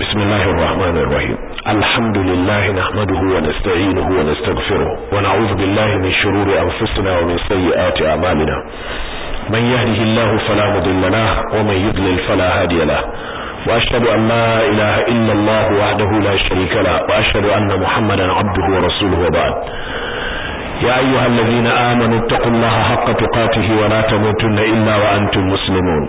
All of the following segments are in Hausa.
بسم الله الرحمن الرحيم. الحمد لله نحمده ونستعينه ونستغفره ونعوذ بالله من شرور أنفسنا ومن سيئات أعمالنا. من يهده الله فلا مضل له ومن يضلل فلا هادي له. وأشهد أن لا إله إلا الله وحده لا شريك له وأشهد أن محمدا عبده ورسوله وبعد. يا أيها الذين آمنوا اتقوا الله حق تقاته ولا تموتن إلا وأنتم مسلمون.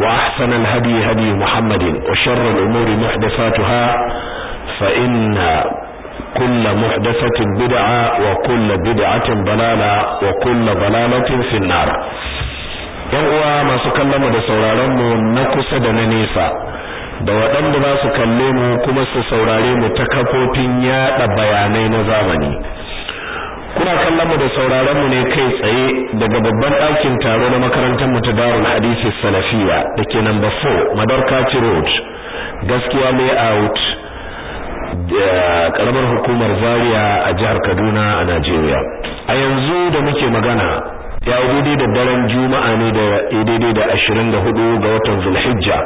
وأحسن الهدي هدي محمد وشر الأمور محدثاتها فإن كل محدثة بدعة وكل بدعة ضلالة وكل ضلالة في النار yan uwa masu kallon mu da sauraron mu na kusa da na nesa da waɗanda za su kalle mu kuma su saurare mu ta kafofin yaɗa bayanai na zamani kuna kallon mu da sauraron mu ne kai tsaye daga babban ɗakin taro na makarantar mu ta Darul Hadith Salafiya dake number 4 Madarkati Road. Gaskiya layout karamar hukumar Zaria a jihar Kaduna a Najeriya. A yanzu da muke magana ya daidai da daren Juma'a ne da daidai da 24 ga watan Zulhijja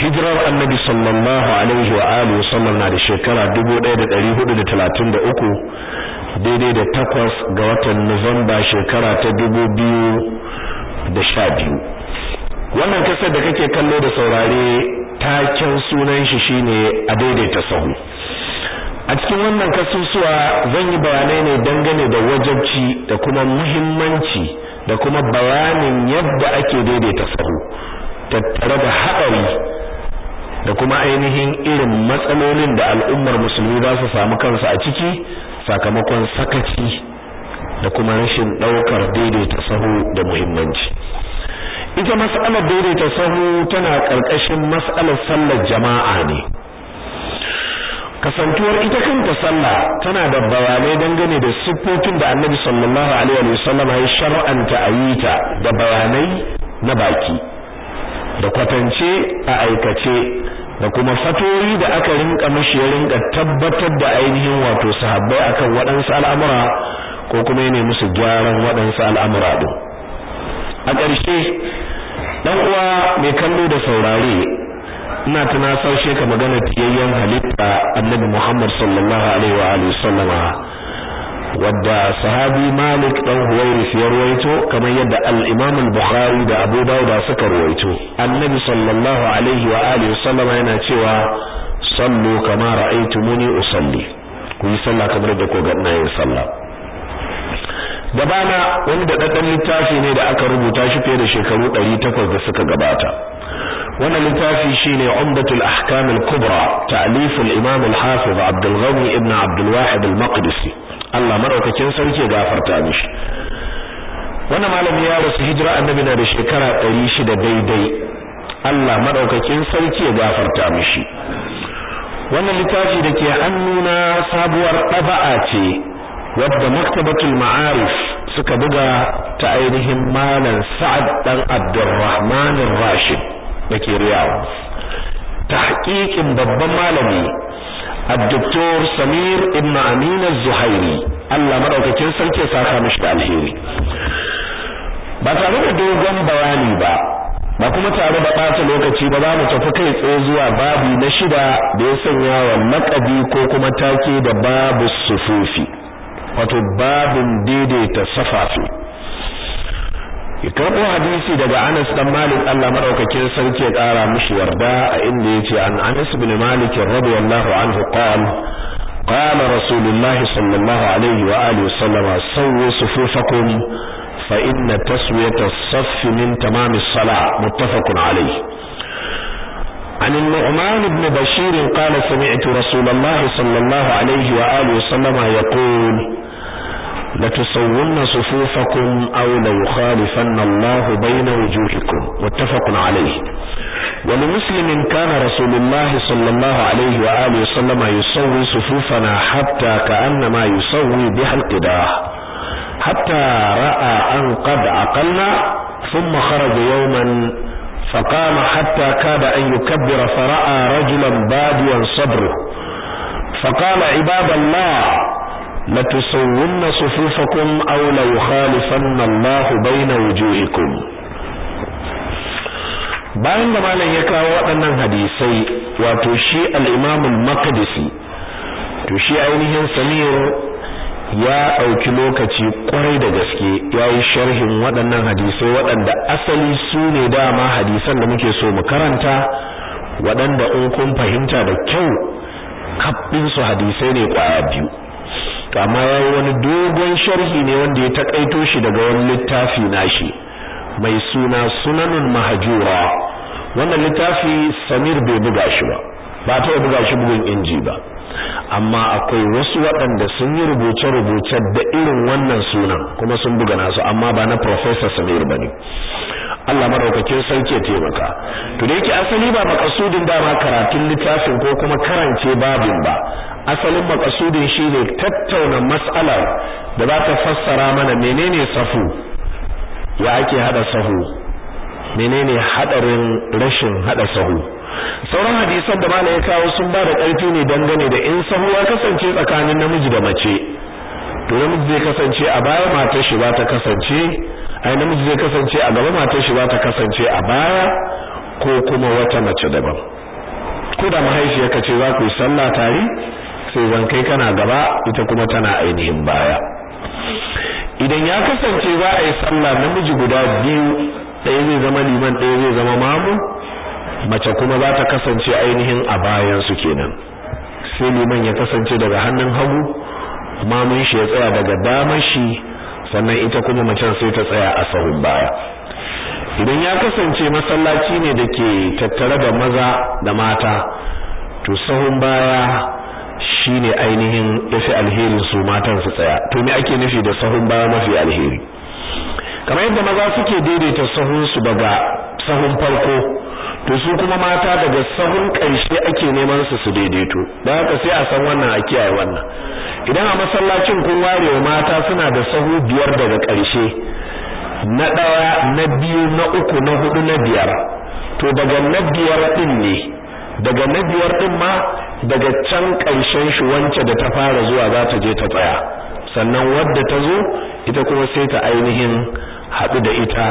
hijirar Annabi sallallahu alaihi wa alihi wasallam na da shekara 1433 daidai da takwas ga watan Nuwamba shekara ta dubu biyu da sha biyu. Wannan ƙasar da kake kallo da saurare taken sunan shi shine a daidaita sahu. A cikin wannan kasusuwa zan yi bayanai ne dangane da wajabci da kuma muhimmanci da kuma bayanin yadda ake daidaita sahu tattare da haɗari da kuma ainihin irin matsalolin da al'ummar musulmi za su samu kansu a ciki sakamakon sakaci da kuma rashin ɗaukar daidaita sahu da muhimmanci. Ita mas'alar daidaita sahu tana ƙarƙashin mas'alar sallar jama'a ne. Kasantuwar ita kanta sallah tana da bayanai dangane da siffofin da Annabi sallallahu alaihi wa sallam ya shar'anta ayita da bayanai na baki da kwatance a aikace da kuma fatori da aka rinka mashi ya rinka tabbatar da ainihin wato sahabbai akan waɗansu al'amura ko kuma yana musu gyaran waɗansu al'amura din. A ƙarshe dan uwa mai kallo da saurare ina tunasar shi ka magana tiyayyen halitta annabi Muhammad sallallahu alaihi wa alihi sallama wadda sahabi Malik dan Huwairis ya ruwaito kamar yadda al-Imam al-Bukhari da Abu Dawud suka ruwaito. Annabi sallallahu alaihi wa alihi sallama yana cewa sallu kama ra'aytumuni usalli. Ku yi sallah kamar da ku ga ina yin sallah. Gabana wani da littafi ne da aka rubuta shi fiye da shekaru 800 da suka gabata. Wannan littafi shine Umdatul Ahkam al-Kubra ta'lif al-Imam al-Hafiz Abdul Ghani ibn Abdul Wahid al-Maqdisi. Allah madaukakin sarki ya gafarta mishi. Wannan malami ya rasu hijira annabi na da shekara 600 daidai. Allah madaukakin sarki ya gafarta mishi. Wannan littafi dake hannuna sabuwar ɗaba'a ce wadda maktabatul ma'arif suka buga ta ainihin malam Sa'ad dan Abdurrahman Rashid. dake Riyadh tahqiqin babban malami الدكتور سمير ابن أمين الزهيري الله مدaukakin sarki ya saka mishi da alheri ba tare da dogon bayani ba ba kuma tare da ɓata lokaci ba za mu tafi kai tsaye zuwa babu na shida da ya sanya wa laƙabi ko kuma take da babu sufufi wato babin daidaita safafi Ya karɓo hadisi daga Anas dan Malik Allah madaukakin sarki ya ƙara mishi yarda a inda yace an Anas ibn Malik radiyallahu anhu qala qala Rasulullah sallallahu alaihi wa alihi wasallam sawwu sufufakum fa inna taswiyata as-saff min tamam as-salah muttafaqun alayh عن النعمان بن بشير قال سمعت رسول الله صلى الله عليه وآله وسلم يقول لتسون صفوفكم أو ليخالفن الله بين وجوهكم. متفق عليه. ولمسلم كان رسول الله صلى الله عليه وآله وسلم يسوي صفوفنا حتى كأنما يسوي بها القداح. حتى رأى أن قد عقلنا ثم خرج يوما فقام حتى كاد أن يكبر فرأى رجلا باديا صدره. فقال عباد الله latusawwunna sufufakum aw la yukhalifanna Allah bayna wujuhikum bayan da malam ya kawo waɗannan hadisai wato shi al-Imam al-Maqdisi to shi ainihin Samir ya ɗauki lokaci ƙwarai da gaske yayi sharhin waɗannan hadisai waɗanda asali su ne dama hadisan da muke so mu karanta waɗanda in kun fahimta da kyau kaɓinsu hadisai ne ƙwaya biyu to amma wani dogon sharhi ne wanda ya taƙaito shi daga wani littafi nashi mai suna sunanun mahajura wannan littafi samir bai buga shi ba ba ta buga shi bugun inji ba. Amma akwai wasu waɗanda sun yi rubuce-rubuce da irin wannan sunan kuma sun buga nasu amma ba na Professor Samir ba ne. Allah madaukakin sarki ya taimaka. To da yake asali ba makasudin dama karatun littafin ko kuma karance babin ba. Asalin makasudin shine tattauna mas'alar da za ta fassara mana menene safu ya ake hada sahu menene hadarin rashin hada sahu sauran hadisan da malai ya kawo sun ba da ƙarfi ne dangane da in sahu ya kasance tsakanin namiji da mace. To namiji zai kasance a baya matar shi za ta kasance ai namiji zai kasance a gaba matar shi za ta kasance a baya ko kuma wata mace daban. Ko da mahaifiyar ka ce za ku yi sallah tare sai zan kai kana gaba ita kuma tana ainihin baya. Idan ya kasance za a yi sallah namiji guda biyu ɗaya zai zama liman ɗaya zai zama mamu mace kuma za ta kasance ainihin a bayan su kenan. Sai liman ya kasance daga hannun hagu mamun shi ya tsaya daga damar shi sannan ita kuma macen sai ta tsaya a sahun baya. Idan ya kasance masallaci ne da ke tattare da maza da mata to sahun baya shine ainihin yafi alherin su matan su tsaya. To me ake nufi da sahun baya mafi alheri? Kamar yadda maza suke daidaita sahun su daga sahun farko to su kuma mata daga sahun ƙarshe ake neman su su daidaito. Da haka sai a san wannan a kiyaye wannan. Idan a masallacin kun ware wa mata suna da sahu biyar daga ƙarshe na ɗaya na biyu na uku na huɗu na biyar. To daga na biyar ɗin ne. Daga na biyar ɗin ma daga can ƙarshen shi wance da ta fara zuwa za ta je ta tsaya. Sannan wadda ta zo ita kuma sai ta ainihin haɗu da ita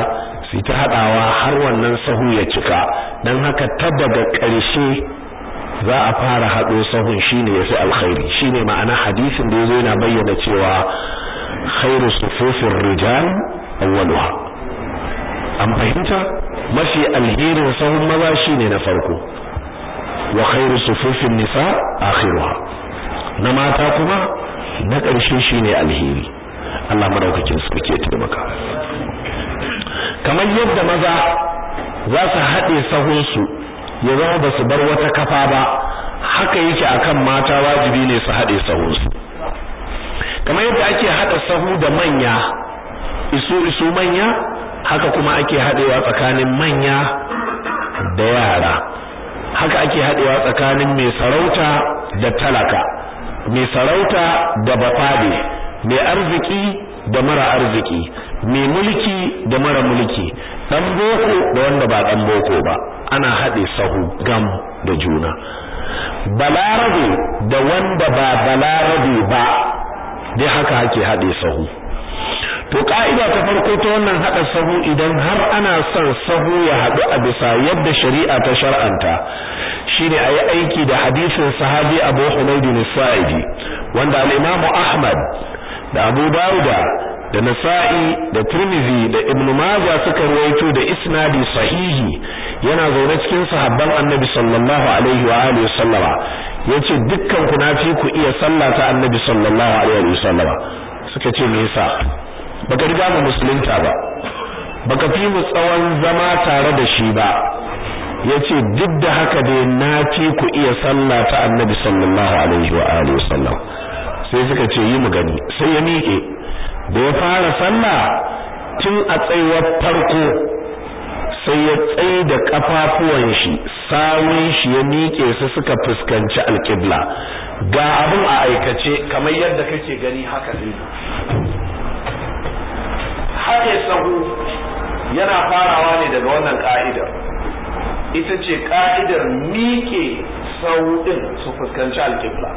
sai ta haɗawa har wannan sahu ya cika. Don haka ta daga ƙarshe za a fara haɗo sahun shine yafi alkhairi. Shine ma'ana hadisin da ya zo yana bayyana cewa khairu sufufir rijal awwaluha. An fahimta? Mafi alherin sahun maza shine na farko. Wa khairu sufufin nisa akhiruha. Na mata kuma na ƙarshe shine alheri. Allah madaukakin sarki ya taimaka. Kamar yadda maza za su haɗe sahunsu ya zama ba su bar wata kafa ba haka yake akan mata wajibi ne su haɗe sahunsu. Kamar yadda ake haɗa sahu da manya isu isu manya haka kuma ake haɗewa tsakanin manya da yara. Haka ake haɗewa tsakanin mai sarauta da talaka mai sarauta da bafade mai arziki da mara arziki. Mai mulki da mara mulki dan boko da wanda ba dan boko ba ana haɗe sahu gam da juna. Balarabe da wanda ba balarabe ba dai haka ake haɗe sahu. To ka'ida ta farko ta wannan haɗa sahu idan har ana son sahu ya haɗu a bisa yadda shari'a ta shar'anta shine ayi aiki da hadisin sahabi Abu Humayd al-Sa'idi wanda al-Imam Ahmad da Abu Dawuda da Nasa'i da Tirmidhi da Ibn Majah suka ruwaito da isnadi sahihi. Yana zaune cikin sahabban Annabi sallallahu alaihi wa alihi sallama ya ce dukkan ku nafi ku iya sallah ta Annabi sallallahu alaihi wa sallama. Suka ce me yasa? Baka riga mu musulunta ba. Baka fi mu tsawon zama tare da shi ba. Yace duk da haka dai nafi ku iya sallah ta Annabi sallallahu alaihi wa alihi sallam sai suka ce yi mu gani. Sai ya miƙe. Da ya fara sallah tun a tsayuwar farko sai ya tsaye da kafafuwan shi sawun shi ya miƙe su suka fuskanci alƙibla. Ga abin a aikace kamar yadda kake gani haka din haɗe sahu yana farawa ne daga wannan ka'idar ita ce ka'idar miƙe sau din su fuskanci alƙibla.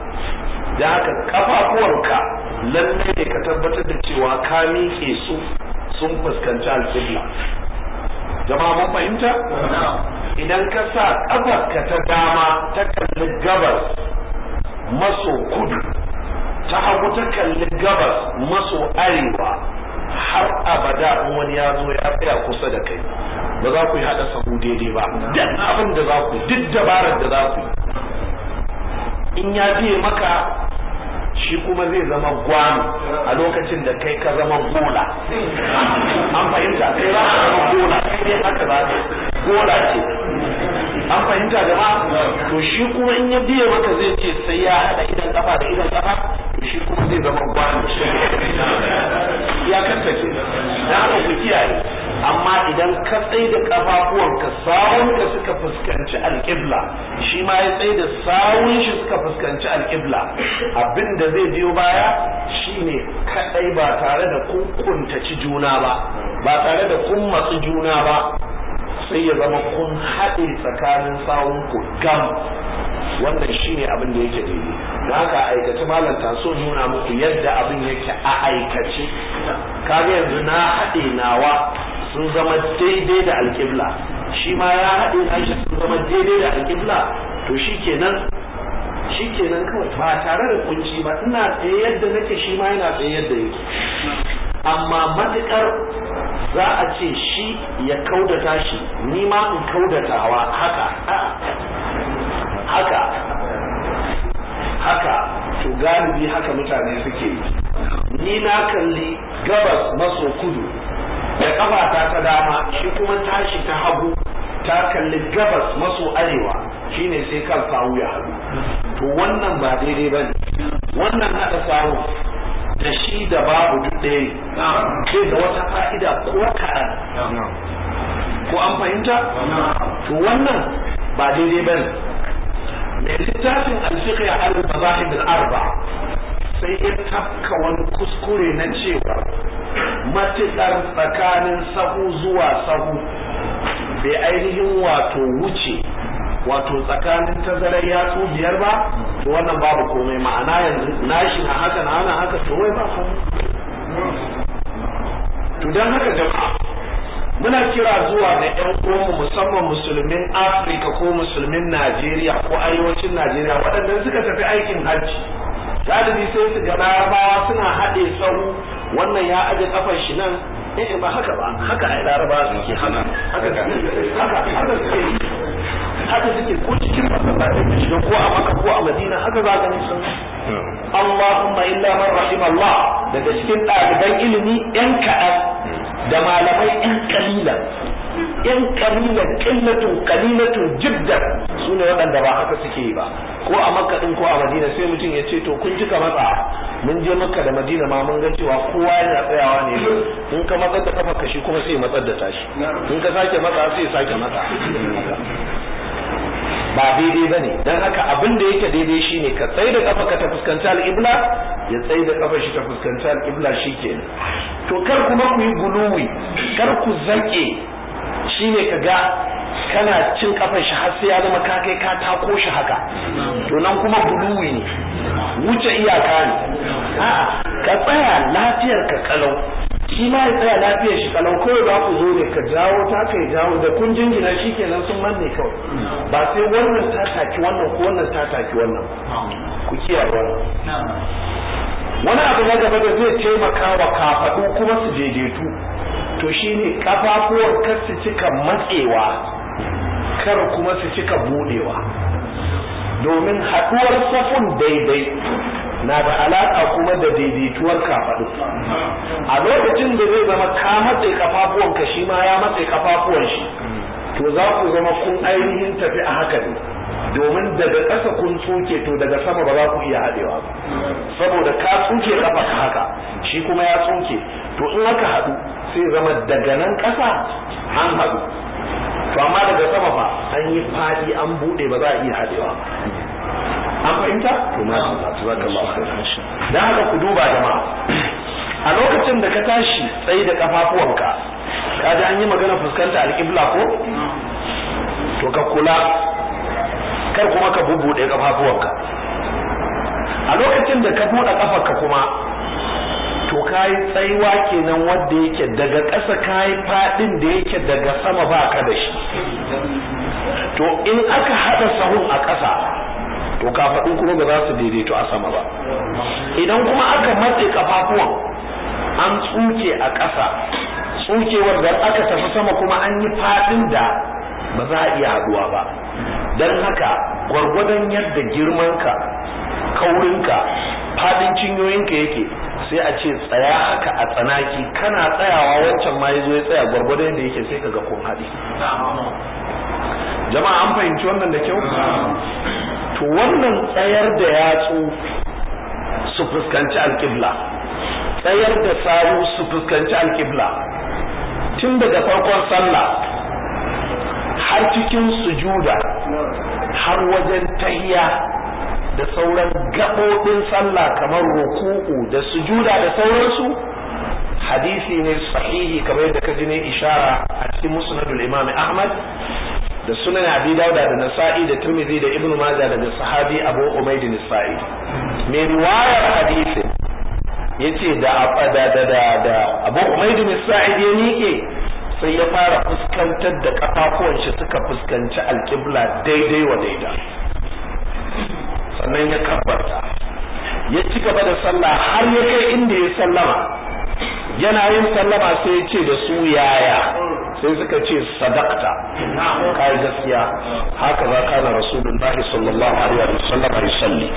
Da haka kafafuwanka lallai ne ka tabbatar da cewa ka miƙe su sun fuskanci alƙibla. Jama'a mun fahimta? Idan ka sa ƙafarka ta dama ta kalli gabas maso kudu ta hagu ta kalli gabas maso arewa har abada wani ya zo ya tsaya kusa da kai ba za ku yi haɗa sahu daidai ba. Duk abin da za ku duk dabarar da za ku in ya biye maka shi kuma zai zama gwano a lokacin da kai ka zama gola. An fahimta? Kai za ka zama gola. Kai ne haka za ka gola ce. An fahimta jama'a? To shi kuma in ya biye maka zai ce sai ya haɗa idan kafa da idan kafa to shi kuma zai zama gwano. Ya kanta ke da haka ku kiyaye. Amma idan ka tsaye da kafafuwanka sawunka suka fuskanci alƙibla shi ma ya tsaye da sawun shi suka fuskanci alƙibla. Abin da zai biyo baya shine kadai ba tare da kun kuntaci juna ba ba tare da kun matsi juna ba sai ya zama kun haɗe tsakanin sawunku gam. Wannan shine abin da yake daidai. Da haka aikace malam taso nuna muku yadda abin yake a aikace. Kaga yanzu na haɗe nawa. Sun zama daidai da alƙibla. Shi ma ya haɗe shi sun zama daidai da alƙibla. To shi kenan shi kenan kawai ba tare da kunci ba. Ina tsaye yadda nake shi ma yana tsaye yadda yake. Amma matuƙar za a ce shi ya kaudata shi ni ma in kaudatawa haka. Haka. Haka. To galibi haka mutane suke ni na kalli gabas maso kudu. Da kafata ta dama shi kuma tashi ta hagu ta kalli gabas maso arewa shine sai kan sawu ya hagu. To wannan ba daidai ba ne wannan hada sawu da shi da babu duk ɗaya ne. Da wata fa'ida ko kaɗan. Ko an fahimta? To wannan ba daidai ba ne mai littafin alfiqh al-mazahib al-arba. Sai ya tafka wani kuskure na cewa matuƙar tsakanin sahu zuwa sahu bai ainihin wato wuce wato tsakanin tazarar yatsu biyar ba to wannan babu komai. Ma'ana yanzu nashi na haka na ana haka to wai ba to don haka jama'a muna kira zuwa ga ƴan uwanmu musamman musulmin Afirka ko musulmin Najeriya ko arewacin Najeriya waɗanda suka tafi aikin hajji. Galibi sai su ga larabawa suna haɗe tsawo. Wannan ya aje kafar shi nan. Eh ba haka ba. Haka ai larabawa suke haka haka haka suke haka suke ko cikin masallatai da shiga ko a Makka ko a Madina haka za ka sun. Allahumma illa man rahim Allah. Daga cikin ɗaliban ilimi ƴan kaɗan da malamai ƴan kalilan ƴan kalilan qillatun qalilatun jiddan su ne waɗanda ba haka suke yi ba. Ko a Makka din ko a Madina sai mutum ya ce to kun jika matsa mun je Makka da Madina ma mun ga cewa kowa yana tsayawa ne. In ka matsar da kafa shi kuma sai matsar da tashi. In ka sake matsa sai sake matsa. Ba daidai ba ne. Don haka abin da yake daidai shine ka tsaye da kafa ka ta fuskanci al'ibla ya tsaye da kafa shi ta fuskanci al'ibla shi ke to kar kuma ku yi guluwi kar ku zaƙe shine ka ga kana cin kafar shi har sai ya zama ka kai ka tako shi haka. To nan kuma guluwi ne. Wuce iyaka ne. A'a ka tsaya lafiyar ka kalau. Shi ma ya tsaya lafiyar shi kalau. Kawai za ku zo ne ka jawo ta kai jawo. Da kun jingina shi kenan sun manne kawai. Ba sai wannan ta taki wannan ko wannan ta taki wannan. Ku kiyaye wannan. Wani abu na gaba da zai taimaka wa kafaɗu kuma su daidaitu. To shine kafafuwan kar su cika matsewa kar kuma su cika budewa. Domin haɗuwar safun daidai na da alaƙa kuma da daidaituwar kafaɗu. A lokacin da zai zama ka matse kafafuwan ka shi ma ya matse kafafuwan shi to za ku zama kun ainihin tafi a haka ne. Domin daga ƙasa kun tsuke to daga sama ba za ku iya haɗewa saboda ka tsuke kafa ka haka shi kuma ya tsuke to in aka haɗu sai zama daga nan ƙasa an haɗu. To amma daga sama fa an yi faɗi an buɗe ba za a iya haɗewa an fahimta? To ma dan haka ku duba jama'a. A lokacin da ka tashi tsaye da kafafuwanka ka ji an yi magana fuskanta alƙibla ko? To ka kula kar kuma ka bubuɗe kafafuwanka a lokacin da ka buɗe kafarka kuma to kayi tsaiwa kenan wanda yake daga ƙasa kayi faɗin da yake daga sama ba ka da shi. To in aka haɗa sahun a ƙasa to kafaɗin kuma ba za su daidaito a sama ba. Idan kuma aka matse kafafuwan an tsuke a ƙasa tsukewar da aka tafi sama kuma an yi faɗin da ba za a iya haɗuwa ba. Don haka gwargwadon yadda girmanka kaurinka faɗin cinyoyinka yake sai a ce tsaya haka a tsanaki kana tsayawa wancan ma ya zo ya tsaya gwargwadon yadda yake sai ka ga kun haɗi jama'a an fahimci wannan da kyau? To wannan tsayar da yatsu su fuskanci alƙibla. Tsayar da sawu su fuskanci alƙibla. Tun daga farkon sallah har cikin sujuda har wajen tahiya da sauran gaɓoɓin sallah kamar ruku'u da sujuda da sauransu hadisi ne sahihi kamar yadda ka ji ne ishara a cikin musnadul imam ahmad da sunan abi dauda da nasa'i da tirmidhi da ibnu majah daga sahabi abu umayd bin sa'id mai riwayar hadisin ya ce da da da da, abu umayd bin sa'id ya miƙe sai ya fara fuskantar da kafafuwan shi suka fuskanci alƙibla daidai wa daida. Sannan ya kabbarta. Ya ci gaba da sallah har ya kai inda ya sallama. Yana yin sallama sai ya ce da su yaya? Sai suka ce sadakta kai gaskiya. Haka za ka na rasulullahi sallallahu alaihi wa sallam ya salli.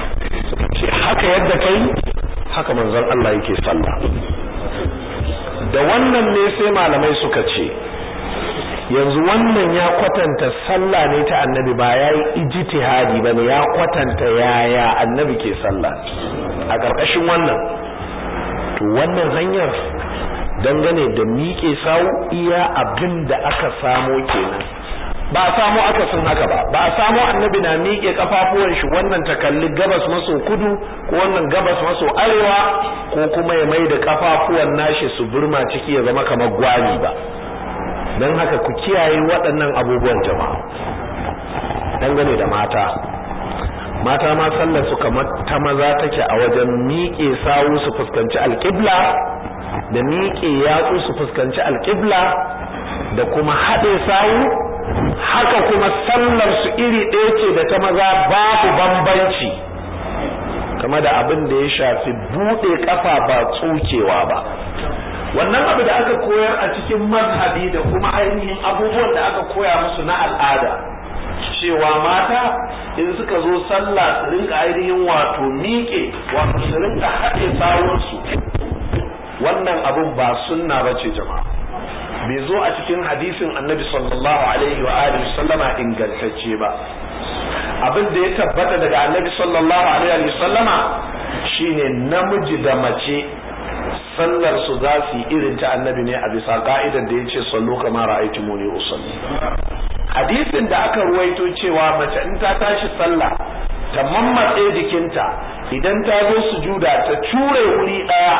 Ce haka yadda kai haka manzon Allah yake sallah. Da wannan ne sai malamai suka ce yanzu wannan ya kwatanta sallah ne ta annabi ba ya yi ijtihadi ba ne ya kwatanta yaya annabi ke sallah. A ƙarƙashin wannan to wannan hanyar dangane da miƙe sawu iya abin da aka samo kenan. Ba a samo akasin haka ba ba a samo annabi na miƙe kafafuwan shi wannan ta kalli gabas maso kudu ko wannan gabas maso arewa ko kuma ya mai da kafafuwan nashi su burma ciki ya zama kamar gwani ba. Don haka ku kiyaye waɗannan abubuwan jama'a. Dangane da mata. Mata ma sallar su kamar ta maza take a wajen miƙe sawu su fuskanci alƙibla da miƙe yatsu su fuskanci alƙibla da kuma haɗe sawu. Haka kuma sallar su iri ɗaya ce da ta maza babu bambanci. Kama da abin da ya shafi buɗe ƙafa ba tsukewa ba. Wannan abu da aka koyar a cikin mazhabi da kuma ainihin abubuwan da aka koya musu na al'ada cewa mata in suka zo sallah su rinka ainihin wato miƙe wato su rinka haɗe sawunsu wannan abun ba sunna ba ce jama'a. Bai zo a cikin hadisin annabi sallallahu alaihi wa alihi sallama ingantacce ba. Abin da ya tabbata daga annabi sallallahu alaihi wa sallama shine namiji da mace sallar su za su yi irin ta annabi ne a bisa ka'idar da ya ce sallu kama ra'aytumuni usalli. Hadisin da aka ruwaito cewa mace in ta tashi sallah ta mammatse jikinta idan ta zo sujuda ta cure wuri ɗaya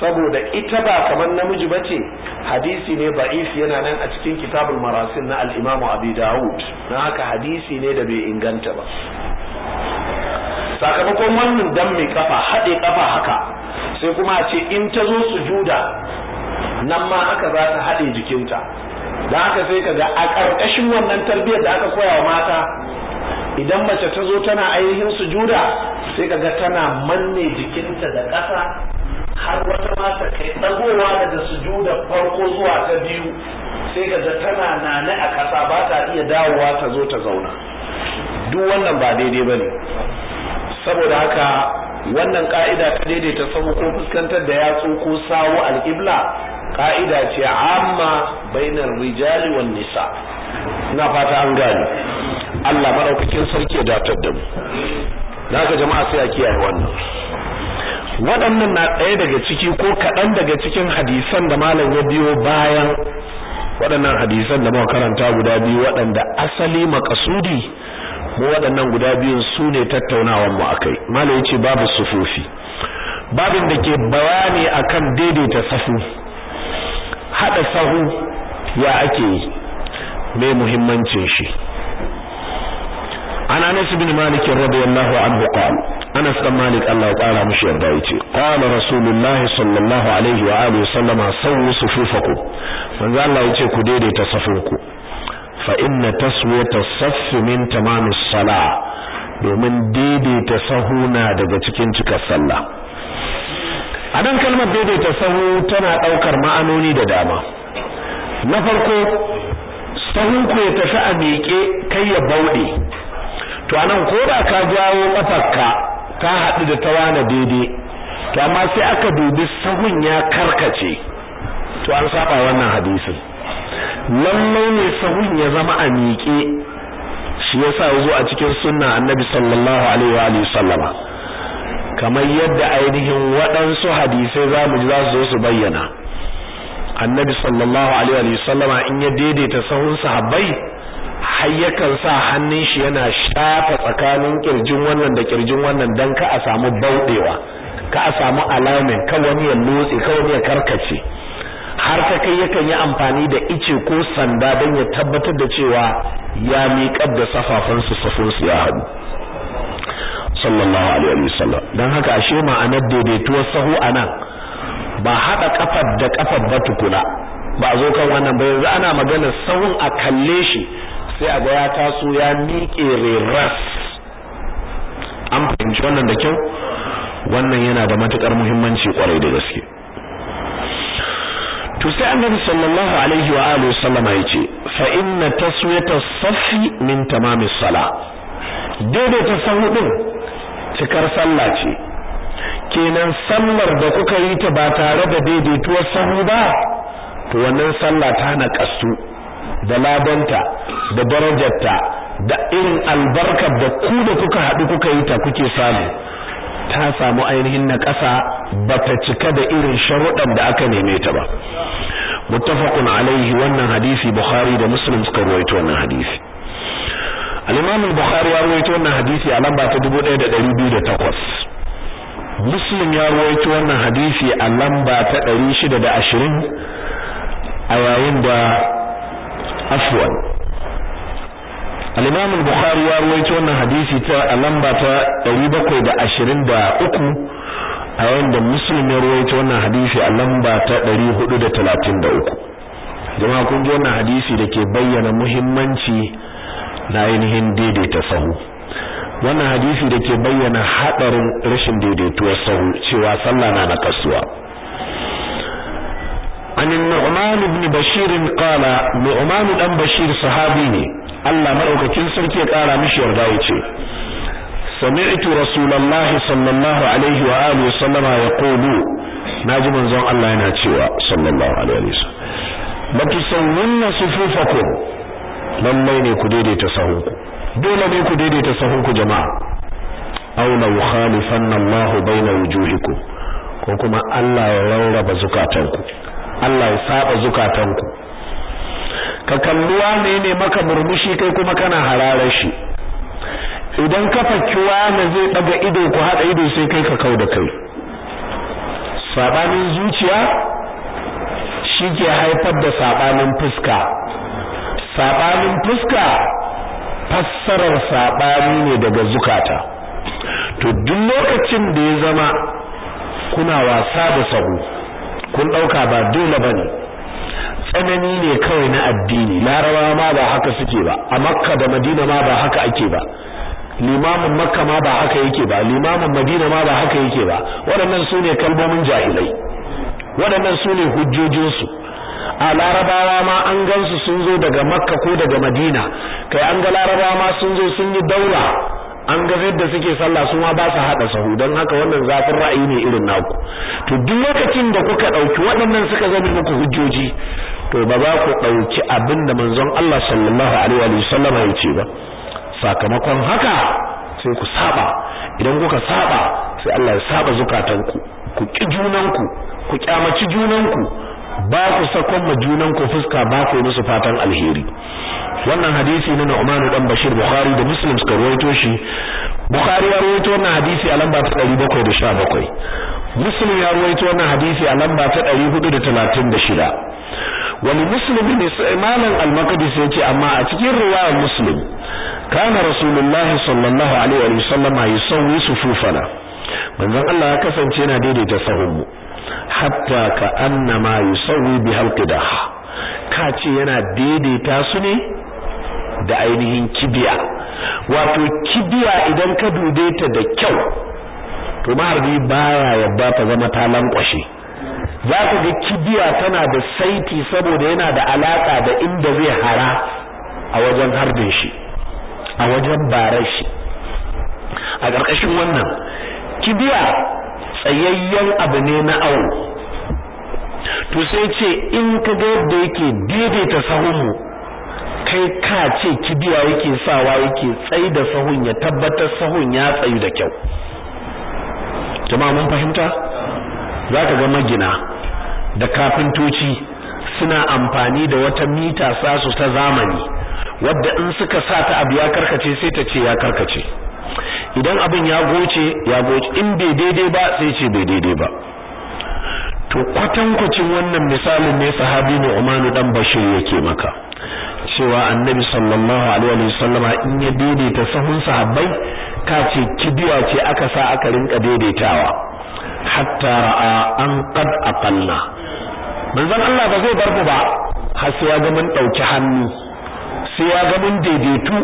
saboda ita ba kamar namiji bace hadisi ne ba'if yana nan a cikin kitabul marasil na al-imam abi daud na haka hadisi ne da bai inganta ba. Sakamakon wannan dan mai kafa haɗe kafa haka. Sai kuma a ce in ta zo sujuda nan ma aka za ta haɗe jikinta. Da haka sai ka ga a ƙarƙashin wannan tarbiyyar da aka koya wa mata idan mace ta zo tana ainihin sujuda sai ka ga tana manne jikinta da ƙasa har wata mata kai ɗagowa daga sujuda farko zuwa ta biyu sai ka ga tana nane a ƙasa ba ta iya dawowa ta zo ta zauna. Duk wannan ba daidai ba ne. Saboda haka wannan ka'ida ta daidaita sahu ko fuskantar da yatsu ko sawu alƙibla ka'ida ce amma bainar rijali wan nisa. Ina fata an gane. Allah madaukakin sarki ya datar da mu. Jama'a sai a kiyaye wannan. Waɗannan na ɗaya daga ciki ko kaɗan daga cikin hadisan da malam ya biyo bayan waɗannan hadisan da muka karanta guda biyu waɗanda asali makasudi mu waɗannan guda biyun su ne tattaunawar mu akai. Malam ya ce babu sufufi. Babin da ke bayani akan daidaita safu hada sahu ya ake yi mai muhimmancin shi. An Anas bin Malik radiyallahu anhu qala Anas bin Malik Allah ya kara mishi yarda ya ce qala Rasulullah sallallahu alaihi wa alihi sallama sawu sufufakum. Manzo Allah ya ce ku daidaita safinku fa inna taswiyata as-saff min tamam as-salah domin daidaita sahuna daga cikin cikar sallah. Adan kalmar daidaita sahu tana ɗaukar ma'anoni da dama. Na farko sahunku ya tafi a miƙe kai ya bauɗe. To a nan ko da ka jawo kafarka ka haɗu da tawana daidai. To amma sai aka dubi sahun ya karkace. To an saba wannan hadisin. Lallai ne sahun ya zama a miƙe shi yasa ya zo a cikin sunna annabi sallallahu alaihi wa sallama. Kamar yadda ainihin waɗansu hadisai za mu ji za su zo su bayyana. Annabi sallallahu alaihi wa sallama in ya daidaita sahun sahabbai har yakan sa hannun shi yana shafa tsakanin ƙirjin wannan da ƙirjin wannan dan ka a samu baudewa ka a samu alignment ka wani ya lotse ka wani ya karkace. Har ta kai yakan yi amfani da ice ko sanda don ya tabbatar da cewa ya miƙar da safafansu safinsu ya haɗu. Sallallahu alaihi wasallam dan haka ashe ma'anar daidaituwar sahu a nan ba haɗa kafar da kafar ba tukuna. Ba zo kan wannan ba yanzu ana magana sahun a kalle shi sai a ga ya taso ya miƙe reras. An fahimci wannan da kyau? Wannan yana da matuƙar muhimmanci ƙwarai da gaske. To sai annabi sallallahu alaihi wa alihi sallama ya ce fa inna taswiyata saffi min tamamis sala. Daidaita sahu din cikar sallah ce. Kenan sallar da kuka yi ta ba tare da daidaituwar sahu ba to wannan sallah ta na kasu da ladanta da darajarta da irin albarkar da ku da kuka haɗu kuka yi ta kuke samu. Ta samu ainihin na ƙasa bata cika da irin sharuɗan da aka neme ta ba. Muttafaqun alaihi wannan hadisi bukhari da muslim suka rawaito wannan hadisi. Al-imam al-bukhari ya rawaito wannan hadisi a lamba ta 1208 muslim ya rawaito wannan hadisi a lamba ta 620 a yayin da afwan al-imam al-bukhari ya rawaito wannan hadisi ta a lamba ta 723 a yayin da muslim ya rawaito wannan hadisi a lamba ta 433 jama'a kun ji wannan hadisi da ke bayyana muhimmanci na ainihin daidaita sahu wannan hadisi da ke bayyana hadarin rashin daidaituwar sahu cewa sallah na na kasuwa عن النعمان بن بشير قال نعمان بن بشير صحابي ne Allah madaukakin sarki ya kara mishi yarda ya ce sami'tu rasulullahi sallallahu alaihi wa alihi wasallama yaqulu na ji manzon Allah yana cewa sallallahu alaihi wasallam batusawwunna sufufakum. Lallai ne ku daidaita sahunku. Dole ne ku daidaita sahunku jama'a. Aw la yukhalifanna Allah baina wujuhikum ko kuma Allah ya rarraba zukatanku. Allah ya saba zukatanku. Ka kalluwa ne ne maka murmushi kai kuma kana hararar shi. Idan ka fakki wani zai daga ido ku hada ido sai kai ka kau da kai. Sabanin zuciya shi ke haifar da sabanin fuska. Sabanin fuska fassarar saɓani ne daga zukata. To duk lokacin da ya zama kuna wasa da sahu kun ɗauka ba dole ba ne tsanani ne kawai na addini. Larabawa ma ba haka suke ba. A makka da madina ma ba haka ake ba. Limamin makka ma ba haka yake ba. Limamin madina ma ba haka yake ba. Waɗannan su ne kalmomin jahilai. Waɗannan su ne hujjojinsu. A larabawa ma an gansu sun zo daga makka ko daga madina. Kai an ga larabawa ma sun zo sun yi daura an ga yadda suke sallah su ma ba su hada sahu don haka wannan zafin ra'ayi ne irin naku. To duk lokacin da kuka ɗauki waɗannan suka zama muku hujjoji to ba za ku ɗauki abin da manzon Allah sallallahu alaihi wa sallama ya ce ba. Sakamakon haka sai ku saba. Idan kuka saba sai Allah ya saba zukatanku. Ku ki junanku ku kyamaci junanku ba ku saƙon ma junanku fuska ba ku musu fatan alheri. Wannan hadisi na Nu'man dan Bashir Bukhari da Muslim suka rawaito shi. Bukhari ya rawaito wannan hadisi a lamba ta 717 Muslim ya rawaito wannan hadisi a lamba ta 436 wani Muslim ne Malam Al-Maqdisi ya ce amma a cikin riwayar Muslim kana Rasulullahi sallallahu alaihi wa sallama yusawwi sufufana. Manzon Allah ya kasance yana daidaita sahunmu. Hatta ka annama yusawwi bi halqidah ka yana daidaita su ne da ainihin kibiya. Wato kibiya idan ka dube ta da kyau to maharbi baya yadda ta zama ta lankwashe. Za ka ga kibiya tana da saiti saboda yana da alaka da inda zai hara a wajen harbin shi a wajen barar shi. A ƙarƙashin wannan kibiya tsayayyen abu ne na awo. To sai ce in ka ga yadda yake daidaita sahunmu kai ka ce kibiya yake sawa yake tsayi da sahun ya tabbatar sahun ya tsayu da kyau. Jama'a mun fahimta? Zaka ga magina da kafintoci suna amfani da wata mita sasu ta zamani wadda in suka sa ta abu ya karkace sai ta ce ya karkace. Idan abin ya goce ya goce. In bai daidai ba sai ce bai daidai ba. To kwatankwacin wannan misalin ne sahabi ne Umanu dan Bashir yake maka. Cewa annabi sallallahu alaihi wasallama in ya daidaita sahun sahabbai ka ce kibiya ce aka sa aka rinka daidaitawa. Hatta ra'a an qad aqalla. Manzon Allah ba zai bar ba. Har sai ya ga mun ɗauki hannu. Sai ya ga mun daidaitu.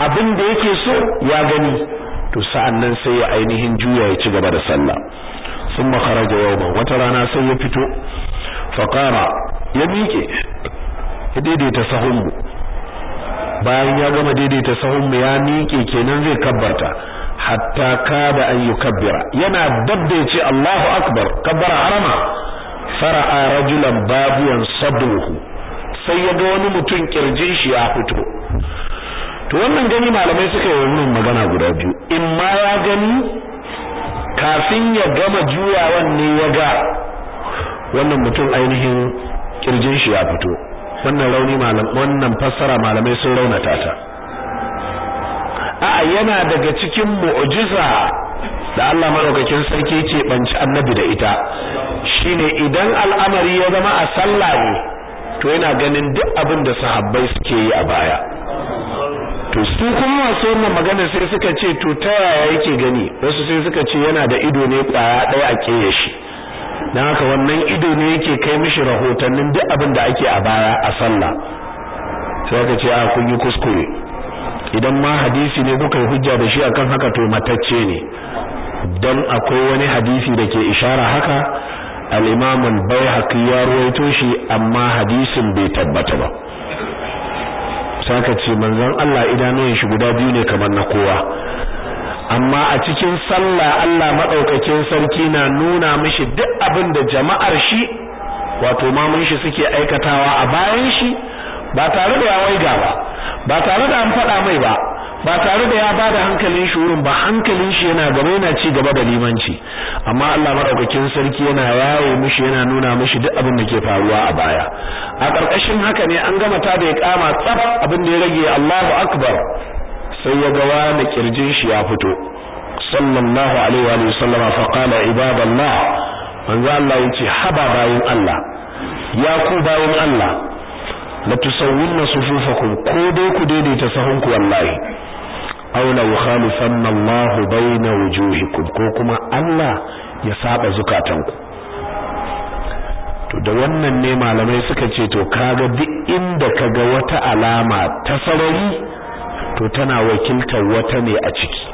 Abin da yake so ya gani. To sa'an nan sai ya ainihin juya ya ci gaba da sallah. Sun makaraja yawman wata rana sai ya fito. Faƙara ya miƙe. Ya daidaita sahunmu bayan ya gama daidaita sahunmu ya miƙe kenan zai kabbarta. Hatta kada an yi kabbira yana dabda ce Allahu akbar kabbara harama. Fara'a rajulan babuyan sadruhu. Sai ya ga wani mutum ƙirjin shi ya fito. To wannan gani malamai suka yi wannan magana guda biyu. In ma ya gani kafin ya gama juyawan ne ya ga wannan mutum ainihin ƙirjin shi ya fito. Wannan rauni malam wannan fassara malamai sun raunata ta. A'a yana daga cikin mu'jiza da Allah madaukakin sarki ce banci annabi da ita. Shine idan al'amari ya zama a sallah ne to yana ganin duk abin da sahabbai suke yi a baya. To su kuma masu wannan magana sai suka ce to ta yaya yake gani? Wasu sai suka ce yana da ido ne ƙwaya ɗaya a keye shi. Dan haka wannan ido ne yake kai mishi rahotannin duk abin da ake a baya a sallah. Sai aka ce a kun yi kuskure. Idan ma hadisi ne kuka yi hujja da shi akan haka to matacce ne. Dan akwai wani hadisi da ke ishara haka al-Imam al-Baihaqi ya ruwaito shi amma hadisin bai tabbata ba. Saka ce manzon Allah idanun shi guda biyu ne kamar na kowa. Amma a cikin sallah Allah madaukakin sarki na nuna mishi duk abin da jama'ar shi wato mamun shi suke aikatawa a bayan shi ba tare da ya waiga ba ba tare da an faɗa mai ba ba tare da ya ba da hankalin shi wurin ba hankalin shi yana gaba yana ci gaba da limanci. Amma Allah madaukakin sarki yana yawo mishi yana nuna mishi duk abin da ke faruwa a baya. A ƙarƙashin haka ne an gama ta da ya kama tsaf abin da ya rage Allahu akbar. Sai ya ga wani ƙirjin shi ya fito. Sallallahu alaihi wa sallam fa qala ibadallah. Manzo Allah ya ce haba bayin Allah ya ku bayin Allah la tusawwinna sufufakum ko dai ku daidaita sahunku wallahi. Aw la yukhalifanna Allah bayna wujuhikum ko kuma Allah ya saba zukatanku. To da wannan ne malamai suka ce to kaga duk inda kaga wata alama ta sarari to tana wakiltar wata ne a ciki.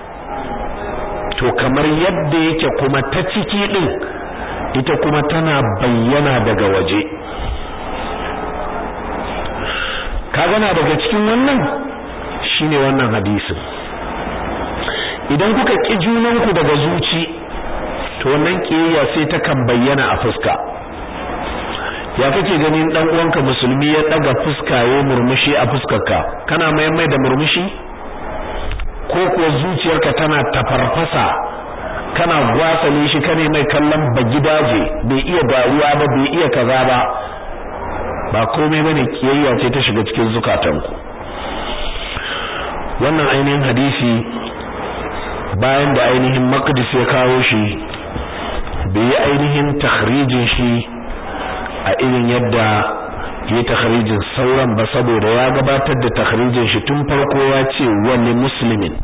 To kamar yadda yake kuma ta ciki din ita kuma tana bayyana daga waje. Kaga na daga cikin wannan? Shine wannan hadisin. Idan kuka ki junanku daga zuci to wannan kiyayya sai ta kan bayyana a fuska. Ya kake ganin dan uwanka musulmi ya daga fuska ya murmushi a fuskarka? Kana mai mai da murmushi? Ko kuwa zuciyarka tana tafarfasa kana gwasale shi kane mai kallon bagidaje bai iya dariya ba bai iya kaza ba. Ba komai ba ne kiyayya ce ta shiga cikin zukatanku. Wannan ainihin hadisi bayan da ainihin maqdis ya kawo shi bai yi ainihin takhrijin shi a irin yadda ya takhrijin sauran ba saboda ya gabatar da takhrijin shi tun farko ya ce wani muslimin.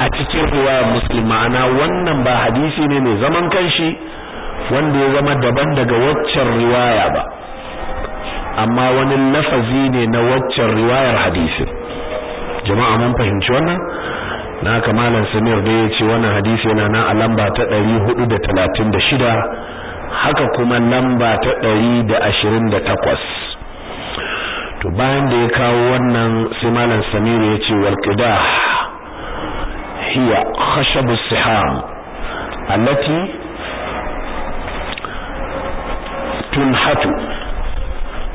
A cikin riwayar muslim ma'ana wannan ba hadisi ne mai zaman kanshi wanda ya zama daban daga waccan riwaya ba. Amma wani lafazi ne na waccan riwayar hadisin. Jama'a mun fahimci wannan? Na kamalan samir da ya ce wannan hadisi yana nan a lamba ta 436 haka kuma lamba ta 128 to bayan da ya kawo wannan sai malam samir ya ce wal qidah hiya khashabu siham allati tunhatu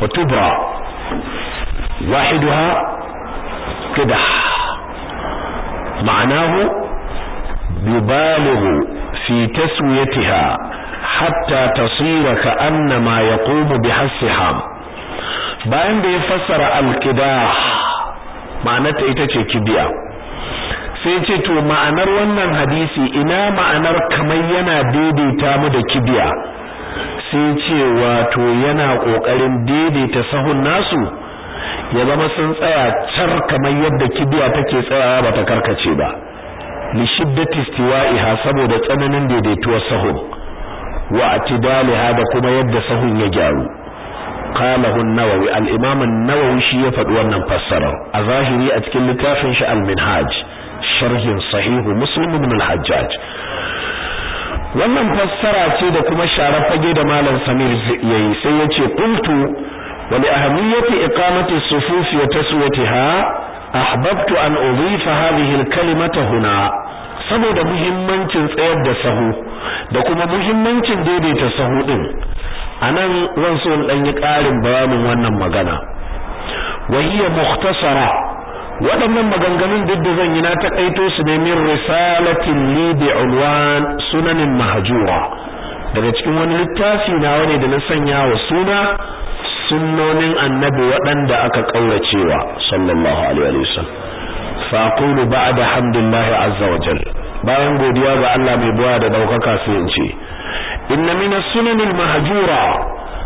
wa tubra wahidaha qidah. معناه يبالغ في تسويتها hatta تصير ka annama yaqumu bihassiham bayan da ya fassara alqidah ma'anarta ita kibiya sai ce to ma'anar wannan hadisi ina ma'anar kamar yana daidaita mu da kibiya sai ce wato yana ƙoƙarin daidaita sahun nasu ya zama sun tsaya car kamar yadda kibiya take tsayawa bata karkace ba. Li shiddati istiwa'iha saboda tsananin daidaituwar sahun. Wa atidaliha da kuma yadda sahun ya gyaru. Qalahu an-nawawi al-imam an-nawawi shi ya faɗi wannan fassara. A zahiri a cikin littafin shi al-minhaj sharhin sahihu muslim ibn al-hajjaj. Wannan fassara ce da kuma sharar fage da malam samir yayi sai ya ce qultu ولأهمية إقامة الصفوف وتسويتها أحببت أن أضيف هذه الكلمة هنا saboda muhimmancin tsayar da sahu da kuma muhimmancin daidaita sahu din anan zan so dan yi ƙarin bayanin wannan magana wa hiya mukhtasara waɗannan maganganun duk da zan yi na takaito su ne min risalatin li bi unwan sunanin mahjura daga cikin wani littafi na wani da na sanya wa suna sunnonin annabi waɗanda aka ƙauracewa sallallahu alaihi wa sallam fa aqulu ba'da hamdillahi azza wa jalla. Bayan godiya ga Allah mai buwa da ɗaukaka sai in ce inna min as-sunanil mahjura.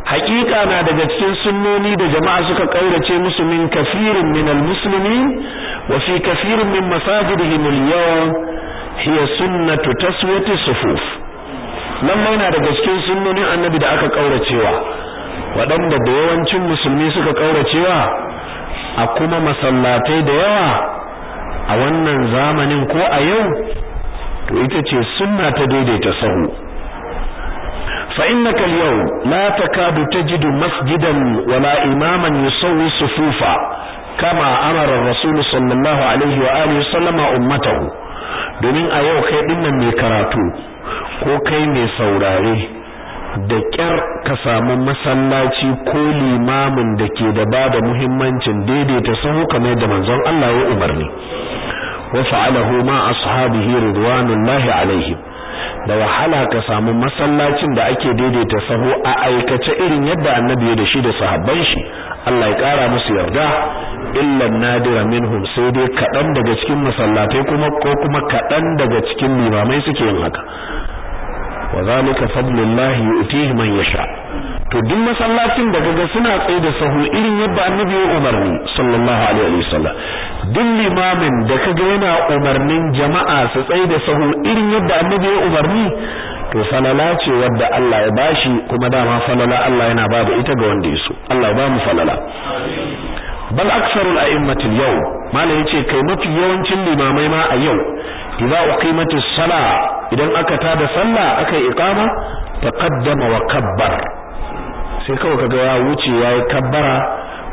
Haqiqa na daga cikin sunnoni da jama'a suka ƙaurace musu min kafirin min al-muslimin wa fi kafirin min masajidihim al-yawm hiya sunnatu taswiyati sufuf. Lallai na daga cikin sunnonin annabi da aka ƙauracewa. Waɗanda da yawancin musulmi suka ƙauracewa a kuma masallatai da yawa a wannan zamanin ko a yau to ita ce sunna ta daidaita sahu. Fa innaka al-yawm la takadu tajidu masjidan wala imaman yusawwi sufufa kama amara ar-rasul sallallahu alaihi wa alihi sallama ummatahu. Domin a yau kai ɗin nan mai karatu ko kai mai saurare da kyar ka samu masallaci ko limamin da ke da ba da muhimmancin daidaita sahu kamar da manzon Allah ya umarni. Wa fa'alahu ma ashabihi ridwanullahi alaihim da wahala ka samu masallacin da ake daidaita sahu a aikace irin yadda annabi ya da shi da sahabban shi. Allah ya kara musu yarda. Illa nadira minhum sai dai kadan daga cikin masallatai kuma ko kuma kadan daga cikin limamai suke yin haka. Wa zalika fadlullahi yu'tihi man yasha. To duk masallacin da kaga suna tsaye da sahu irin yadda annabi ya umarni sallallahu alaihi wasallam duk limamin da kaga yana umarnin jama'a su tsaye da sahu irin yadda annabi ya umarni to falala ce wadda Allah ya bashi kuma dama falala Allah yana ba da ita ga wanda ya so. Allah ba mu falala. Bal aksarul a'immati yau mala ya ce kai mafi yawancin limamai ma a yau idza uqimatis sala idan aka tada sallah aka yi iqama taqaddama wa kabbar sai kawai kaga ya wuce yayi kabbara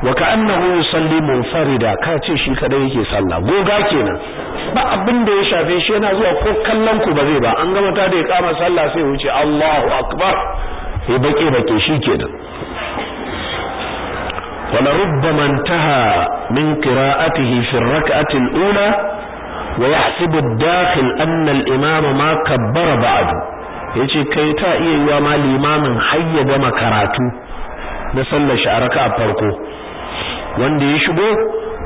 wa ka'annahu yusalli munfarida ka ce shi kadai yake sallah goga kenan ba abin da ya shafe shi yana zuwa ko kallon ku ba zai ba an gama ta da iqama sallah sai wuce Allahu akbar sai bake bake shi kenan ولربما انتهى من قراءته في الركعة الأولى wa yahsibu ad-dakhil anna al-imam ma kabbara ba'du ya ce kai ta iya yiwa ma limamin hayya gama karatu na sallar a farko wanda shigo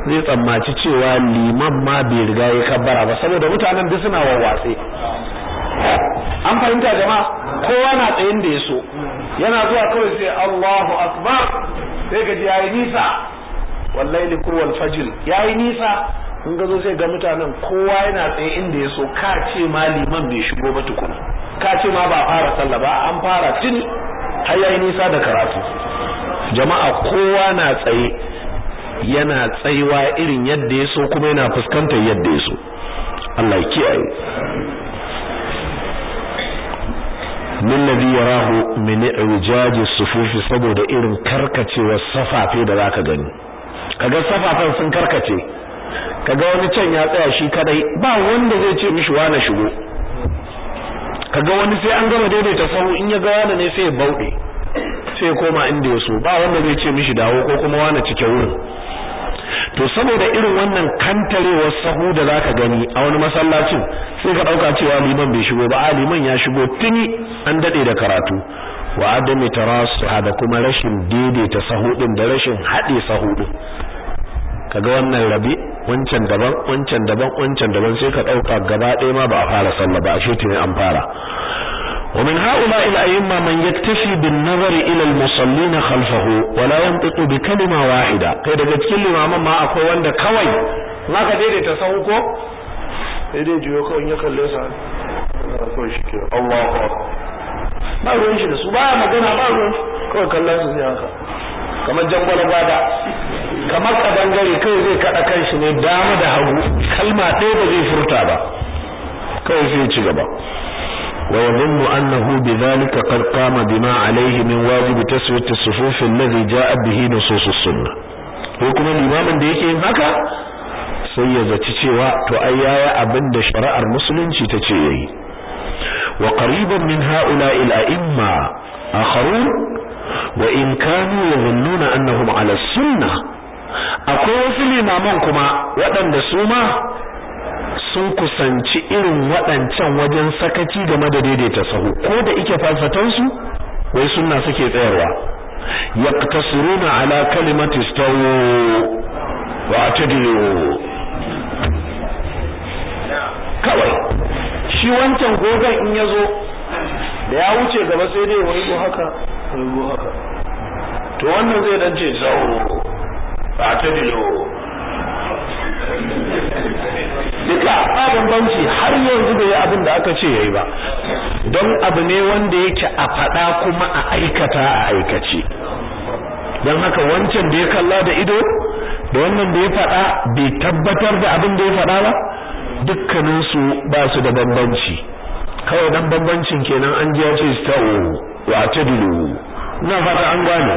zai tsammaci cewa liman ma bai riga ya kabbara ba saboda mutanen duk suna wawwatse an fahimta jama'a kowa na tsayin da ya so yana zuwa kawai sai Allahu akbar sai ga yayi nisa wallahi wal fajr yayi nisa in ga zo sai ga mutanen kowa yana tsaye inda ya so ka ce ma liman bai shigo ba tukuna. Ka ce ma ba fara sallah ba an fara tun har yayi nisa da karatu. Jama'a kowa na tsaye yana tsayuwa irin yadda ya so kuma yana fuskantar yadda ya so. Allah ya kiyaye. Min ladhi yarahu min i'jaj as-sufuf saboda irin karkacewar safafe da zaka gani. Kaga safafan sun karkace. Kaga wani can ya tsaya shi kadai ba wanda zai ce mishi wani shigo. Kaga wani sai an gama daidaita sahu in ya ga wani ne sai ya bauɗe sai ya koma inda ya so ba wanda zai ce mishi dawo ko kuma wani cike wurin. To saboda irin wannan kantarewar sahu da zaka gani a wani masallacin sai ka ɗauka cewa liman bai shigo ba a liman ya shigo tuni an daɗe da karatu. Wa adami tarasu da kuma rashin daidaita sahu din da rashin hade sahu din kaga wannan rabi wancan daban wancan daban wancan daban sai ka dauka gaba ɗaya ma ba a fara sallah ba ashe tuni an fara ومن هؤلاء الأئمة من يكتفي بالنظر إلى المصلين خلفه ولا ينطق بكلمة واحدة kai daga cikin limaman ma akwai wanda kawai naka daidaita sahu ko sai dai jiyo kawai ya kalle sa ko shi ke Allahu akbar ba ruwan shi da su ba magana ba ruwan kawai kallon su sai haka kamar jangwala gwada kamar kadangare kawai zai kada kanshi ne dama da hagu kalma ɗaya ba zai furta ba kawai sai ci gaba ويظن أنه بذلك قد قام بما عليه من واجب تسوية الصفوف الذي جاء به نصوص السنة وكما الإمام da yake yin haka sai ya zaci cewa to ai yaya abin da shari'ar musulunci ta ce yayi wa qariban akwai wasu limaman kuma waɗanda su ma sun kusanci irin waɗancan wajen sakaci game da daidaita sahu. Ko da ike falsatansu wai sunna suke tsayarwa. Yaqtasuruna ala kalimati istawu wa atadilu. Kawai shi wancan gogon in ya zo da ya wuce gaba sai dai wai haka wai haka. To wannan zai dan ce atadilu duka ba bambanci. Har yanzu bai yi abin da aka ce yayi ba. Don abu ne wanda yake a faɗa kuma a aikata a aikace. Don haka wancan da ya kalla da ido da wannan da ya faɗa bai tabbatar da abin da ya faɗa ba dukkaninsu ba su da bambanci. Kawai dan bambancin kenan an ji ya ce sta'u wa tadilu. Ina fata an gane.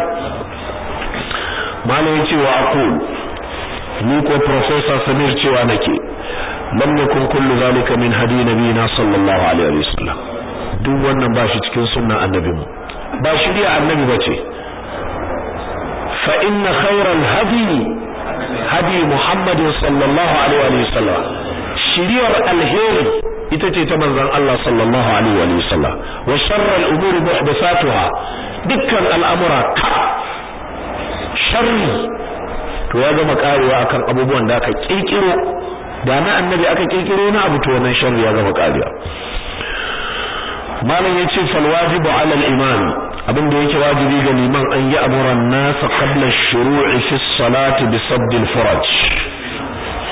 Malam ya ce wa aqul ni ko professor Samir cewa nake lam yakun kullu zalika min hadi nabiyina sallallahu alaihi wasallam. Duk wannan ba shi cikin sunnan annabi mu. Ba shari'a annabi bace fa inna khayral hadi hadi muhammad sallallahu alaihi wasallam. Shari'ar alheri ita ce ta manzon Allah sallallahu alaihi wasallam. Wa sharral umuri muhdathatuha. Dukkan al'amura sharri. To ya gama karewa akan abubuwan da aka kirkiro. Da na annabi aka kirkiro na abu to wannan sharri ya gama karewa. Malam ya ce fal wajibu ala al imam. Abin da yake wajibi ga liman an yi amuran nas qabla ash-shuru'i fi as-salati bi sadd al-furaj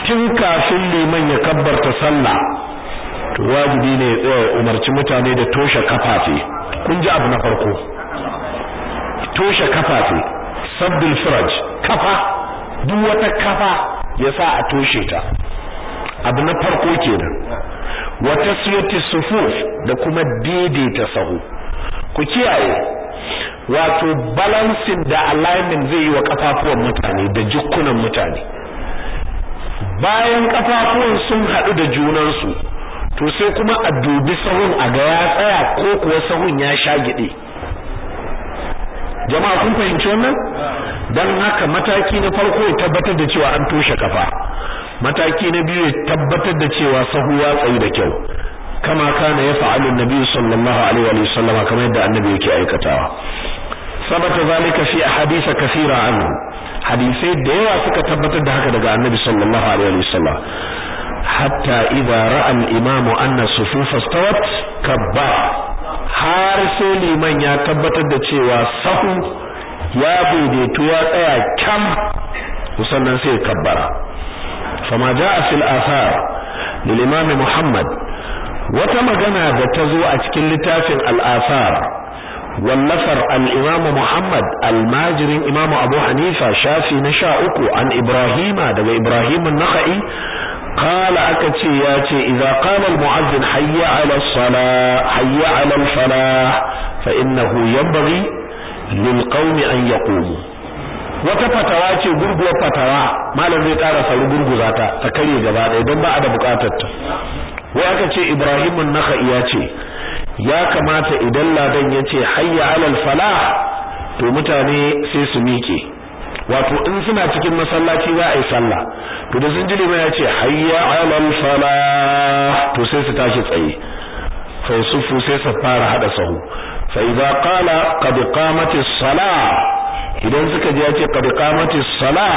tun kafin liman ya kabbarta sallah to wajibi ne ya tsaya umarci mutane da toshe kafafe. Kun ji abu na farko? Toshe kafafe. Sadd al-furaj kafa. Duk wata kafa ya sa a toshe ta. Abu na farko kenan. Wa taswiyati sufuf da kuma daidaita sahu. Ku kiyaye. Wato balancing da alignment zai yi wa kafafuwan mutane da jukkunan mutane. Bayan kafafuwan sun haɗu da junansu to sai kuma a dubi sahun a ga ya tsaya ko kuwa sahun ya sha gide jama'a kun fahimci wannan? Dan haka mataki na farko ya tabbatar da cewa an toshe kafa. Mataki na biyu ya tabbatar da cewa sahu ya tsayu da kyau. Kama kana ya fa'alu annabi sallallahu alaihi wa sallam kamar yadda annabi yake aikatawa. Sabata zalika fi ahadith kathira anhu. Hadisai da yawa suka tabbatar da haka daga annabi sallallahu alaihi wa sallam. Hatta idza ra'a al-imam anna sufufa istawat kabbara har sai liman ya tabbatar da cewa sahu ya daidaitu ya tsaya kyam sannan sai kabbara. Fama jaa fil athar lil imam muhammad wata magana da ta zo a cikin littafin al-athar wallafar al-imam muhammad al-majirin imam abu hanifa shafi na sha uku an ibrahima daga ibrahim an-nakhai qala aka ce ya ce idza qala al mu'azzin hayya ala salah hayya ala al falah fa an yaqumu wata fatawa ce gurguwar fatawa malam zai kara faru gurguza ta ta kare gaba ɗaya don ba a da buƙatar ta wai aka ce ibrahim naka ya ce ya kamata idan ladan ya ce hayya alal falah to mutane sai su miƙe wato in suna cikin masallaci za a yi sallah. To da sun ji liman ya ce hayya alal falah to sai su tashi tsaye. Fa yusufu sai su fara hada sahu. Fa idza qala qad qamatis salah idan suka ji ya ce qad qamatis salah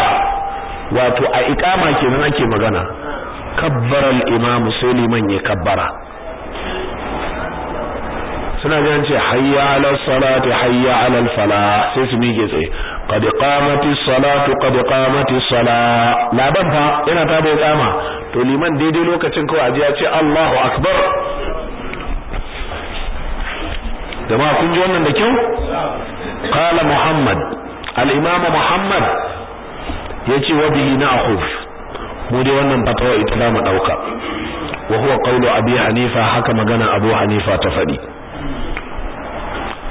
wato a iqama kenan ake magana. Kabbara al imam sai liman ya kabbara. Suna ga ce hayya ala salati hayya ala al falah sai su mike tsaye. Qad qamati salatu qad qamati salah laban fa yana ta bai kama. To liman daidai lokacin kawai aje ya ce Allahu akbar. Jama'a kun ji wannan da kyau? Qala muhammad. Al-imam muhammad ya ce wa bihi na'khuf. Mu dai wannan fatawa ita da mu ɗauka wa huwa qawlu abi hanifa haka magana abu ta faɗi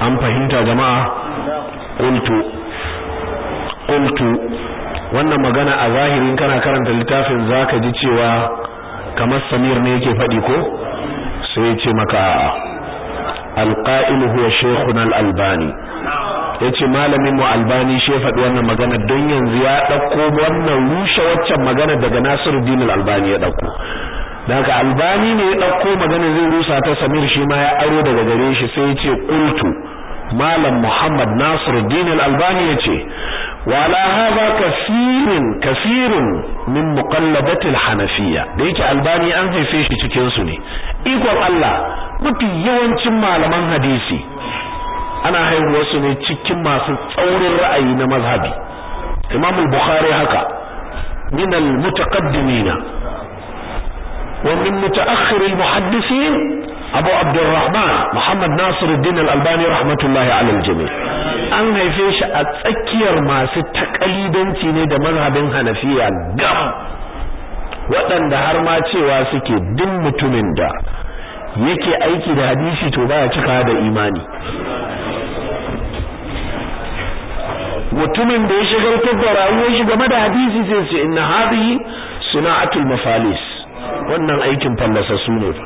an fahimta jama'a? Qultu. Qultu wannan magana a zahirin kana karanta littafin zaka ji cewa kamar Samir ne yake faɗi ko sai ce maka alqa'il huwa shaykhuna al-albani ya ce malamin mu albani shi faɗi wannan magana don yanzu ya ɗauko wannan rushe waccan magana daga Nasiruddin al-albani ya ɗauko daga albani ne ya ɗauko magana zai rusa ta Samir shi ma ya aro daga gare shi sai ya ce qultu. Malam Muhammad Nasiruddin al-albani ya ce wala hadha kaseerun kaseerun min muqallabati al-hanafiyya. Da yake albani an haife shi cikin su ne. Ikon Allah mafi yawancin malaman hadisi ana haihuwar su ne cikin masu tsaurin ra'ayi na mazhabi. Imam al-Bukhari haka min al-mutaqaddimin wa min mutaakhir al-muhaddisin Abu Abdurrahman Muhammad Nasiruddin al-Albani rahmatullahi ala al-jami' an haife shi a tsakiyar masu takalidanci ne da mazhabin Hanafiya gam. Waɗanda har ma cewa suke duk mutumin da yake aiki da hadisi to baya cika da imani. Mutumin da ya shagaltar da rayuwar shi game da hadisi sai ce inna hadhihi suna'atul mafalis. Wannan aikin fallasa su ne fa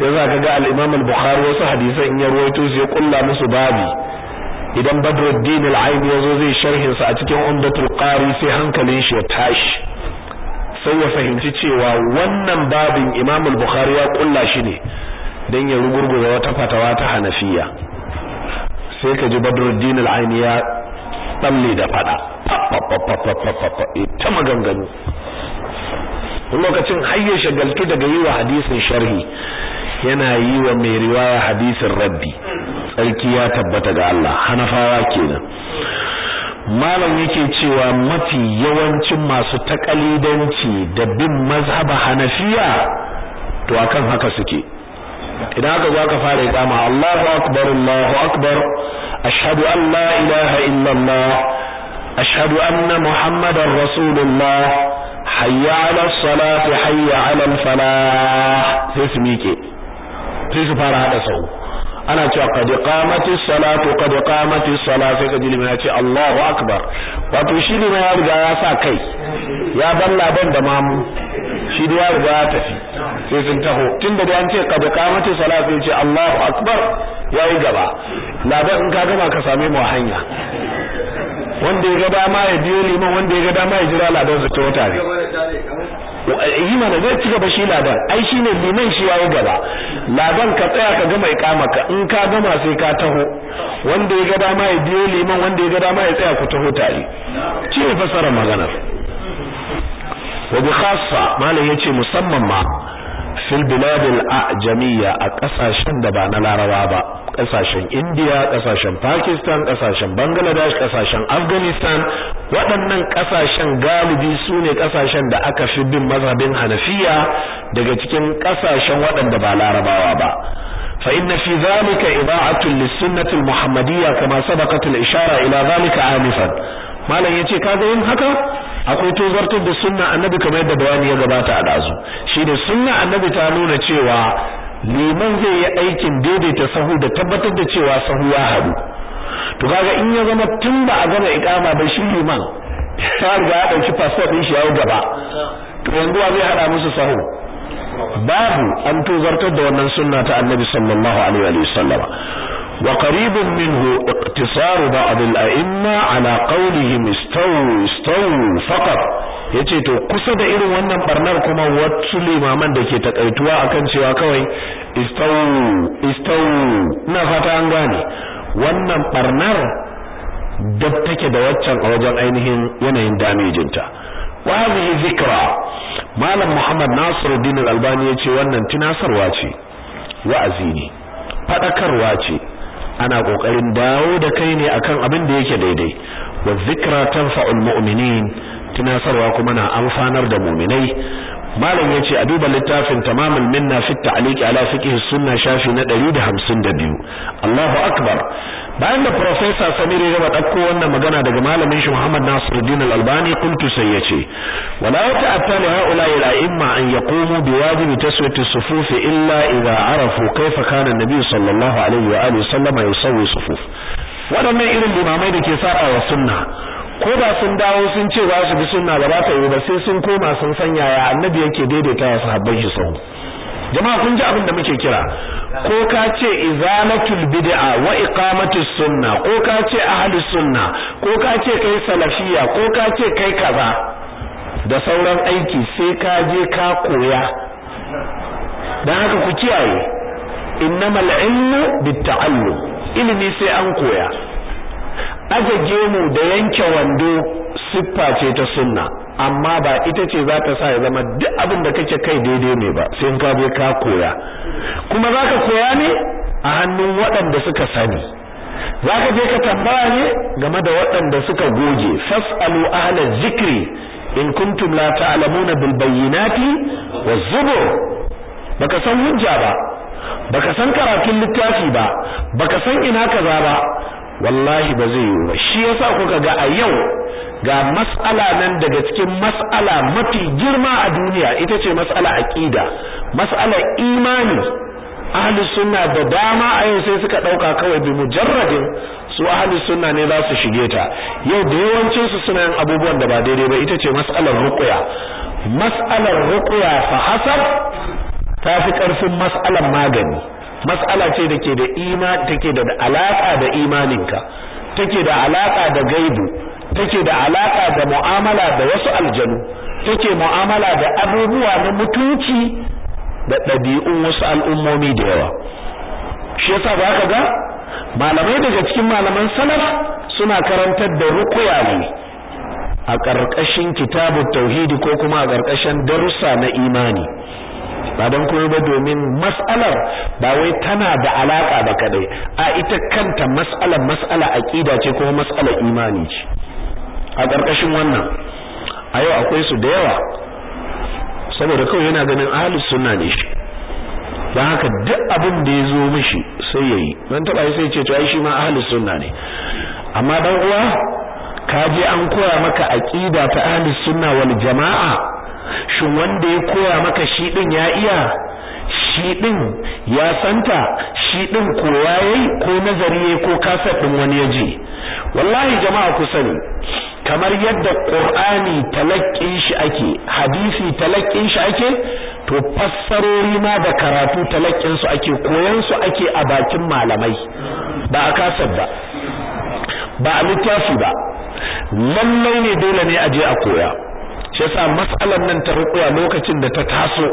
yanzu ka ga al-Imam al-Bukhari wasu hadisan in ya ruwaito su ya kulla musu babi idan Badruddin al-Aini ya zo zai sharhin sa a cikin Umdatul Qari sai hankalin shi ya tashi sai ya fahimci cewa wannan babin Imam al-Bukhari ya kulla shi ne dan ya rugurguza wata fatawa ta Hanafiya sai ka ji Badruddin al-Aini ya balle da fada ta maganganu lokacin hayya shagaltu daga yi wa hadisin sharhi yana yi wa mai riwaya hadisin rabbi. Tsarki ya tabbata ga Allah hanafawa kenan. Malam yake cewa mafi yawancin masu takalidanci da bin mazhaba hanafiya to akan haka suke. Idan aka zo aka fara ikama Allahu akbar Allahu akbar ashhadu an la ilaha illallah ashhadu anna muhammadar rasulullah hayya ala salati hayya ala falah sai su mike sai su fara hada sau. Ana cewa qad qamati salatu qad qamati salat sai kaji ya ce Allahu akbar. Wato shi ne ya riga ya sa kai. Ya balla ban da mamu. Shi da ya riga ya tafi. Sai sun taho. Tunda da an ce qad qamati salat sai ce Allahu akbar. Yayi gaba. Labar in ka gama ka same mu hanya. Wanda ya ga dama ya biyo liman wanda ya ga dama ya jira ladan su ta wata ne yi mana zai ci gaba shi ladan. Ai shine liman shi yayi gaba. Ladan ka tsaya ka gama ikama ka. In ka gama sai ka taho. Wanda ya ga dama ya biyo liman wanda ya ga dama ya tsaya ku taho tare. Shi ne fasarar maganar. Wa bi khassa malam ya ce musamman ma fil bilad al ajamiyya a ƙasashen da ba na larabawa ba. Kasashen India ƙasashen Pakistan ƙasashen Bangladesh ƙasashen Afghanistan. Waɗannan ƙasashen galibi su ne ƙasashen da aka fi bin mazhabin Hanafiya daga cikin ƙasashen waɗanda ba larabawa ba. Inna fi dhalika ida'atun lis-sunnati al-muhammadiyya kama sabaqat al-ishara ila dhalika anifan. Malam ya ce kaga yin haka? Akwai tozartar da sunna annabi kamar yadda bayani ya gabata a dazu shine sunna annabi ta nuna cewa liman zai yi aikin daidaita sahu da tabbatar da cewa sahu ya haɗu. To kaga in ya zama tun ba a gama ikama ba shi liman ya riga ya ɗauki passport din shi ya gaba. To yanzu zai hada musu sahu? Babu. An tozartar da wannan sunna ta annabi sallallahu alaihi wa sallama وقريب منه اقتصار بعض الأئمة على قولهم استووا استووا فقط yace to kusa da irin wannan barnar kuma wasu limaman da ke takaituwa akan cewa kawai istawu istawu ina fata an gane wannan barnar dab take da waccan a wajen ainihin yanayin damejinta wa hadhihi zikra malam muhammad nasiruddin al-albani yace wannan tunasarwa ce wa'azi ne fadakarwa ce ana ƙoƙarin dawo da kai ne akan abin da yake daidai. Wa zikra tanfa'ul mu'minin tunasarwa kuma na amfanar da mu'minai. Malam ya ce a duba littafin tamamul minna fi ta'liq ala fiqh sunna shafi na 152 Allahu akbar. Bayan da professor Samir ya ɗauko wannan magana daga malamin shi Muhammad Nasiruddin Al-Albani kuntu sai ya ce wala ta'atta li ha'ula'i al-a'imma an yaqumu biwajibi taswiyati as-sufuf illa idha arafu kayfa kana an-nabi sallallahu alaihi wa alihi sallama yusawwi sufuf. Wadannan irin limamai da ke saba wa sunna ko da sun dawo sun ce za su bi sunna ba za ta yi ba sai sun koma sun san yaya annabi yake daidaita wa sahabban shi sahu jama'a kun ji abin da muke kira. Ko ka ce izalatul bid'a wa iqamatus sunna ko ka ce ahlus sunna ko ka ce kai salafiya ko ka ce kai kaza da sauran aiki sai ka je ka koya. Dan haka ku kiyaye. Innamal ilmu bitta'allum. Ilimi sai an koya. Aje gemu da yanke wando siffa ce ta sunna amma ba ita ce za ta sa ya zama duk abin da kake kai daidai ne ba sai ka je ka koya. Kuma zaka koya ne a hannun waɗanda suka sani. Zaka je ka tambaya ne game da waɗanda suka goge. Fasalu ahla zikri in kuntum la ta'lamuna bil bayyinati waz zubur. Baka san hujja ba baka san karatun littafi ba baka san ina kaza ba wallahi ba zai yi ba. Shi yasa kuka ga a yau ga mas'ala nan daga cikin mas'ala mafi girma a duniya ita ce mas'ala aqida mas'ala imani. Ahli sunna da dama a yau sai suka ɗauka kawai bi mujarradin su ahli sunna ne za su shige ta. Yau da yawancin su suna yin abubuwan da ba daidai ba ita ce mas'alar ruqya. Mas'alar ruqya fa hasab ta fi ƙarfin mas'alar magani. Mas'ala ce da ke da ima take da alaka da imaninka take da alaka da gaibu take da alaka da mu'amala da wasu aljanu take mu'amala da abubuwa na mutunci da ɗabi'un wasu al'ummomi da yawa. Shi yasa za ka ga malamai daga cikin malaman salaf suna karantar da ruqya ne a ƙarƙashin kitabut tauhidi ko kuma a ƙarƙashin darussa na imani. Ba don kuma ba domin mas'alar ba wai tana da alaka ba kadai a ita kanta mas'alar mas'ala aqida ce kuma mas'alar imani ce. A ƙarƙashin wannan a yau akwai su da yawa. Saboda kawai yana ganin ahlus sunna ne shi. Dan haka duk abin da ya zo mishi sai yayi dan taba sai ce to ai shi ma ahlus sunna ne. Amma dan uwa ka je an koya maka aqida ta ahlus sunna wal jamaa shin wanda ya koya maka shi din ya iya? Shi din ya santa? Shi din koya yayi ko nazari yayi ko ƙasar din wani yaji wallahi jama'a ku sani kamar yadda qur'ani talakkin shi ake hadisi talakkin shi ake to fassarori ma da karatu talakkin su ake koyan su ake a bakin malamai. Ba a ƙasar ba. Ba a littafi ba. Lallai ne dole ne a je a koya. Shi yasa mas'alar nan ta rukuya lokacin da ta taso.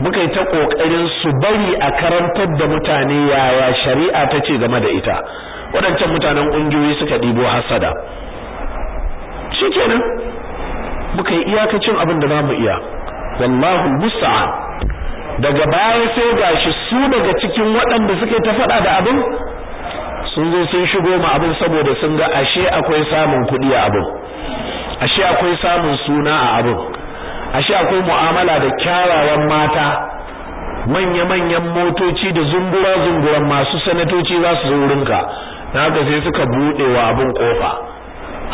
Muka yi ta ƙoƙarin su bari a karantar da mutane yaya shari'a ta ce game da ita. Waɗancan mutanen ƙungiyoyi suka ɗibo hasada shikenan muka yi iyakacin abin da za mu iya. Wallahu musta'an. Daga baya sai gashi su daga cikin waɗanda suke ta faɗa da abin sun zo sun shigo ma abin saboda sun ga ashe akwai samun kuɗi a abin. Ashe akwai samun suna a abin ashe akwai mu'amala da kyawawan mata. Manya-manyan motoci da zungura-zunguran masu sanatoci za su zo wurinka. Na haka sai suka buɗe wa abin ƙofa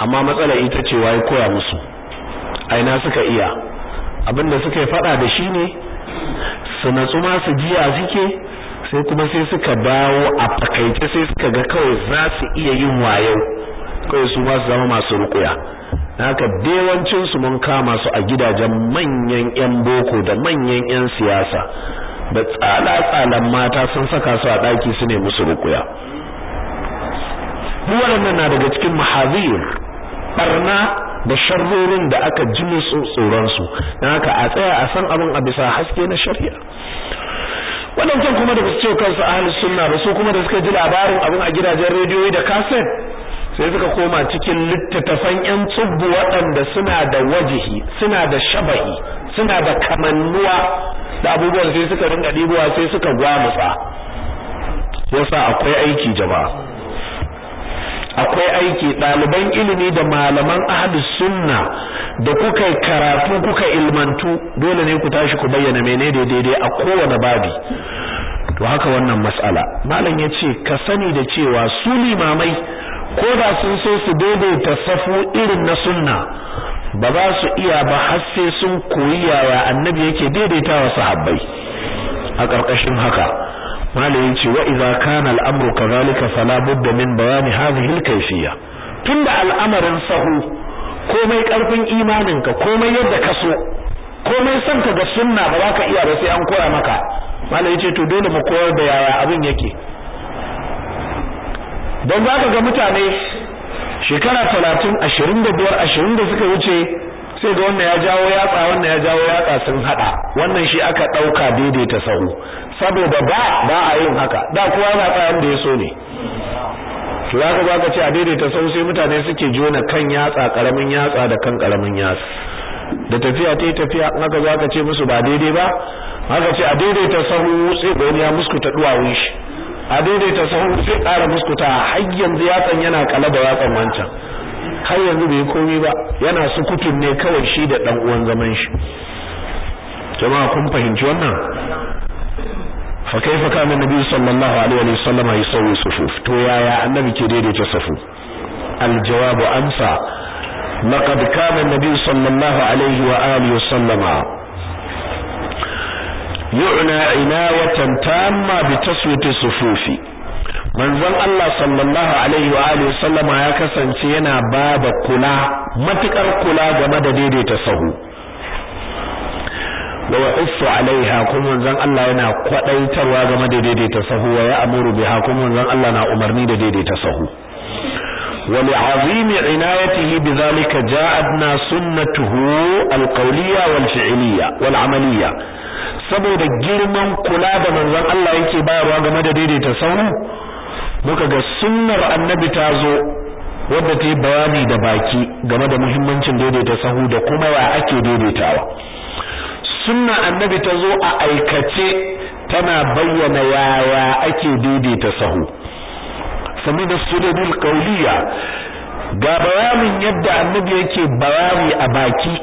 amma matsala ita ce wai koya musu? Aina suka iya? Abinda suka yi fada da shi ne su natsu ma su jiya suke sai kuma sai suka dawo a fakaice sai suka ga kawai za su iya yin wayo. Kawai su ma su zama masu rukuya. Haka dewancin su mun kama su a gidajen manyan yan boko da manyan yan siyasa. Da tsala-tsalan mata sun saka su a daki su ne musu rukuya. Duk na daga cikin mahazir barna da sharrorin da aka ji musu tsoron su dan haka a tsaya a san abin a bisa haske na shari'a. Waɗancan kuma da su ce kansu ahlus sunna ba su kuma da suka ji labarin abin a gidajen rediyoyi da cassette sai suka koma cikin littattafan yan tsubbu waɗanda suna da wajihi suna da shabahi suna da kamannuwa da abubuwan sai suka rinka ɗibowa sai suka gwamutsa. Yasa akwai aiki jama'a. Akwai aiki. Ɗaliban ilimi da malaman ahlus sunna da kuka karatu kuka ilmantu dole ne ku tashi ku bayyana menene daidai a kowane babi. To haka wannan mas'ala. Malam ya ce ka sani da cewa su limamai ko da sun so su daidaita safu irin na sunna ba za su iya ba har sai sun koyi yaya annabi yake daidaita wa sahabbai. A ƙarƙashin haka malam ya ce wa idza kana al-amru kadhalika fala budda min bayani hadhihi al-kayfiyya. Tunda al'amarin sahu komai ƙarfin imaninka komai yadda ka so komai son ka ga sunna ba za ka iya ba sai an koya maka. Malam ya ce to dole mu koyar da yaya abin yake. Don za ka ga mutane shekara talatin ashirin da biyar ashirin da suka wuce sai ga wannan ya jawo yatsa wannan ya jawo yatsa sun hada wannan shi aka ɗauka daidaita sahu saboda ba ba a yin haka. Da kowa na tsayan da ya so ne. To ga ka ce a daidaita sahu sai mutane suke jona kan yatsa ƙaramin yatsa da kan ƙaramin yatsa. Da tafiya ta tafiya in aka zo aka ce musu ba daidai ba haka ce a daidaita sahu sai ga wani ya muskuta duwawun shi. A daidaita sahu sai ƙara muskuta. Har yanzu yatsan yana kala da yatsan wancan. Har yanzu bai komi ba. Yana sukutun ne kawai shi da dan uwan zaman shi. Jama'a kun fahimci wannan? Fa kaifa kana nabi sallallahu alaihi wa sallam yusawwi sufuf? To yaya annabi ke daidaita safu? Aljawabu amsa laqad kana nabi sallallahu alaihi wa alihi wa sallama yu'na inayatan tamma bi taswiti sufufi manzon Allah sallallahu alaihi wa alihi sallama ya kasance yana bada kula matukar kula game da daidaita sahu wa yahussu alaiha kuma manzon Allah yana kwadaitarwa game da daidaita sahu wa ya'muru biha kuma manzon Allah na umarni da daidaita sahu ولعظيم عنايته بذلك جاءتنا سنته القولية والفعلية والعملية Saboda girman kula da manzon Allah yake bayarwa game da daidaita sahu muka ga sunnar annabi ta zo wadda ta yi bayani da baki game da muhimmancin daidaita sahu da kuma ya ake daidaitawa. Sunna annabi ta zo a aikace tana bayyana yaya ake daidaita sahu. Sami da sudadul qawliya ga bayanin yadda annabi yake bayani a baki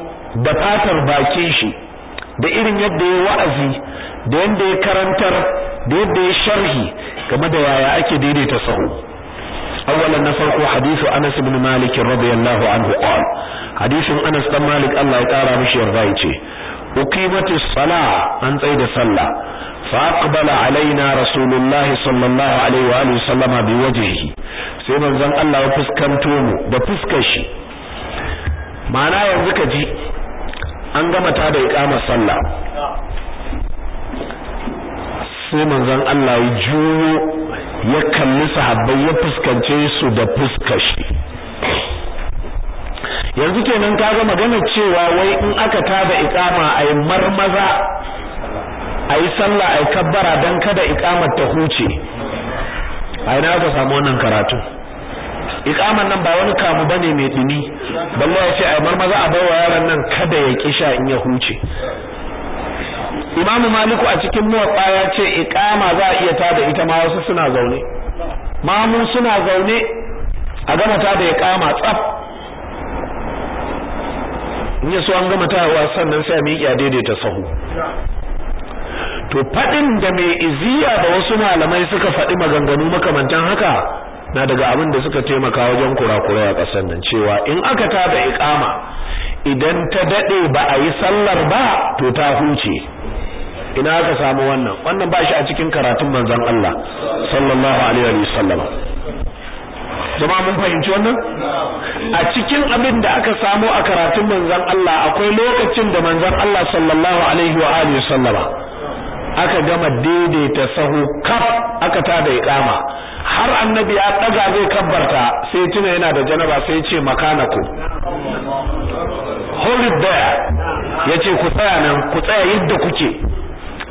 da fatar bakin shi. Da irin yadda ya wa'azi da yadda ya karantar da yadda ya sharhi game da yaya ake daidaita sahu. Awwalan na farko hadithu Anas ibn Malik radiyallahu anhu qala hadisin Anas dan Malik Allah ya kara mishi yarda ya ce uqimatis salah an tsaida sallah. Fa aqbala alaina rasulullahi sallallahu alaihi wa alihi sallama bi wajhihi. Sai manzon Allah ya fuskanto mu da fuskar shi. Ma'ana yanzu ka ji an gama ta da iqamar sallah. Sai manzon Allah ya juyo ya kalli sahabbai ya fuskance su da fuskar shi. Yanzu kenan kaga magana cewa wai in aka tada iqama ai marmaza ai sallah ai kabbara dan kada iqamar ta huce. Ai na ka samu wannan karatu? Iqaman nan ba wani kamu ba ne mai dumi. Balle ya ce ai marmaza a bawa yaron nan kada ya kisha in ya huce. Imam Maliku a cikin muwatta ya ce iqama za a iya tada ita ma wasu suna zaune. Mamu suna zaune a gama tada iqama tsaf. In yaso an gama tawa sannan sai a miƙa daidaita sahu. To faɗin da mai iziya da wasu malamai suka faɗi maganganu makamantan haka na daga abin da suka taimaka wajen kurakurai a ƙasar nan cewa in aka tada iqama idan ta daɗe ba a yi sallar ba to ta huce. Ina aka samu wannan? Wannan ba shi a cikin karatun manzon Allah sallallahu alaihi wa sallam. Jama'a mun fahimci wannan? A cikin abin da aka samu a karatun manzon Allah akwai lokacin da manzon Allah sallallahu alaihi wa alihi sallama aka gama daidaita sahu kaf aka tada iqama. Har annabi ya daga zai kabbarta sai tuna yana da janaba sai ce makanako hold it there. Yace ku tsaya nan ku tsaya yadda kuke.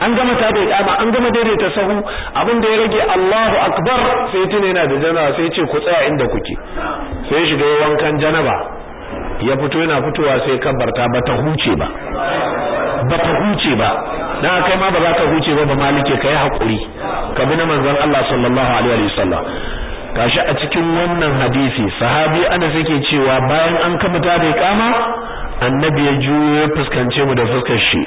An gama ta da iqama an gama daidaita sahu. Abin da ya rage Allahu akbar. Sai tuna yana da janaba sai ce ku tsaya inda kuke. Sai shiga wankan janaba. Ya fito yana fitowa sai kabbarta ba ta huce ba. Ba ta huce ba. Dan kai ma ba za ka huce ba ba malike kai haƙuri ka bi na manzon Allah sallallahu alaihi wasallam gashi a cikin wannan hadisi sahabi ana yake cewa bayan an kamata da iqama annabi ya juyo ya fuskance mu da fuskar shi.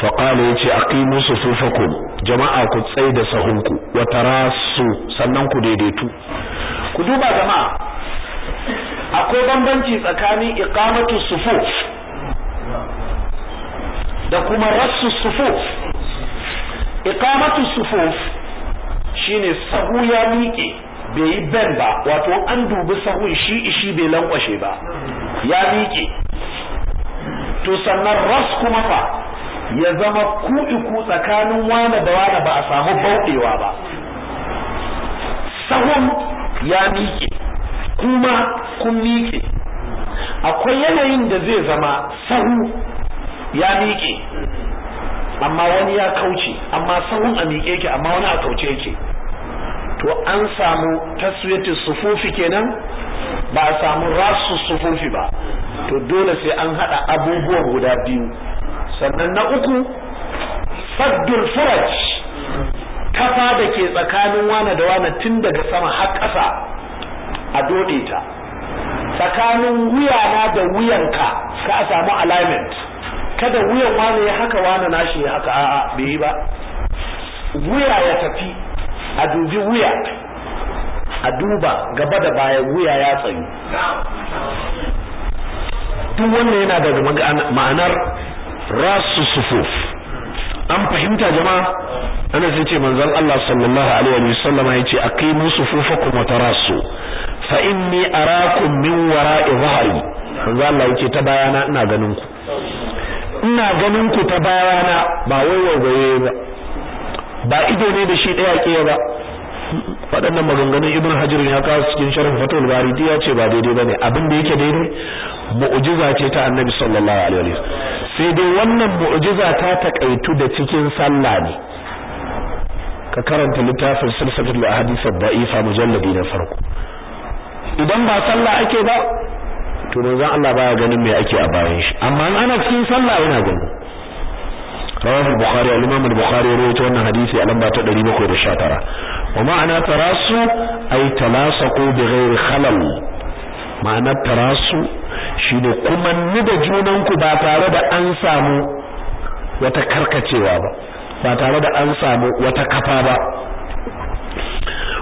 Fa qala ya ce aqimu sufufakum. Jama'a ku tsai da sahunku wa tarasu sannan ku daidaitu. Ku duba jama'a akwai bambanci tsakanin iqamatu sufuf da kuma rassu sufuf. Iqamatu sufuf shine sahu ya miƙe bai yi ben ba wato an dubi sahun shi ishi bai lankwashe ba ya miƙe. To sannan ras kuma fa ya zama ku iku tsakanin wane da wane ba a samu bauɗewa ba. Sahun ya miƙe. Kuma kun miƙe. Akwai yanayin da zai zama sahu ya miƙe amma wani ya kauce amma sahun a miƙe yake amma wani a kauce yake. To an samu taswiyatu sufufi kenan ba a samu rasu sufufi ba. To dole sai an hada abubuwan guda biyu. Sannan na uku saddul furaj. Kafa da ke tsakanin wane da wane tun daga sama har ƙasa. A dode ta. Tsakanin wuyana da wuyanka ka a samu alignment. Kada wuyan wane ya haka wane nashi ya haka a'a bai ba. Wuya ya tafi a dubi wuya. A duba gaba da baya wuya ya tsayu. Duk wannan yana daga ma'anar rasu sufuf. An fahimta jama'a? Ana sai ce manzon Allah sallallahu alaihi wa sallam ya ce aqimu sufufakum wa tarasu. Fa inni arakum min wara'i dhahri. Manzon Allah yake ta bayana ina ganin ku. Ina ganin ku ta bayana ba wai waiwaye ba. Ba ido ne da shi ɗaya ke ba. Waɗannan maganganun ibn hajar ya kawo cikin sharh fatul bari ya ce ba daidai ba ne abin da yake daidai mu'jiza ce ta annabi sallallahu alaihi wasallam sai dai wannan mu'jiza ta takaitu da cikin sallah ne. Ka karanta littafin silsilatul ahadith ad-da'ifa mujalladi na farko. Idan ba sallah ake ba to manzon Allah baya ganin me ake a bayan shi. Amma ana cikin sallah yana gani. Rawahu al-bukhari al-imam al-bukhari rawaito wannan hadisi a lamba ta 719 wa ma'ana tarasu ay talasaqu bighairi khalal. Ma'ana tarasu shine kuma ni da junanku ba tare da an samu wata karkacewa ba ba tare da an samu wata kafa ba wa aqimu ay sahu kama fi riwayatin ukhra lil bukhari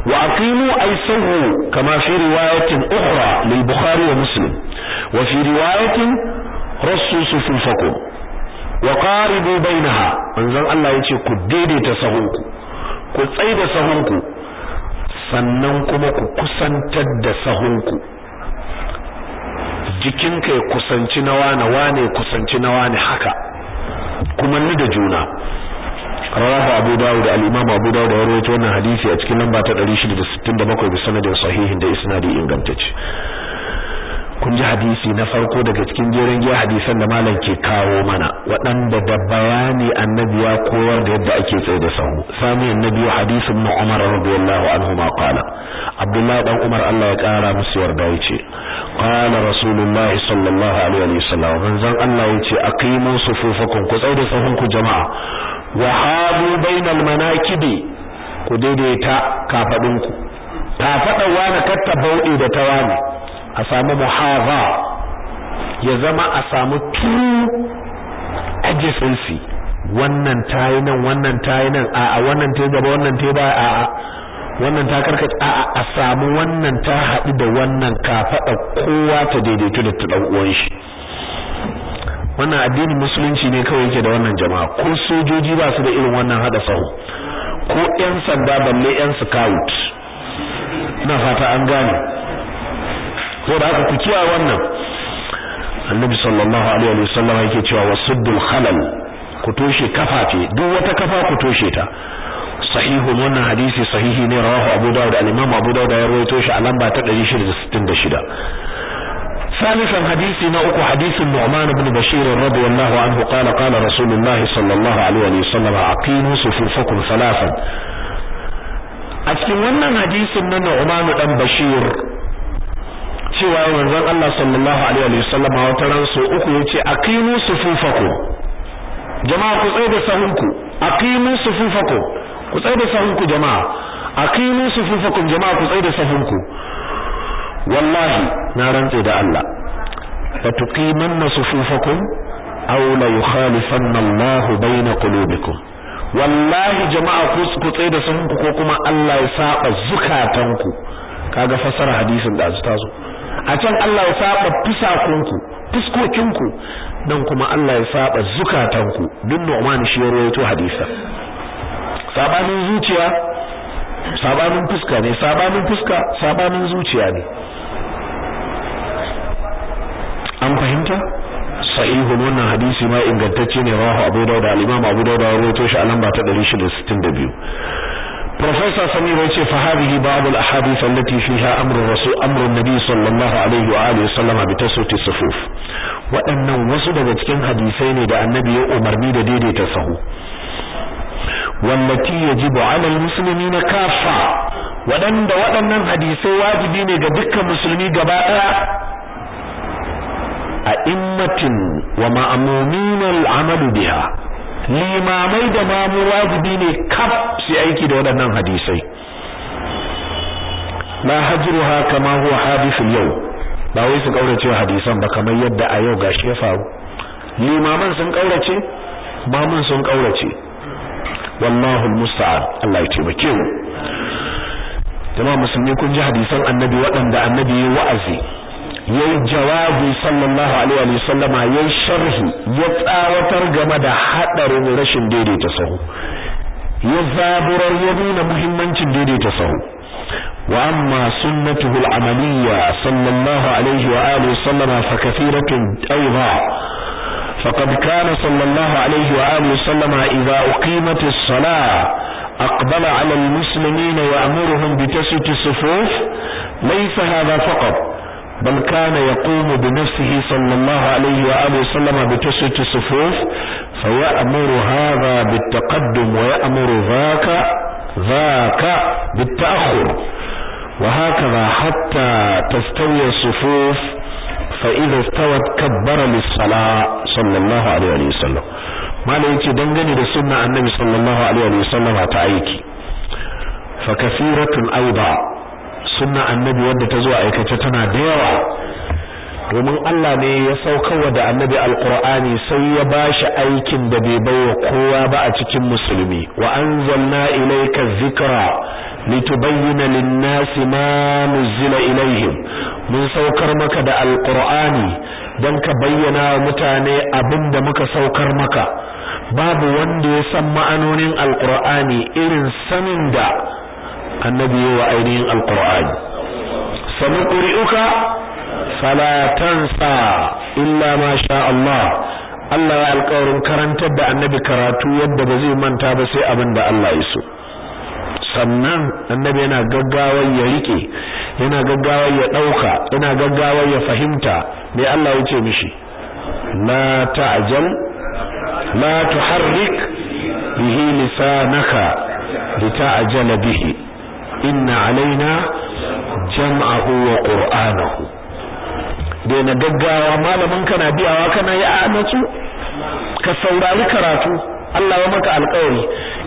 wa muslim wa fi riwayatin rasu sufufakum wa qaribu bainaha manzon Allah ya ce ku daidaita sahunku ku tsaida sahunku sannan kuma ku kusantar da sahunku jikinka ya kusanci na wane wane kusanci na wane haka kuma ni da juna rawahu abu dawud al-imam abu dawud ya rawaito wannan hadisi a cikin lamba ta 667 bi sanadin sahihin da isnadi ingantacce. Ku kun ji hadisi na farko daga cikin jerin giya hadisan da malam ke kawo mana waɗanda da bayani annabi ya koyar da yadda ake tsaye da sahu. Sami annabi hadisin na Umar radiyallahu anhu ma qala. Abdullah dan Umar Allah ya kara musu yarda ya ce qala Rasulullah sallallahu alaihi wa sallam manzon Allah ya ce aqimu sufufakum ku tsaye da sahun ku jama'a. Wa hadu bainal manakibi ku daidaita kafadinku. Kafadan wani katta bauɗe da tawani a samu muhaza ya zama a samu true adjacency. Wannan tayi nan wannan tayi nan a a wannan tayi gaba wannan tayi ba a a wannan ta karkace a a a samu wannan ta haɗu da wannan kafada kowa ta daidaito da dan uwan shi. Wannan addinin musulunci ne kawai yake da wannan jama'a. Ko sojoji ba su da irin wannan hada sahu. Ko yan sanda balle yan scout. Ina fata an gane. Saboda haka ku kiyaye wannan. Annabi sallallahu alaihi wa sallam yake cewa wasuddul khalal. Ku toshe kafafe. Duk wata kafa ku toshe ta. Sahihu wannan hadisi sahihi ne rawahu abu dawud. Al-imam abu dawud ya rawaito shi a lamba ta 666 ثالثا حديث نأكو حديث النعمان بن بشير رضي الله عنه قال قال رسول الله صلى الله عليه وسلم أقيموا صفوفكم ثلاثا أتكلم wannan hadisin na Nu'man dan Bashir cewa manzon Allah sallallahu alaihi wa sallam wata ran so uku yace aqimu sufufakum jama'a ku tsaye da sahunku aqimu sufufakum ku tsaye da sahunku jama'a aqimu sufufakum jama'a ku tsaye da sahunku wallahi na rantse da Allah. La tuqimanna sufufakum aw la yukhalifanna Allah bayna qulubikum. Wallahi jama'a ku ku tsaye da sahunku ko kuma Allah ya saba zukatanku. Kaga fasara hadisin da azu ta zo. A can Allah ya saba fisakunku fuskokinku dan kuma Allah ya saba zukatanku. Duk Nu'man shi ya rawaito hadisa. Sabanin zuciya sabanin fuska ne sabanin fuska sabanin zuciya ne. An fahimta? Sahihun wannan hadisi ma ingantacce ne rawahu Abu Dawud da al-Imam Abu Dawud ya rawaito shi a lamba ta 662 Professor Samir ya ce fa hadhihi ba'd al-ahadith allati fiha amru rasul amru an-nabi sallallahu alaihi wa alihi wasallama bi tasawwut as-sufuf waɗannan wasu daga cikin hadisai ne da annabi ya umarni da daidaita sahu. Wallati yajibu 'ala al-muslimina kaffa waɗanda waɗannan hadisai wajibi ne ga dukkan musulmi gaba ɗaya a immatin wa ma'amumin al'amalu biha. Limamai da mamu wajibi ne kaf su aiki da waɗannan hadisai. La hajruha kama huwa hadithul yau. Ba wai su kaurace hadisan ba kamar yadda a yau gashi ya faru. Limaman sun kaurace mamun sun kaurace wallahu almusta'an Allah ya taimake mu. Jama'a musulmi kun ji hadisan annabi waɗanda annabi ya wa'azi. Yayi jawabi sallallahu alaihi wa sallama yayi sharhi ya tsawatar game da hadarin rashin daidaita sahu ya zaburar ya nuna muhimmancin daidaita sahu wa amma sunnatuhu al-amaliyya sallallahu alaihi wa alihi sallama fa kathiratun ayda فقد كان صلى الله عليه وآله وسلم إذا أقيمت الصلاة أقبل على المسلمين وأمرهم بتسوية الصفوف ليس هذا فقط بل كان يقوم بنفسه صلى الله عليه وآله وسلم بتسوية الصفوف فيأمر هذا بالتقدم ويأمر ذاك ذاك بالتأخر. وهكذا حتى تستوي الصفوف فإذا استوت كبر للصلاة صلى الله عليه وسلم. ما دنگني da sunna annabi sallallahu alaihi wasallam ta aiki fa kathiratun aiba sunna annabi wadda ta zo aikace tana da yawa. Domin Allah ne ya saukarwa da annabi alqur'ani sai ya bashi aikin da bai baiwa kowa ba a cikin musulmi. Wa anzalna ilayka dhikra litubayyana lin-nasi ma nuzila ilayhim. Mun saukar maka da alqur'ani dan ka bayyana wa mutane abin da muka saukar maka. Babu wanda ya san ma'anonin alqur'ani irin sanin da annabi wa ainihin alqur'ani sanuqri'uka fala tansa illa ma sha Allah Allah ya alƙawarin karantar da annabi karatu yadda ba zai manta ba sai abin da Allah ya so sannan annabi yana gaggawar ya riƙe yana gaggawar ya ɗauka yana gaggawar ya fahimta me Allah ya ce mishi. La ta'jal la tuharrik bihi lisanaka lita'jala bihi. Inna alaina jam'ahu wa qur'anahu. Daina gaggawa malamin kana biyawa kana yi a natsu ka saurari karatu. Allah ya maka alƙawari.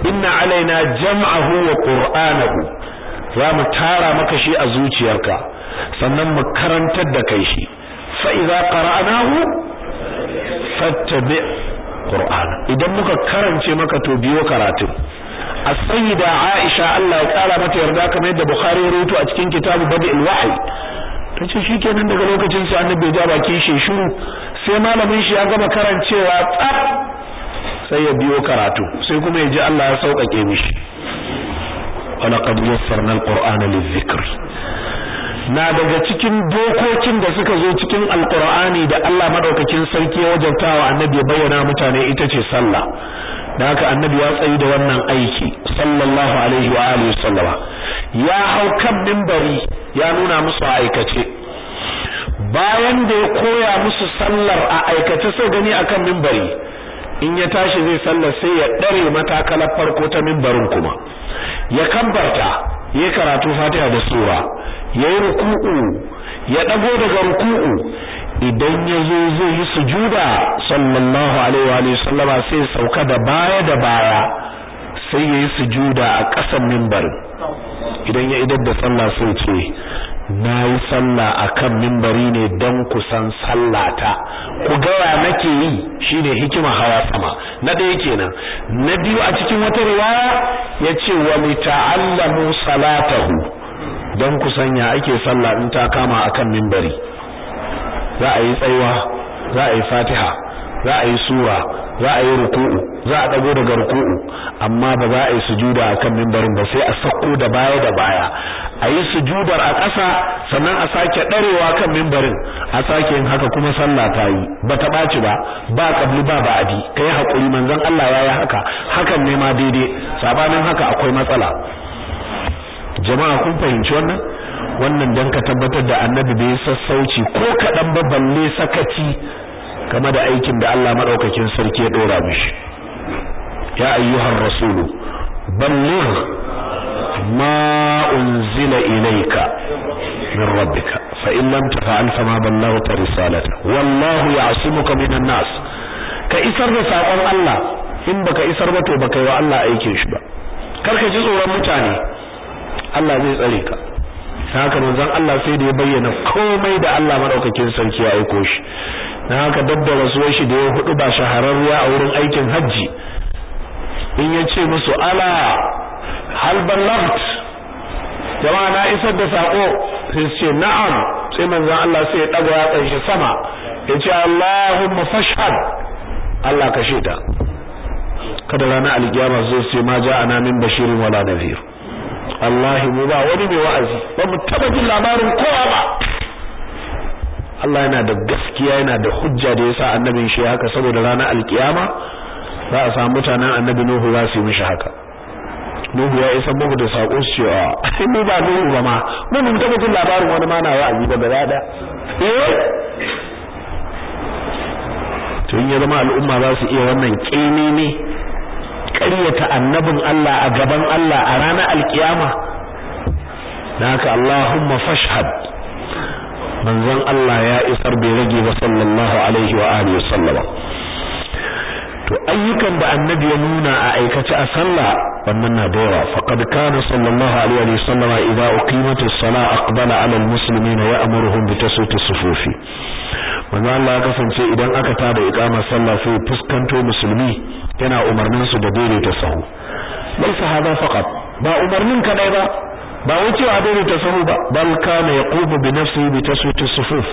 Inna alaina jam'ahu wa qur'anahu. Za mu tara maka shi a zuciyarka sannan mu karantar da kai shi. Fa idza qara'nahu fattabi qur'ana. Idan muka karance maka to biyo karatu as-sayyida Aisha Allah ya kara mata yarda kamar yadda Bukhari ya rawaito a cikin kitabu Badil shikenan daga lokacin sai annabi ya baki shi shiru. Sai malamin shi ya gama karancewa tsaf sai ya biyo karatu. Sai kuma ya ji Allah ya sauƙaƙe mishi. Walaqad yassarna alqur'ana lizikr na daga cikin dokokin da suka zo cikin alqur'ani da Allah madaukakin sarki ya wajabtawa annabi ya bayyana mutane ita ce sallah. Da haka annabi ya tsayi da wannan aiki sallallahu alaihi wa alihi sallama. Ya hau kan minbari ya nuna musu aikace. Bayan da ya koya musu sallar a aikace sai gani akan minbari. In ya tashi zai sallar sai ya dare matakalar farko ta minbarin kuma. Ya kambarta ya karatu Fatiha da sura yayi ruku'u ya dago daga ruku'u. Idan ya zo zai yi sujuda sallallahu alaihi wa sallama sai sauka da baya da baya. Sai yayi sujuda a ƙasan minbarin idan ya idar da sallah sai ce na yi sallah akan mimbari ne don kusan sallata. Ku gaya nake yi shine hikima hawa sama. Na ɗaya kenan. Na biyu a cikin wata riwaya ya ce wa ta'allamu salatahu. Don kusan ya ake sallah in ta kama akan mimbari za a yi tsaiwa za a yi fatiha za a yi sura za a yi ruku'u za a dago daga ruku'u amma ba za a yi sujuda akan mimbarin ba sai a sako da baya da baya. A yi sujudar a ƙasa sannan a sake ɗarewa kan mimbarin a sake yin haka kuma sallah ta yi. Ba ta ɓaci ba ba kabli ba ba'adi. Kai haƙuri manzon Allah ya yi haka. Hakan ne ma daidai. Sabanin haka akwai matsala. Jama'a kun fahimci wannan? Wannan dan ka tabbatar da annabi bai sassauci ko kaɗan ba balle sakaci game da aikin da Allah madaukakin sarki ya dora mishi. Ya ayyuhar rasulu balligh ma unzila ilayka min rabbika fa in lam tafa'al fama ballaghta risalata wallahu ya'simuka minan nas. Ka isar da saƙon Allah in baka isar ba to baka yi wa Allah aikin shi ba. Karka ji tsoron mutane Allah zai tsare ka. Haka manzon Allah sai da ya bayyana komai da Allah madaukakin sarki ya aiko shi. Na haka dabda rasuwar shi da ya huɗu ba shahararriya a wurin aikin hajji. In ya ce musu ala hal ballagt? Jama'a na isar da sako sai su ce na'am. Sai manzon Allah sai ya daga yatsan shi sama. Ya ce Allahumma fashhad. Allah ka shaida. Kada rana alkiyama zai ce ma ja'ana min bashirin wala nadhir. Allah mu ba wani mai wa'azi. Ba mu taba jin labarin kowa ba. Allah yana da gaskiya yana da hujja da yasa annabin shi haka saboda ranar alkiyama za a samu mutanen annabi Nuhu za su yi mishi haka. Nuhu ya isa muku da sako su cewa ai mu ba Nuhu ba ma. Mu mun taba jin labarin wani ma na wa'azi ba gaba da eh? To in ya zama al'umma za su iya wannan kene ne ƙaryata annabin Allah a gaban Allah a ranar alkiyama. Haka Allahumma fashhad. Manzon Allah ya isar bai rage ba sallallahu alaihi wa alihi wasallama to ayyukan da annabi ya nuna a aikace a sallah wannan na da yawa. Faqad kana sallallahu alaihi wa sallama idza uqimat as-salah aqbala ala al-muslimin wa ya'muruhum bi taswit as-sufufi manzo Allah ya kasance idan aka tada iqamar sallah sai fuskanto musulmi yana umarnin su da daidaita sahu. Laysa hada faqat. Ba umarnin kadai ba ba wai cewa daidaita sahu ba. Bal kana yaqumu bi nafsihi bi taswit as-sufuf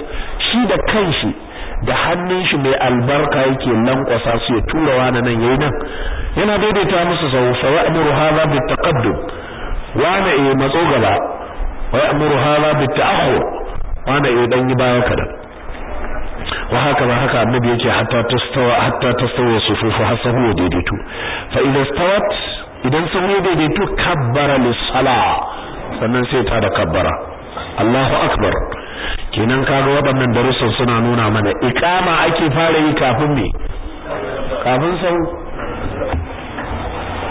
shi da kanshi da hannun shi mai albarka yake lankwasa su ya tura wani nan yayi nan. Yana daidaita musu sahu fa ya'muru hadha bit taqaddum. Wani eh matso gaba. Wa ya'muru hadha bit ta'akhur. Wani eh dan yi baya kada wa haka ba haka annabi yake hatta tastawa hatta tastawa sufufu har sahu ya daidaitu. Fa idza stawat idan sahu ya daidaitu kabbara lis-salah sannan sai ta da kabbara. Allahu akbar. Kenan kaga waɗannan darussan suna nuna mana iqama ake fara yi kafin me? Kafin sau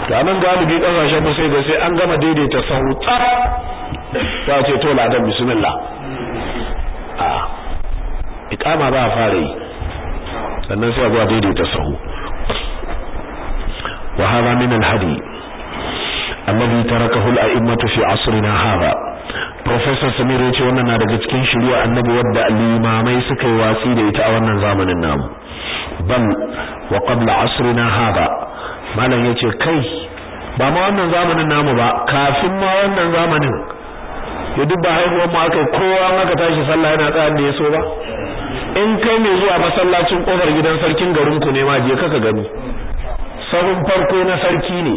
to a nan galibi ƙasashen mu sai ga sai an gama daidaita sahu tsaf. Ta ce to ladan bismillah. A iqama ba fara yi. Sannan sai a zuwa daidaita sahu. Wa hada min al-hadi alladhi tarakahu al-a'immatu fi asrina hada professor samir ya ce wannan na daga cikin shari'a annabi wadda limamai suka yi watsi da ita a wannan zamanin namu. Bal wa qabla asrina hada malam ya ce kai ba ma wannan zamanin namu ba kafin ma wannan zamanin. Ya duk ba haihuwar mu aka kowa aka tashi sallah yana tsayan da ya so ba. In kai mai zuwa masallacin ƙofar gidan sarkin garin ku ne ma je kaka gani. Sahun farko na sarki ne.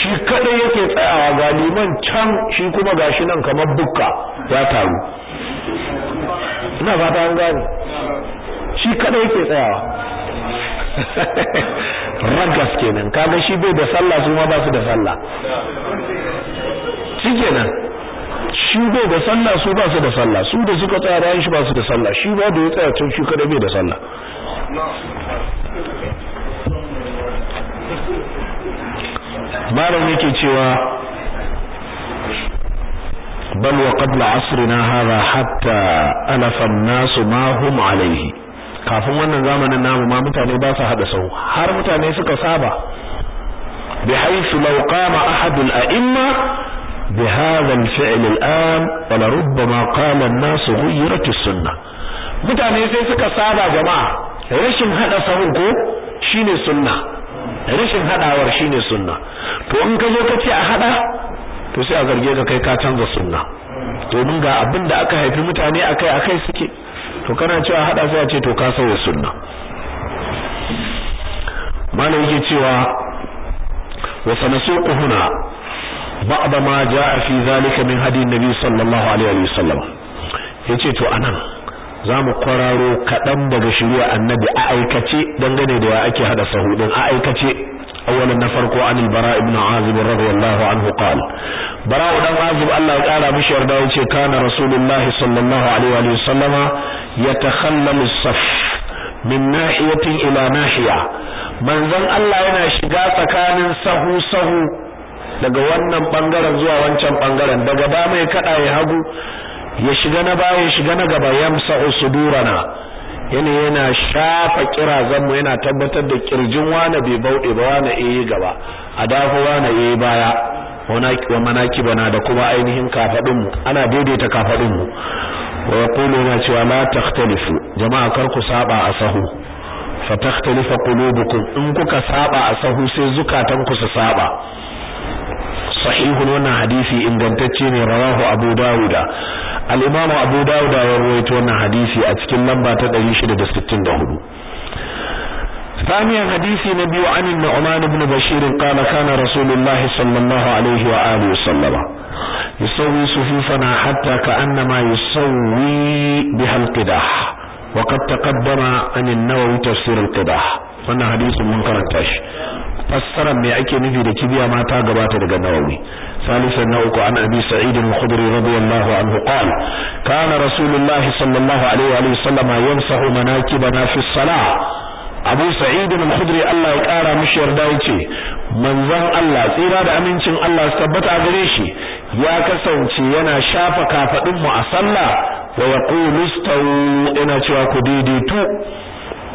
Shi kadai yake tsayawa ga liman can shi kuma gashi nan kamar bukka ya taru. Ina fata an gane. Shi kadai yake tsayawa. Ragas kenan. Kaga shi bai da sallah su ma ba su da sallah. Shikenan shi bai da sallah su ba su da sallah. Su da suka tsaya bayan shi ba su da sallah. Shi ba da ya tsaya can shi kada bai da sallah. Malam yake cewa bal wa qabla asrina hadha hatta alafa an-nas ma hum alayhi. Kafin wannan zamanin namu ma mutane ba su hada sau. Har mutane suka saba bi haythu law qama ahad al-a'imma al-an wa la rubbama qala an-nas ghayyirat as-sunnah mutane sai suka saba jama'a rashin hada sahun ko shine sunna rashin hadawar shine sunna to in ka zo ka ce a hada to sai a zarge ka kai ka canza sunna domin ga abin da aka haifi mutane akai akai suke to kana cewa hada sai a ce to ka sauya sunna malam yake cewa wa sanasuqu huna ba'da ma jaa fi zalika min hadin nabi sallallahu alaihi wasallam ya ce to a nan za mu kwararo kadan daga shari'a annabi a aikace dangane da ya ake hada sahudin a aikace awwalan na farko anil bara ibn azib radiyallahu anhu qal bara dan azib Allah ya kara mishi yarda ya ce kana rasulullahi sallallahu alaihi wasallama yatakhallalu as-saff min nahiyatin ila nahiya manzon Allah yana shiga tsakanin sahu sahu daga wannan ɓangaren zuwa wancan ɓangaren. Daga dama ya kada ya hagu ya shiga na baya ya shiga na gaba yamsa usudurana. Yana yana shafa kirazan mu yana tabbatar da ƙirjin wani bai bauɗe ba wani eh gaba. A dafa wani eh baya. Wa manakibana da kuma ainihin kafadin mu ana daidaita kafadin mu wa yaqulu ma cewa la takhtalifu. Jama'a kar ku saba a sahu. Fa takhtalifa qulubukum. In kuka saba a sahu sai zukatan ku su saba. sahihun wannan hadisi ingantacce ne rawahu abu dauda al-imam abu dauda ya rawaito wannan hadisi a cikin lamba ta 664 ثانيا حديث نبي عن النعمان بن بشير قال كان رسول الله صلى الله عليه وآله وسلم يسوي صفوفنا حتى كأنما يسوي بها القدح wa qad taqaddama an an-nawawi wannan hadisin mun karanta shi fassara me ake nufi da kibiya mata gabata daga nawawi salisan na uku an abi sa'id al-khudri radiyallahu anhu qala kana rasulullahi sallallahu alaihi wa sallam yamsahu manakibana fi as-salah abu sa'id al-khudri Allah ya kara mishi yarda ya ce manzon Allah tsira da amincin Allah su tabbata a gare shi ya kasance yana shafa kafadin mu a sallah wa yaqulu istawu. Ina cewa ku daidaitu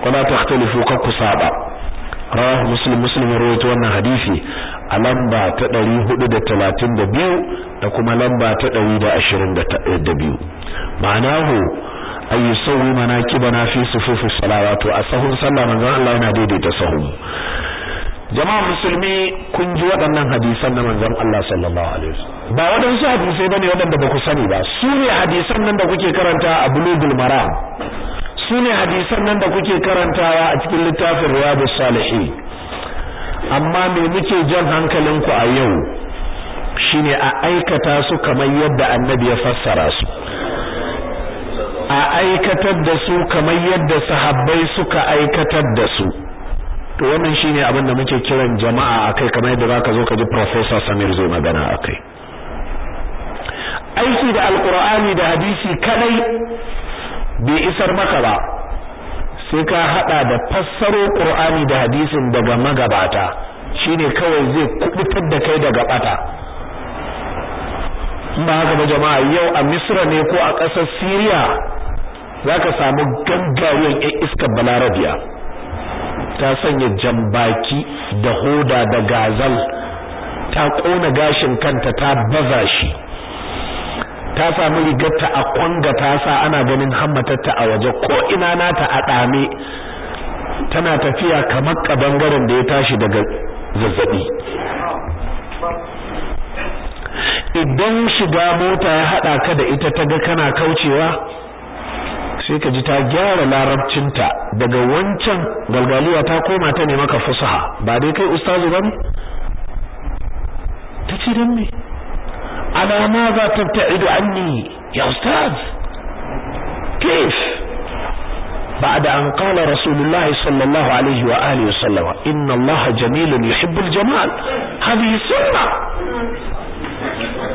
wala takhtalifu kakku saba. Rawahu muslim muslim rawaito wannan hadisi a lamba ta 432 da kuma lamba ta 122 ma'anahu ay yusawwi manakibana fi sufufi salawatu a sahun sallah manzon Allah yana daidaita sahun jama'a musulmi kun ji waɗannan hadisan na manzon Allah sallallahu alaihi wasallam ba waɗansu hadisai ba ne waɗanda ba ku sani ba su ne hadisan nan da kuke karanta a bulugul maram su ne hadisan nan da kuke karantawa a cikin littafin riyadus salihin amma me muke jan hankalinku a yau shine a aikata su kamar yadda annabi ya fassara su a aikatar da su kamar yadda sahabbai suka aikatar da su. To wannan shine abin da muke kiran jama'a akai kamar yadda zaka zo ka ji professor Samir zai magana akai aiki da alqur'ani da hadisi kadai bai isar maka ba sai ka hada da fassaro qur'ani da hadisin daga magabata. Shine kawai zai kuɓutar da kai daga bata ba haka ba jama'a yau a Misra ne ko a ƙasar Syria zaka samu gangayen ƴan iskar Balarabiya. Ta sanya jambaki da hoda da gazal ta kona gashin kanta ta baza shi. Ta samu rigarta a kwanga ta sa ana ganin hammatarta a waje ko ina nata a dame tana tafiya kamar kabangaren da ya tashi daga zazzaɓi idan shiga mota ya hada ka da ita ta ga kana kaucewa sai ka ji ta gyara larabcinta daga wancan galgaliya ta koma ta ne maka fusaha ba dai kai ustazu bane tace dan me ala ma za tabta'idu anni ya ustaz كيف بعد أن قال رسول الله صلى الله عليه وآله وسلم إن الله جميل يحب الجمال هذه سنة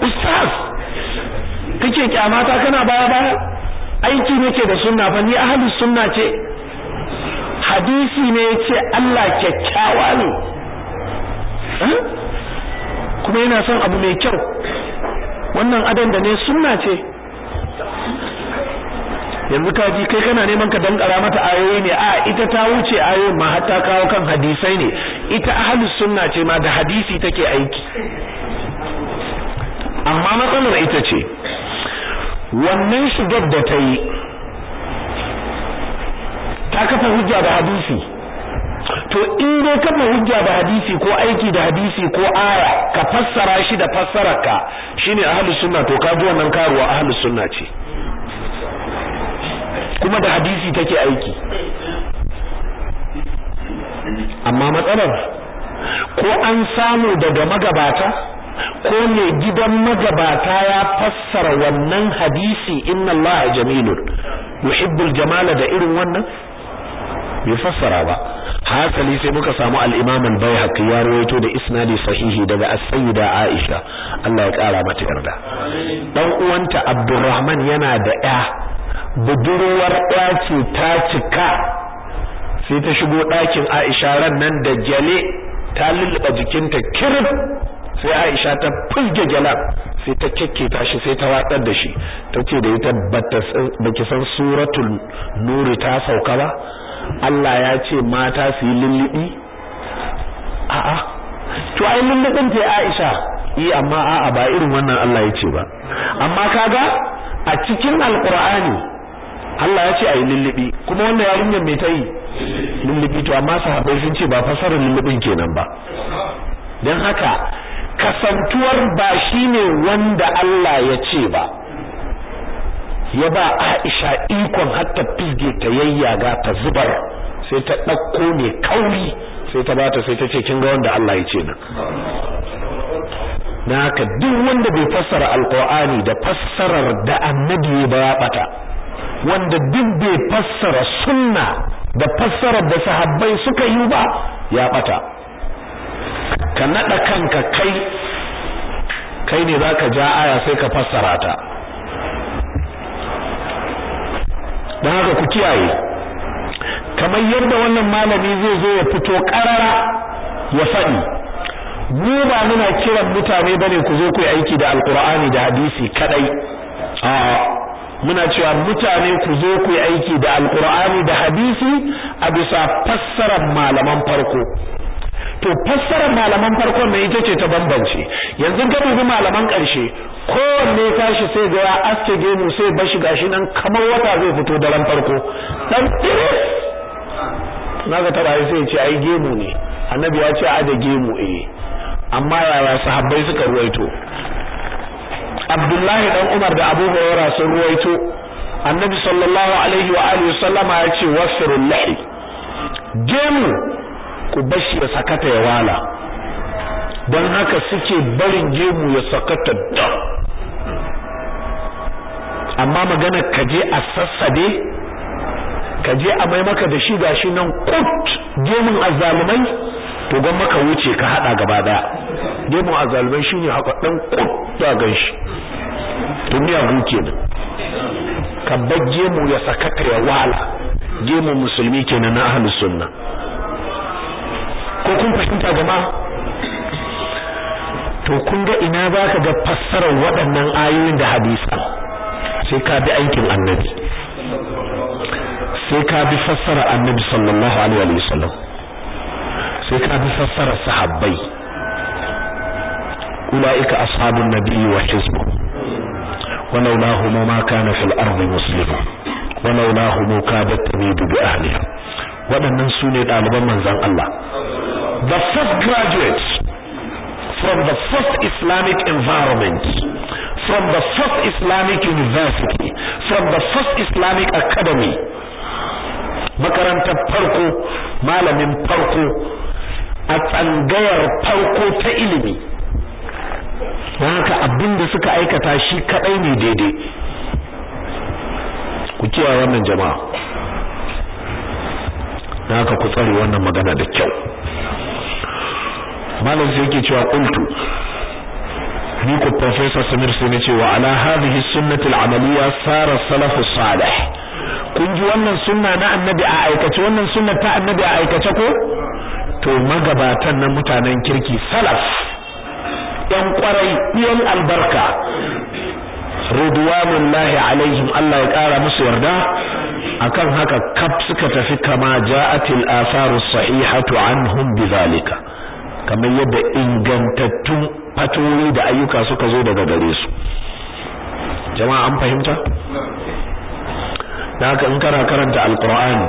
ustaz kake kyamata kana baya baya? Aiki nake da sunna fa ni ahli sunna ce. Hadisi ne ya ce Allah kyakkyawa ne. Eh? Kuma yana son abu mai kyau. Wannan adan da ne sunna ce. Yanzu ka ji kai kana neman ka dankara mata ayoyi ne. A ita ta wuce ayoyin ma har ta kawo kan hadisai ne. Ita ahli sunna ce ma da hadisi take aiki. Amma matsalar ita ce wannan shigar da ta yi ta kafa hujja da hadisi. To in dai kafa hujja da hadisi ko aiki da hadisi ko aya ka fassara shi da fassararka shine ahlus sunna to ka ji wannan karuwa ahlus sunna ce. Kuma da hadisi take aiki. Amma matsalar ko an samu daga magabata? Ko ne gidan magabata ya fassara wannan hadisi inna allaha jamilun. Yuhibbul jamala da irin wannan? Bai fassara ba. Hasali sai muka samu al-imam al-baihaqi ya rawaito da isnadi sahihi daga as-sayyida aisha. Allah ya kara mata yarda. Dan uwanta abdurrahman yana da ya budurwar ya ce ta cika. Sai ta shigo ɗakin aisha ran nan da jale ta lulluɓa jikinta kirif. Sai aisha ta fulge jalan sai ta kekketa shi sai ta watsar da shi. Tace da ita baki san suratul nuri ta sauka ba? Allah ya ce mata su yi lullubi? A'a. To ai lullubin ta Aisha. Yi amma a'a ba irin wannan Allah ya ce ba. Amma kaga a cikin alqur'ani Allah ya ce ai lullubi. Kuma wannan yarinyar me ta yi? Lullubi. To amma sahabbai sun ce ba fasarar lullubin kenan ba. Dan haka kasantuwar ba shine wanda Allah ya ce ba. Ya ba Aisha ikon hatta fizge ta yayyaga ta zubar sai ta ɗauko ne kauri sai ta bata sai ta ce kin ga wanda Allah ya ce nan na haka duk wanda bai fassara alqur'ani da fassarar da annabi ba ya bata wanda duk bai fassara sunna da fassarar da sahabbai suka yi ba ya bata ka nada kanka kai kai ne zaka ja aya sai ka fassara ta. Don haka ku kiyaye. Kamar yadda wannan malami zai zo ya fito karara ya faɗi mu ba muna kiran mutane ba ne ku zo ku yi aiki da alkur'ani da hadisi kadai a'a muna cewa mutane ku zo ku yi aiki da alkur'ani da hadisi a bisa fassarar malaman farko. To fassarar malaman farkon ne ita ce ta bambance. Yanzu ka dubi malaman ƙarshe kowanne tashi sai ga ya aske gemu sai bashi gashi nan kamar wata zai fito daren farko. Dan iris na ga taba sai ya ce ai gemu ne. Annabi ya ce a da gemu eh. Amma yaya sahabbai suka ruwaito? Abdullahi dan Umar da Abu Hurairah sun ruwaito. Annabi sallallahu alaihi wa alihi sallama ya ce wasirul lahi. Gemu ku bashi ya sakata ya wala. Don haka suke barin gemu ya sakata da. Amma magana kaje a sassade kaje a mai maka da shi gashi nan kut gemun azzalumai to gon maka wuce ka hada gaba ɗaya gemun azzalumai shine haka dan kut da gan shi duniya guke ne ka bajje mu ya sakata ya wala. Gemu musulmi kenan na ahlus sunna. ko kun fahimta jama'a to kun ga ina zaka ga fassarar waɗannan ayoyin da hadisan sai ka bi aikin annabi sai ka bi fassarar annabi sallallahu alaihi wasallam sai ka bi fassarar sahabbai ulaika ashabun nabiyyi wa hizbu ولولاهم ما كان في الأرض مسلم ولولاهم كادت تميد بأهلها waɗannan su ne ɗaliban manzan Allah The first graduates from the first Islamic environment from the first Islamic university from the first Islamic academy. Makarantar farko malamin farko a tsangayar farko ta ilimi. Haka abin da suka aikata shi kadai ne daidai. Ku kiyaye wannan jama'a. Haka ku tsare wannan magana da kyau. Malam sai yake cewa qultu. Ni ku professor Samir sai ne cewa ala hadhihi sunnati al-amaliyya sara salaf salih. Kun ji wannan sunna na annabi a aikace wannan sunna ta annabi a aikace ko? To magabatan nan mutanen kirki salaf yan ƙwarai ɗiyan albarka. Ridwanullahi alaihim Allah ya ƙara musu yarda. Akan haka kaf suka tafi kama ja'atil atharu sahihatu anhum bidhalika kamar yadda ingantattun fatoyi da ayyuka suka zo daga gare su. Jama'a an fahimta? Da haka in kana karanta alqur'ani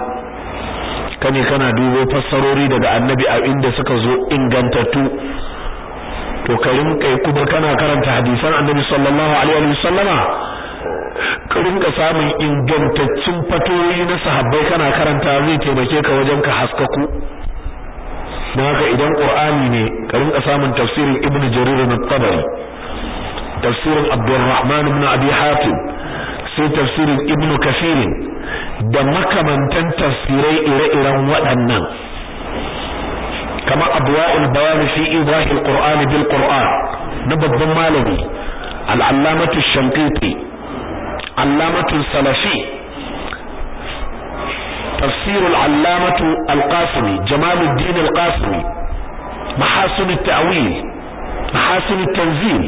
kane kana dubo fassarori daga annabi a inda suka zo ingantattu to ka rinka kuma kana karanta hadisan annabi sallallahu alaihi wa sallama ka rinka samun ingantaccen fatoyi na sahabbai kana karanta zai taimake ka wajen ka haskaku. Don haka idan qur'ani ne ka rinka samun tafsirin ibnu jarir at-tabari tafsirin abdurrahman ibn abi hatim sai tafsirin ibnu kafir da makamantan tafsirai ire-iren waɗannan. Kama abwa'ul bayan fi idahil qur'an bil qur'an na babban malami al-allamatu shankiti allamatu salafi tafsir al-allamatu al-qasimi jamaluddin al-qasimi mahasin at-ta'wil mahasin at-tanzil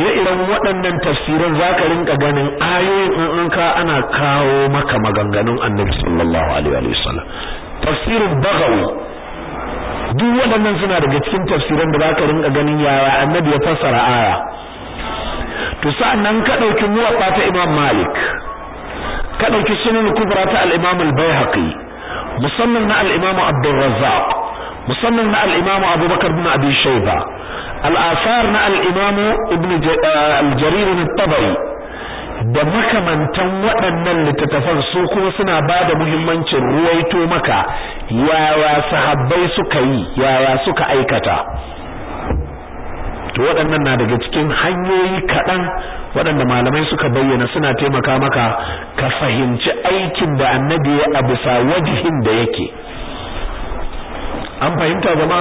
ire-iren waɗannan tafsiran zaka rinka ganin ayoyin in ka ana kawo maka maganganun annabi sallallahu alaihi wa sallam tafsirin bagawi duk waɗannan suna daga cikin tafsiran da zaka rinka ganin yaya annabi ya fassara aya to sa'an nan ka ɗauki muwatta ta Imam Malik ka ɗauki sunan kubra ta al-Imam al-Baihaqi musamman na al-Imam Abdul Razzaq musamman na al-Imam Abu Bakar ibn Abi Shayba al-Athar na al-Imam Ibn al-Jarir al-Tabari da makamantan waɗannan littattafan su kuma suna ba da muhimmancin ruwaito maka yaya sahabbai suka yi yaya suka aikata. To waɗannan na daga cikin hanyoyi kaɗan waɗanda malamai suka bayyana suna taimaka maka ka fahimci aikin da annabi ya a bisa wajihin da yake. An fahimta zama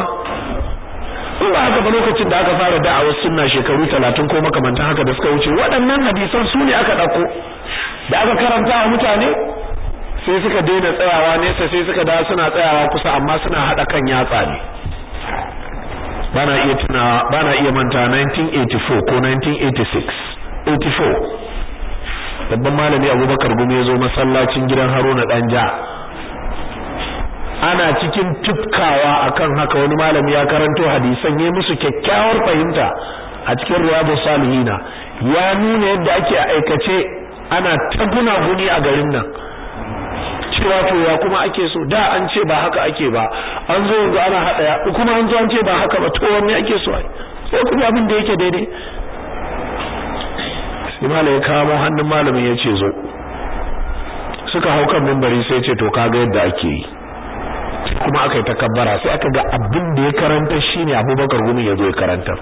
in ba haka ba lokacin da aka fara da'awar sunna shekaru talatin ko makamantan haka da suka wuce waɗannan hadisan su ne aka ɗauko da aka karanta wa mutane sai suka daina tsayawa nesa sai suka dawo suna tsayawa kusa amma suna haɗa kan yatsa ne. Bana iya tuna bana iya manta 1984 ko 1986 84 babban malami Abubakar Gumi ya zo masallacin gidan Haruna Danja. Ana cikin tufkawa akan haka wani malami ya karanto hadisan yayi musu kyakkyawar fahimta a cikin riyadus salihina ya nuna yadda ake aikace ana taguna guni a garin nan. Cewa to ya kuma ake so? Da an ce ba haka ake ba. An zo yanzu ana hada ya kuma an zo an ce ba haka ba to wanne ake so ai? Sai kuma abin da yake daidai. Sai malai ya kawo hannun malamin ya ce zo. Suka hau kan mimbari sai ce to kaga yadda ake yi. Kuma aka yi takabbara sai aka ga abin da ya karanta shine Abubakar Gumi ya zo ya karantar.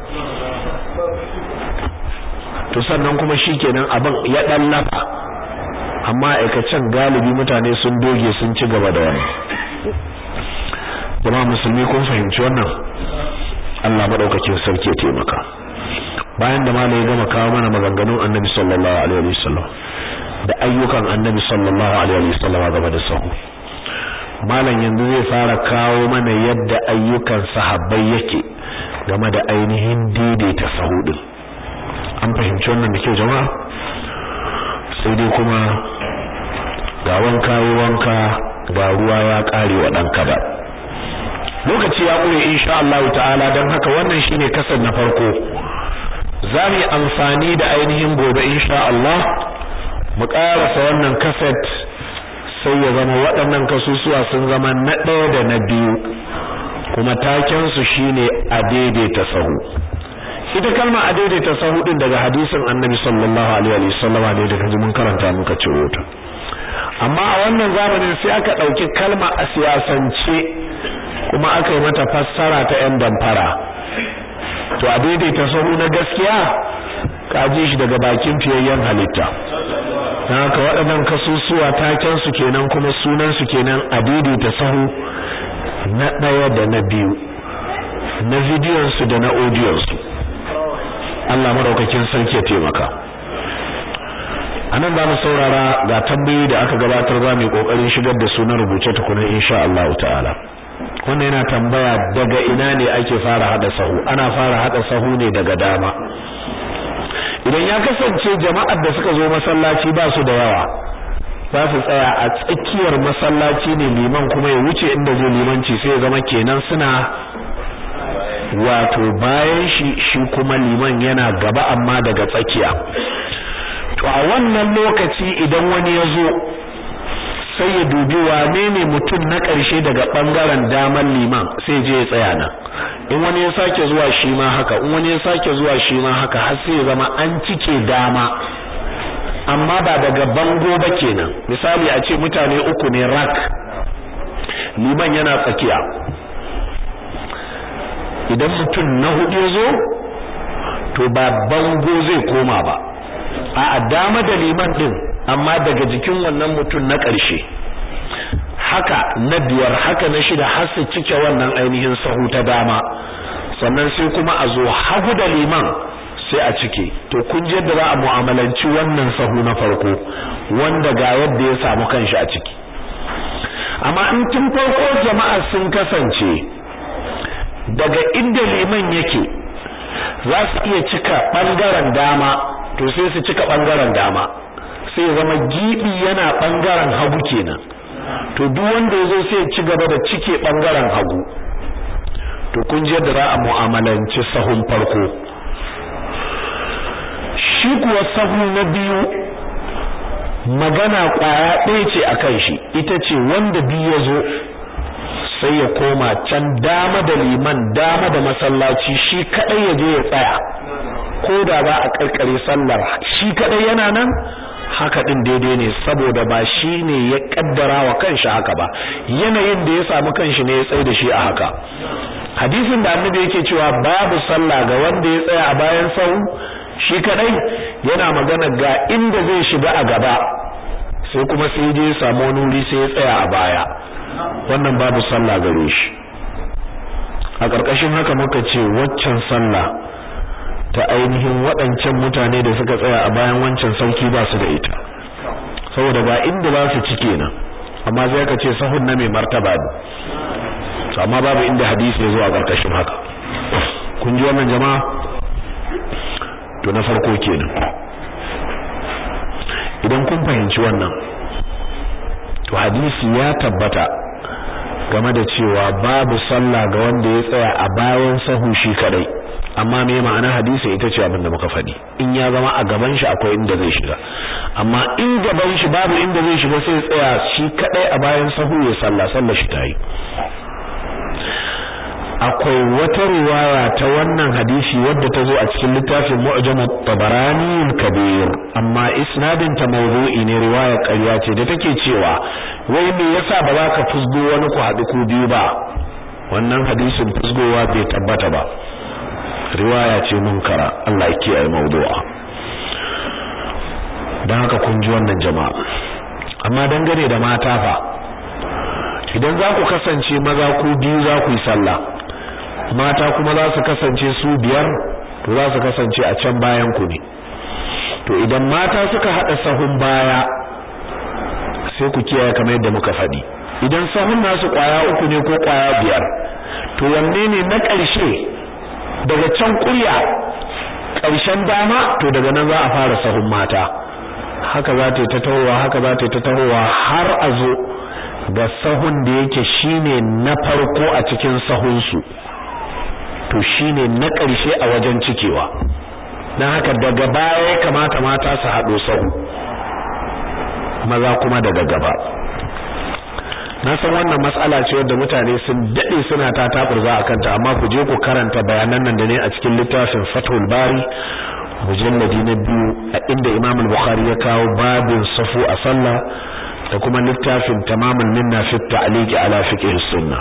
To sannan kuma shikenan abin ya dan lafa. Amma aikacen galibi mutane sun doge sun ci gaba da wani. Jama'a musulmi kun fahimci wannan? Allah madaukakin sarki ya taimaka. Bayan da malai gama kawo mana maganganun annabi sallallahu alaihi wasallam da ayyukan annabi sallallahu alaihi wasallam game da sahu. Malam yanzu zai fara kawo mana yadda ayyukan sahabbai yake game da ainihin daidaita sahu din. An fahimci wannan da kyau jama'a? Sai dai kuma ga wanka wanka ga ruwa ya kare wa dan kada lokaci ya kure insha Allah ta'ala dan haka wannan shine ƙasar na farko. Zamu amfani da ainihin gobe insha Allah mu karasa wannan kaset sai ya zama waɗannan kasusuwa sun zama na ɗaya da na biyu kuma taken su shine a daidaita sahu. Ita kalma a daidaita sahu daga hadisin Annabi sallallahu alaihi wa sallam ne da kaji mun karanta muka ciro ta. Amma a wannan zamanin sai aka ɗauki kalma a siyasance kuma aka yi mata fassara ta yan damfara. To a daidaita sahu na gaskiya ka ji shi daga bakin fiyayyen halitta. Dan haka waɗannan kasusuwa taken su kenan kuma sunan su kenan a daidaita sahu na ɗaya da na biyu na bidiyon su da na audiyon su. Allah madaukakin sarki ya taimaka. Anan za mu saurara ga tambayoyi da aka gabatar za mu ƙoƙarin shigar da su na rubuce tukuna insha Allah ta'ala. Wannan yana tambaya daga ina ne ake fara hada sahu? Ana fara hada sahu ne daga dama. Idan ya kasance jama'ar da suka zo masallaci ba su da yawa za su tsaya a tsakiyar masallaci ne liman kuma ya wuce inda zai limanci sai ya zama kenan suna wato bayan shi shi kuma liman yana gaba amma daga tsakiya. To a wannan lokaci idan wani ya zo sai ya dubi wane ne mutum na ƙarshe daga ɓangaren daman liman sai je ya tsaya nan. In wani ya sake zuwa shi ma haka in wani ya sake zuwa shi ma haka har sai ya zama an cike dama. Amma ba daga bango ba kenan. Misali a ce mutane uku ne rak liman yana tsakiya. Idan mutum na huɗu ya zo to ba bango zai koma ba. A dama da liman din amma daga jikin wannan mutum na ƙarshe. Haka na biyar haka na shida har su cike wannan ainihin sahu ta dama. Sannan sai kuma a zo hagu da liman sai a cike. To kun ji yadda za a mu'amalanci wannan sahu na farko wanda ga yadda ya samu kanshi a ciki. Amma in tun farko jama'a sun kasance daga inda liman yake za su iya cika ɓangaren dama to sai su cika ɓangaren dama. Sai zama gibi yana ɓangaren hagu kenan. To duk wanda ya zo sai ya ci gaba da cike ɓangaren hagu. To kun ji yadda za a mu'amalanci sahun farko. Shi kuwa sahu na biyu magana ƙwaya ɗaya ce akan shi ita ce wanda biyu ya zo sai ya koma can dama da liman dama da masallaci shi kadai ya je ya tsaya. Ko da za a karkare sallar shi kadai yana nan? Haka din daidai ne saboda ba shi ne ya kaddara wa kanshi haka ba. Yanayin da ya samu kanshi ne ya tsaye da shi a haka. Hadisin da annabi yake cewa babu sallah ga wanda ya tsaya a bayan sau shi kadai yana magana ga inda zai shiga a gaba sai kuma sai je ya samu wani wuri sai ya tsaya a baya. Wannan babu sallah gare shi. A ƙarƙashin haka muka ce waccan sallah ta ainihin waɗancan mutane da suka tsaya a bayan wancan sauƙi ba su da ita. Saboda ga inda ba su ci kenan. Amma zai ka ce sahun na mai martaba ne. Amma babu inda hadisi ya zo a ƙarƙashin haka. Kun ji wannan jama'a? To na farko kenan. Idan kun fahimci wannan to hadisi ya tabbata game da cewa babu sallah ga wanda ya tsaya a bayan sahu shi kadai. Amma me ma'ana hadisi ita ce abin da muka faɗi. In ya zama a gaban shi akwai inda zai shiga. Amma in gaban shi babu inda zai shiga sai tsaya shi kadai a bayan sahu ya sallah sallah shi tayi akwai wata riwaya ta wannan hadisi wadda ta zo a cikin littafin Mu'jam at-Tabarani al-Kabir. Amma isnadin ta mawdu'i ne riwaya ƙarya ce da take cewa wai me yasa ba za ka fusgo wani ku haɗu ku biyu ba? Wannan hadisin fusgowa bai tabbata ba. Riwaya ce munkara Allah ya kiyaye mawdu'a. Dan haka kun ji wannan jama'a. Amma dangane da mata fa idan za ku kasance maza ku biyu za ku yi sallah mata kuma za su kasance su biyar to za su kasance a can bayan ku ne. To idan mata suka hada sahun baya sai ku kiyaye kamar yadda muka faɗi. Idan sahun nasu ƙwaya uku ne ko ƙwaya biyar to wanne ne na ƙarshe? Daga can kurya ƙarshen dama to daga nan za a fara sahun mata. Haka za ta yi ta tahowa haka za ta yi ta tahowa har a zo ga sahun da yake shine na farko a cikin sahunsu. To shine na ƙarshe a wajen cikewa. Don haka daga baya ya kamata mata su haɗo sahu. Maza kuma daga gaba. Na san wannan matsala ce wadda mutane sun daɗe suna ta taɓurza a kanta amma ku je ku karanta bayanan nan da ne a cikin littafin fathul bari mujalladi na biyu a inda imam al-bukhari ya kawo babin safu a sallah da kuma littafin tamamul minna fi ta'liqi ala fiqh sunna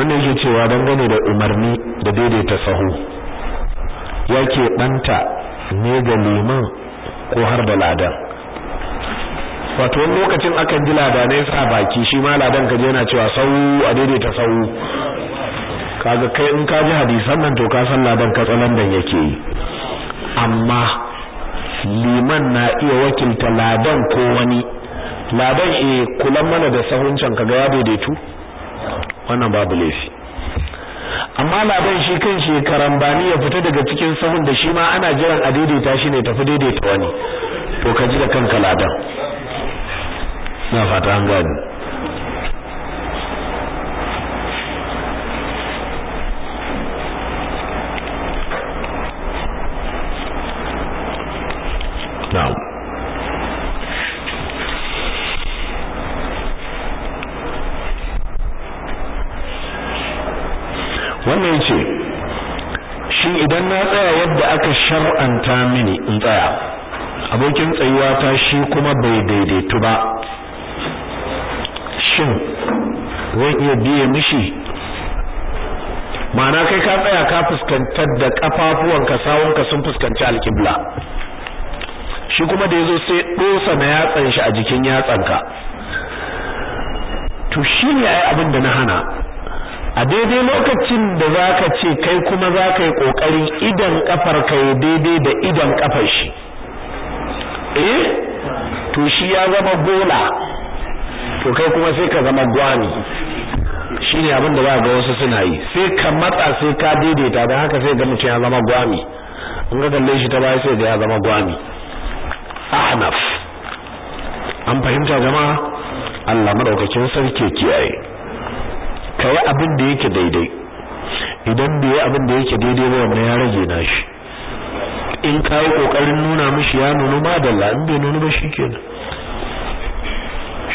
wannan yake cewa dangane da umarni da daidaita sahu yake banta ne ga liman ko har da ladan. Wato wani lokacin akan ji ladanai sa baki shi ma ladan kaje yana cewa sahu a daidaita sahu. Kaga kai in ka ji hadisan nan to ka san ladan katsalan dan yake yi. Amma liman na iya wakilta ladan ko wani. Ladan eh kulan mana da sahun can kaga ya daidaitu? Wannan babu laifi. Amma ladan shi kan shi karambani ya fita daga cikin sahun da shi ma ana jiran a daidaita shi ne tafi daidaita wani. To ka ji da kanka ladan. Na fata an gani na'am wannan ya ce shin idan na tsaya yadda aka shar'anta mini in tsaya abokin tsayuwa ta shi kuma bai daidaitu ba shin zan iya biye mishi ma'ana kai ka tsaya ka fuskantar da kafafuwanka sawunka sun fuskanci alkibla shi kuma da ya zo sai dosa na yatsan shi a jikin yatsanka. To shine ai abin da na hana. A daidai lokacin da zaka ce kai kuma zaka yi ƙoƙarin idan kafar ka daidai da idan kafar shi. Eh? To shi ya zama gola to kai kuma sai ka zama gwani. Shine abin da za ga wasu suna yi. Sai ka matsa sai ka daidaita don haka sai ga mutum ya zama gwami. In ga kalle shi ta baya sai ga ya zama gwami. Ahnaf. An fahimta jama'a? Allah madaukakin sarki kiyaye. Kai abin da yake daidai. Idan bai abin da yake daidai ba wannan ya rage nashi. In kai ƙoƙarin nuna mishi ya nunu madalla in bai nunu ba shikenan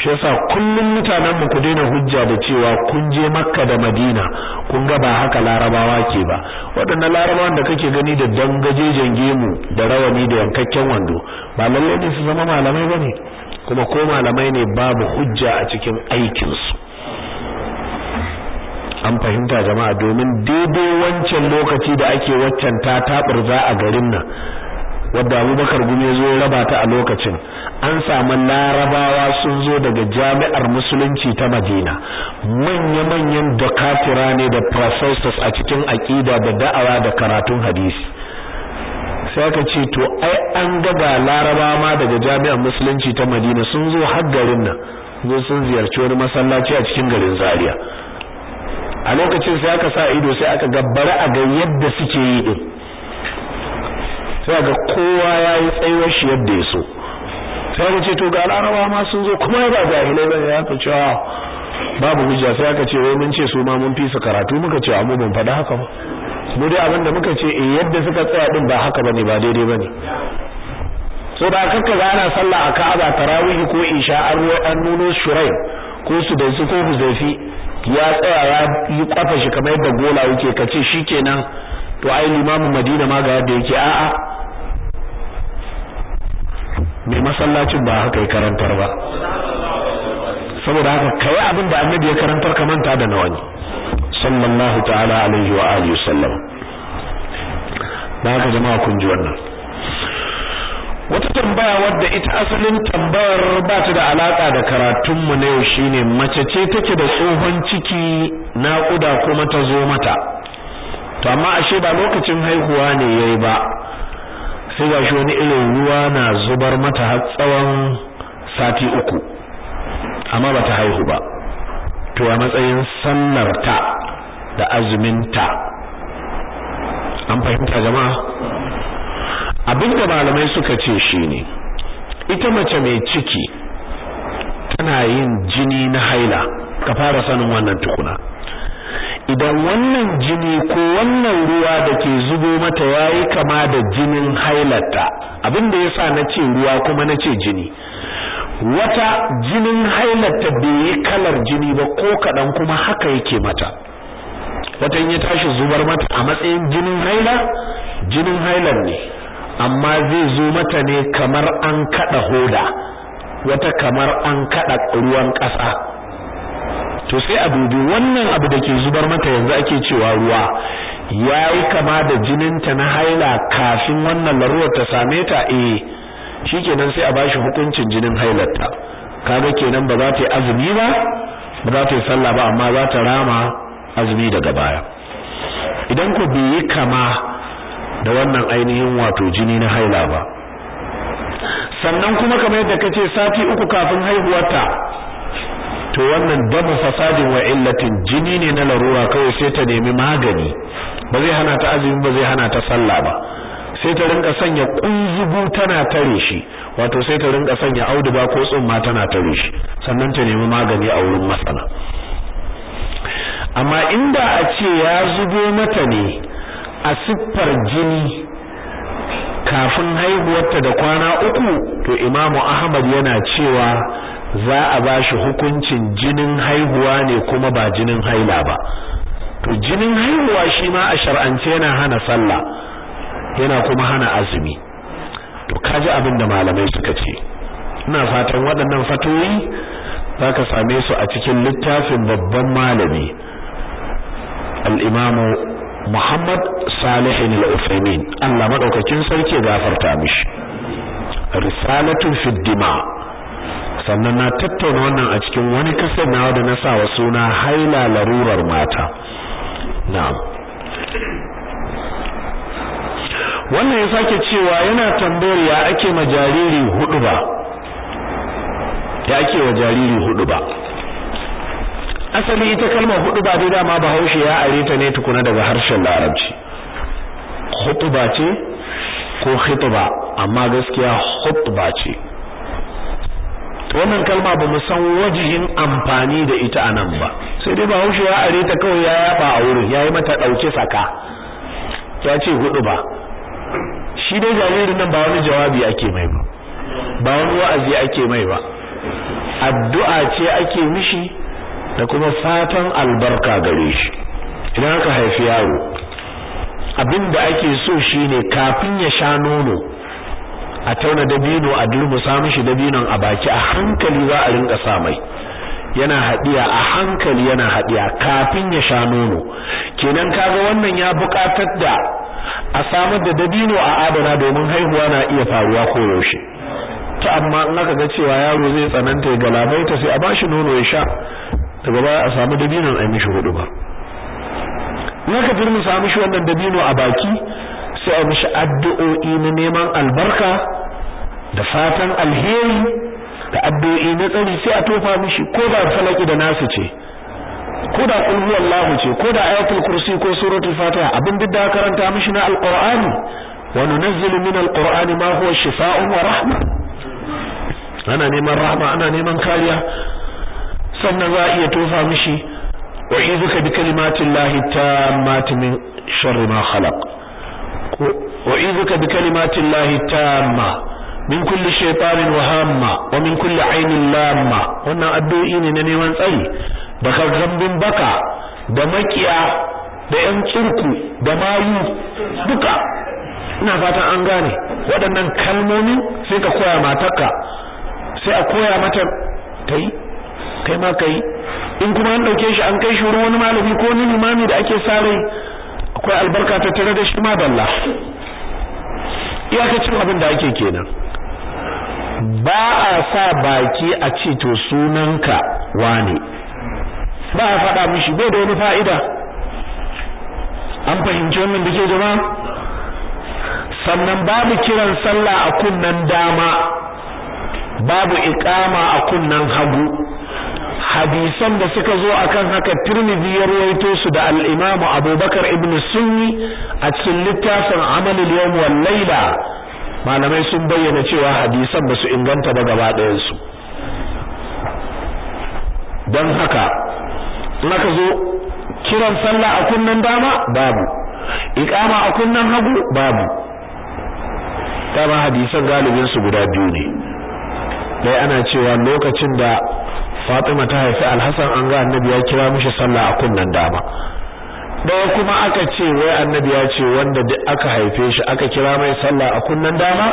shi yasa kullum mutanen mu ku daina hujja da cewa kun je Makka da Madina kun ga ba haka Larabawa ke ba. Waɗannan Larabawan da kake gani da dangajejen gemu da rawani da yankakken wando ba lalle ne su zama malamai ba ne kuma ko malamai ne babu hujja a cikin aikin su an fahimta jama'a domin daidai wancan lokaci da ake waccan ta taburza a garin nan wadda Abubakar Gumi zo ya raba ta a lokacin an samu larabawa sun zo daga jami'ar musulunci ta Madina. Manya-manyan dokatira ne da professors a cikin aqida da da'awa da karatun hadisi. Sai aka ce to ai an ga ga larabawa ma daga jami'ar musulunci ta Madina sun zo har garin nan. Zo sun ziyarci wani masallaci a cikin garin Zaria. A lokacin sai aka sa ido sai aka gabbara a ga yadda suke yi din. Sai ga kowa yayi tsayuwar shi yadda ya so. Sai ka ce to ga larabawa ma sun zo kuma ba jahilai ba ne ya ka cewa babu hujja. Sai aka ce wai mun ce su ma mun fi su karatu muka ce mu ban faɗa haka ba. Mu dai abin da muka ce eh yadda suka tsaya din ba haka ba ne ba daidai ba ne. So da kakka ga ana sallah a Ka'aba tarawih ko isha an ruwa an nuno shurai ko su da su ko huzaifi ya tsaya ya yi kwafa shi kamar yadda gola yake kace shikenan to ai limamin Madina ma ga yadda yake. A'a mai masallacin ba haka ya karantar ba. Saboda haka kai abin da annabi ya karantar ka manta da nawani sallallahu ta'ala alaihi wa alihi wasallam da jama'a kun ji wannan. Wata tambaya wadda ita asalin tambayar ba ta da alaka da karatunmu na yau shine mace ce take da tsohon ciki naƙuda kuma ta zo mata. To amma ashe ba lokacin haihuwa ne yayi ba. Sai ga shi wani irin ruwa na zubar mata har tsawon sati uku amma bata haihu ba. To a matsayin sallar ta da azumin ta an fahimta jama'a? Abinda malamai suka ce shine ita mace mai ciki tana yin jini na haila. Ka fara sanin wannan tukuna. Idan wannan jini ko wannan ruwa da ke zubo mata yayi kama da jinin hailarta abin da yasa nace ruwa kuma nace jini. Wata jinin hailarta bai yi kalar jini ba ko kadan kuma haka yake mata. Wata in ya tashi zubar mata a matsayin jinin haila jinin hailar ne amma zai zo mata ne kamar an kada hoda wata kamar an kada ruwan ƙasa. To sai a dubi wannan abu da ke zubar mata yanzu ake cewa ruwa. Yayi kama da jininta na haila kafin wannan larurar ta same ta? Eh. Shikenan sai a bashi hukuncin jinin hailarta. Kaga kenan ba za ta yi azumi ba ba za ta yi sallah ba amma za ta rama azumi daga baya. Idan ku bai yi kama da wannan ainihin wato jini na haila ba. Sannan kuma kamar yadda kace sati uku kafin haihuwarta to wannan damu fasadin wa illatin jini ne na larura kawai sai ta nemi magani. Ba zai hana ta azumi ba zai hana ta sallah ba. Sai ta rinka sanya kunzugu tana tare shi wato sai ta rinka sanya auduga ko tsumma tana tare shi sannan ta nemi magani a wurin masana. Amma inda a ce ya zubo mata ne a siffar jini kafin haihuwarta da kwana uku to imamu ahmad yana cewa za a bashi hukuncin jinin haihuwa ne kuma ba jinin haila ba. To jinin haihuwa shi ma a shar'ance yana hana sallah yana kuma hana azumi. To kaji abin da malamai suka ce. Ina fatan waɗannan fatoyi zaka same su a cikin littafin babban malami al-imamu Muhammad Salih al-Uthaymeen. Allah madaukakin sarki gafarta mishi. Risalatu fi dima. Sannan na tattauna wannan a cikin wani ƙasar nawa da na sa wa suna haila larurar mata. Na'am. Wannan ya sake cewa yana tambayar ya ake ma jariri huɗu ba. Ya ake wa jariri huɗu ba. Asali ita kalmar huɗu ba dai dama bahaushe ya are ta ne tukuna daga harshen larabci. Hutuba ce ko khitba amma gaskiya hutba ce. Wannan kalma ba mu san wajihin amfani da ita a nan ba. Sai dai bahaushe ya are ta kawai ya yaba a wurin yayi mata ɗauke saka ya ce huɗu ba. Shi dai jaririn nan ba wani jawabi ake mai ba ba wani wa'azi ake mai ba. Addu'a ce ake mishi da kuma fatan albarka gare shi. Idan aka haifi yaro abin da ake so shine kafin ya sha nono a tauna dabino a durmusa mishi dabinon a baki a hankali za a rinka sa mai. Yana hadiya a hankali yana hadiya kafin ya sha nono. Kenan kaga wannan ya buƙatar da a samar da dabino a adana domin haihuwa na iya faruwa ko yaushe to amma in aka ga cewa yaro zai tsananta ya galabaita sai a bashi nono ya sha. Daga baya a samu dabinon a mishi huɗu ba in aka firmi samu shi wannan dabino a baki sai a mishi addu'o'i na neman albarka da fatan alheri da addu'o'i na tsari sai a tofa mishi ko da falaki da nasu ce ko da kul huwallahu ce ko da ayatul kursi ko suratul fatiha abin duk da karanta mishi na alqur'ani wa nunazzilu min alqur'ani ma huwa shifaa'un wa rahma. Ana neman rahma ana neman kariya. Sannan za a iya tofa mishi wa izuka bi kalimatin lahi tammati min sharri ma khalaq. Wa izuka bi kalimatin lahi tamma. Min kulli shaytanin wa hamma wa min kulli ainin lamma. Wannan addu'o'i ne na neman tsari da gambin baka da makiya da yan tsurku da mayu duka. Ina fatan an gane. Waɗannan kalmomi sai ka koya matarka sai a koya mata kai kai ma kai in kuma an ɗauke shi an kai shi wurin wani malami ko wani limami da ake sare akwai albarka ta tare da shi ma dalla. Iyakacin abin da ake kenan. Ba a sa baki a ce to sunanka wane. Ba a faɗa mishi bai da wani fa'ida. An fahimci wannan da ke jama'a? Sannan babu kiran sallah a kunnan dama babu iqama a kunnan hagu. Hadisan da suka zo akan haka Tirmidhi ya rawaito su da al-Imam Abubakar ibn Sunni a cikin littafin Amal al-Yawm wal Layla. Malamai sun bayyana cewa hadisan ba su inganta ba gaba ɗayan su don haka in zo kiran sallah a kunnan dama babu. Iqama a kunnan hagu babu. Dama hadisan galibin su guda biyu ne. Dai ana cewa lokacin da Fatima ta haifi Al-Hasan an ga Annabi ya kira mishi sallah a kunnan dama. Ɗaya kuma aka ce wai Annabi ya ce wanda duk aka haife shi aka kira mai sallah a kunnan dama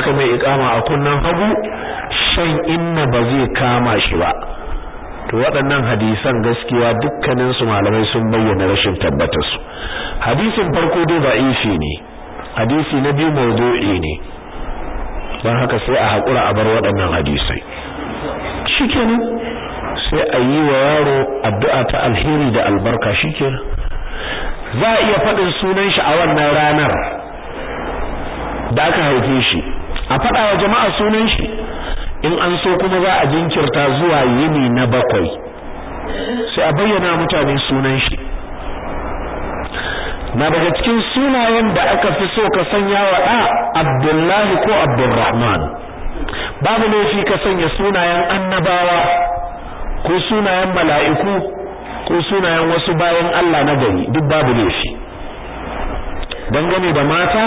aka mai iqama a kunnan hagu shan inna ba zai kama shi ba. To waɗannan hadisan gaskiya dukkanin su malamai sun bayyana rashin tabbatar su hadisin farko dai da'ifi ne hadisi na biyu mawdu'i ne. Don haka sai a haƙura a bar waɗannan hadisai. Shikenan sai a yi wa yaro addu'a ta alheri da albarka shikenan. Za a iya faɗin sunan shi a wannan ranar da aka haife shi. A faɗa wa jama'a sunan shi. In an so kuma za a jinkirta zuwa yini na bakwai. Sai a bayyana mutane sunan shi. Na daga cikin sunayen da aka fi so ka sanya wa ɗa Abdullahi ko Abdulrahman babu laifi ka sanya sunayen annabawa ko sunayen mala'iku ko sunayen wasu bayan Allah na gari duk babu laifi dangane da mata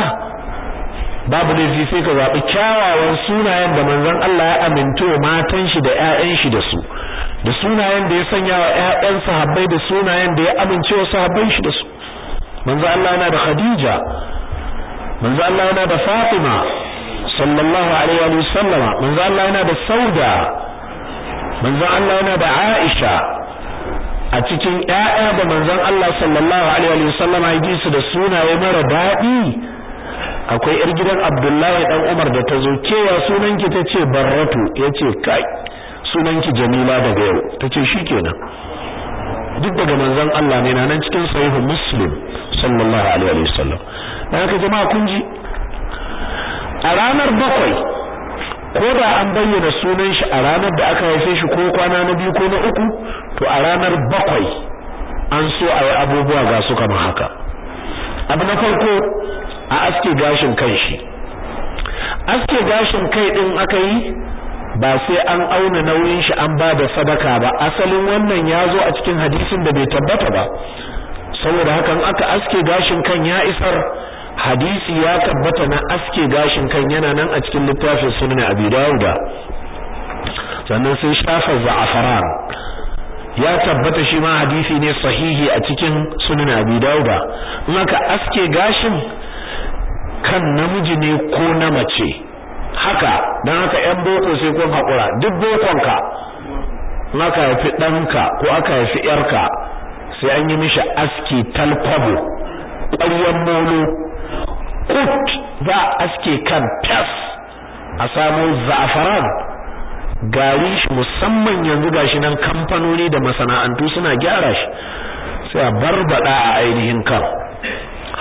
babu laifi sai ka zaɓi kyawawan sunayen da manzon Allah ya aminto matan shi da ƴaƴan shi da su. Da sunayen da ya sanya wa ƴaƴan sahabbai da sunayen da ya amince wa sahabban shi da su. Manzo Allah yana da Khadija manzo Allah yana da Fatima sallallahu alaihi wa sallama manzo Allah yana da Sauda manzo Allah yana da Aisha a cikin ƴaƴa da manzon Allah sallallahu alaihi wa sallama ya ji su da sunaye mara daɗi. Akwai yar gidan Abdullahi dan Umar da ta zo kewa sunanki? Tace Barratu. Yace kai sunanki Jamila daga yau. Tace shikenan. Duk daga manzon Allah ne nan cikin sahihu Muslim sallallahu alaihi wa sallam. Dan haka jama'a kun ji a ranar bakwai ko da an bayyana sunan shi a ranar da aka haife shi ko kwana na biyu ko na uku to a ranar bakwai an so a yi abubuwa ga su kamar haka. Abu na farko a aske gashin kan shi. Aske gashin kai din aka yi ba sai an auna nauyin shi an ba da sadaka ba. Asalin wannan ya zo a cikin hadisin da bai tabbata ba. Saboda hakan aka aske gashin kan ya isar hadisi ya tabbata na aske gashin kan yana nan a cikin littafin sunan abi dauda sannan sai shafa za'afaran. Ya tabbata shi ma hadisi ne sahihi a cikin sunan abi dauda in aka aske gashin kan namiji ne ko na mace? Haka. Dan haka yan boko sai kun hakura duk bokonka. In aka haifi ɗanka ko aka haifi yarka sai an yi mishi aski talkwabo ƙwaryen molo. Kut za aske kan fes a samu za'afaran. Gari shi musamman yanzu gashi nan kamfanoni da masana'antu suna gyara shi. Sai a barbada a ainihin kan.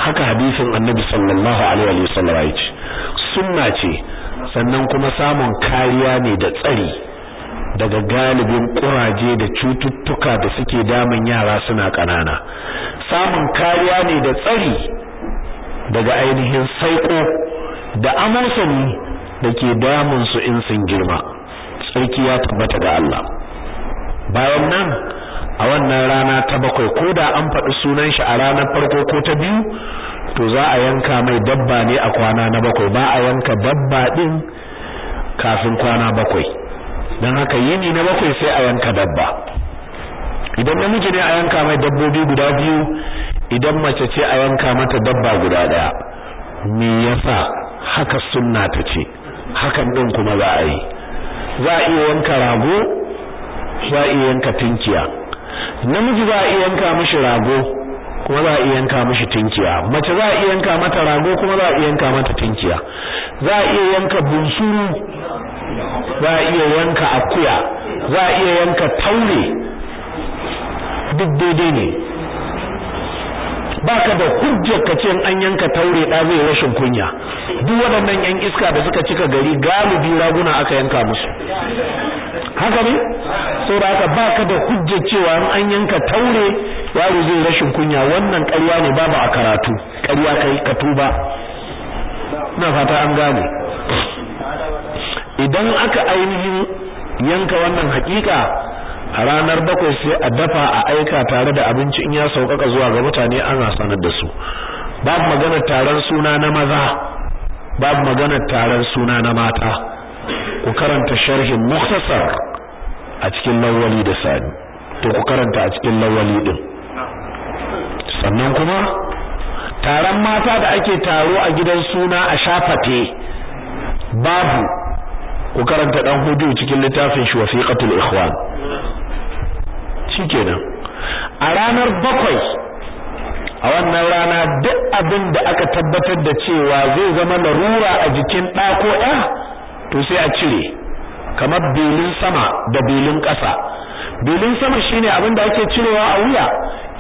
Haka hadisin annabi sallallahu alaihi wa sallam ya ce. Sunna ce. Sannan kuma samun kariya ne da tsari. Daga galibin kuraje da cututtuka da suke damun yara suna kanana samun kariya ne da tsari. Daga ainihin saiko da amosani da ke damun su in sun girma. Tsarki ya tabbata ga Allah. Bayan nan a wannan rana ta bakwai ko da an faɗi sunan shi a ranar farko ko ta biyu to za a yanka mai dabba ne a kwana na bakwai. Ba a yanka dabba din kafin kwana bakwai. Don haka yini na bakwai sai a yanka dabba. Idan namiji ne a yanka mai dabbobi guda biyu idan mace ce a yanka mata dabba guda ɗaya me yasa haka sunna ta ce? Hakan din kuma za a yi. Za a iya yanka rago? Za a iya yanka tinkiya. Namiji za a iya yanka mishi rago? Kuma za a iya yanka mishi tinkiya. Mace za a iya yanka mata rago? Kuma za a iya yanka mata tinkiya. Za a iya yanka bunsuru? Za a iya yanka akuya? Za a iya yanka taure? Duk daidai ne. Baka da hujjar ka ce an yanka taure da zai rashin kunya. Duk waɗannan yan iska da suka cika gari galibi raguna aka yanka musu. Haka ne? Saboda haka baka da hujjar cewa an yanka taure yaro zai rashin kunya. Wannan ƙarya ne babu a karatu. Ƙarya kai ka tuba. Ina fata an gane. Idan aka ainihin yanka wannan hakika a ranar bakwai sai a dafa a aika tare da abinci in ya sauƙaƙa zuwa ga mutane ana sanar da su. Babu maganar taron suna na maza babu maganar taron suna na mata. Ku karanta sharhin mukhtasar a cikin lawali da sani. To ku karanta a cikin lawali din. Sannan kuma taron mata da ake taro a gidan suna a shafate babu. Ku karanta dan huɗu cikin littafin shi wasiqatul ikhwan. Shikenan. A ranar bakwai a wannan rana duk abin da aka tabbatar da cewa zai zama larura a jikin ɗa ko ɗa to sai a cire kamar belin sama da belin ƙasa. Belin sama shine abin da ake cirewa a wuya.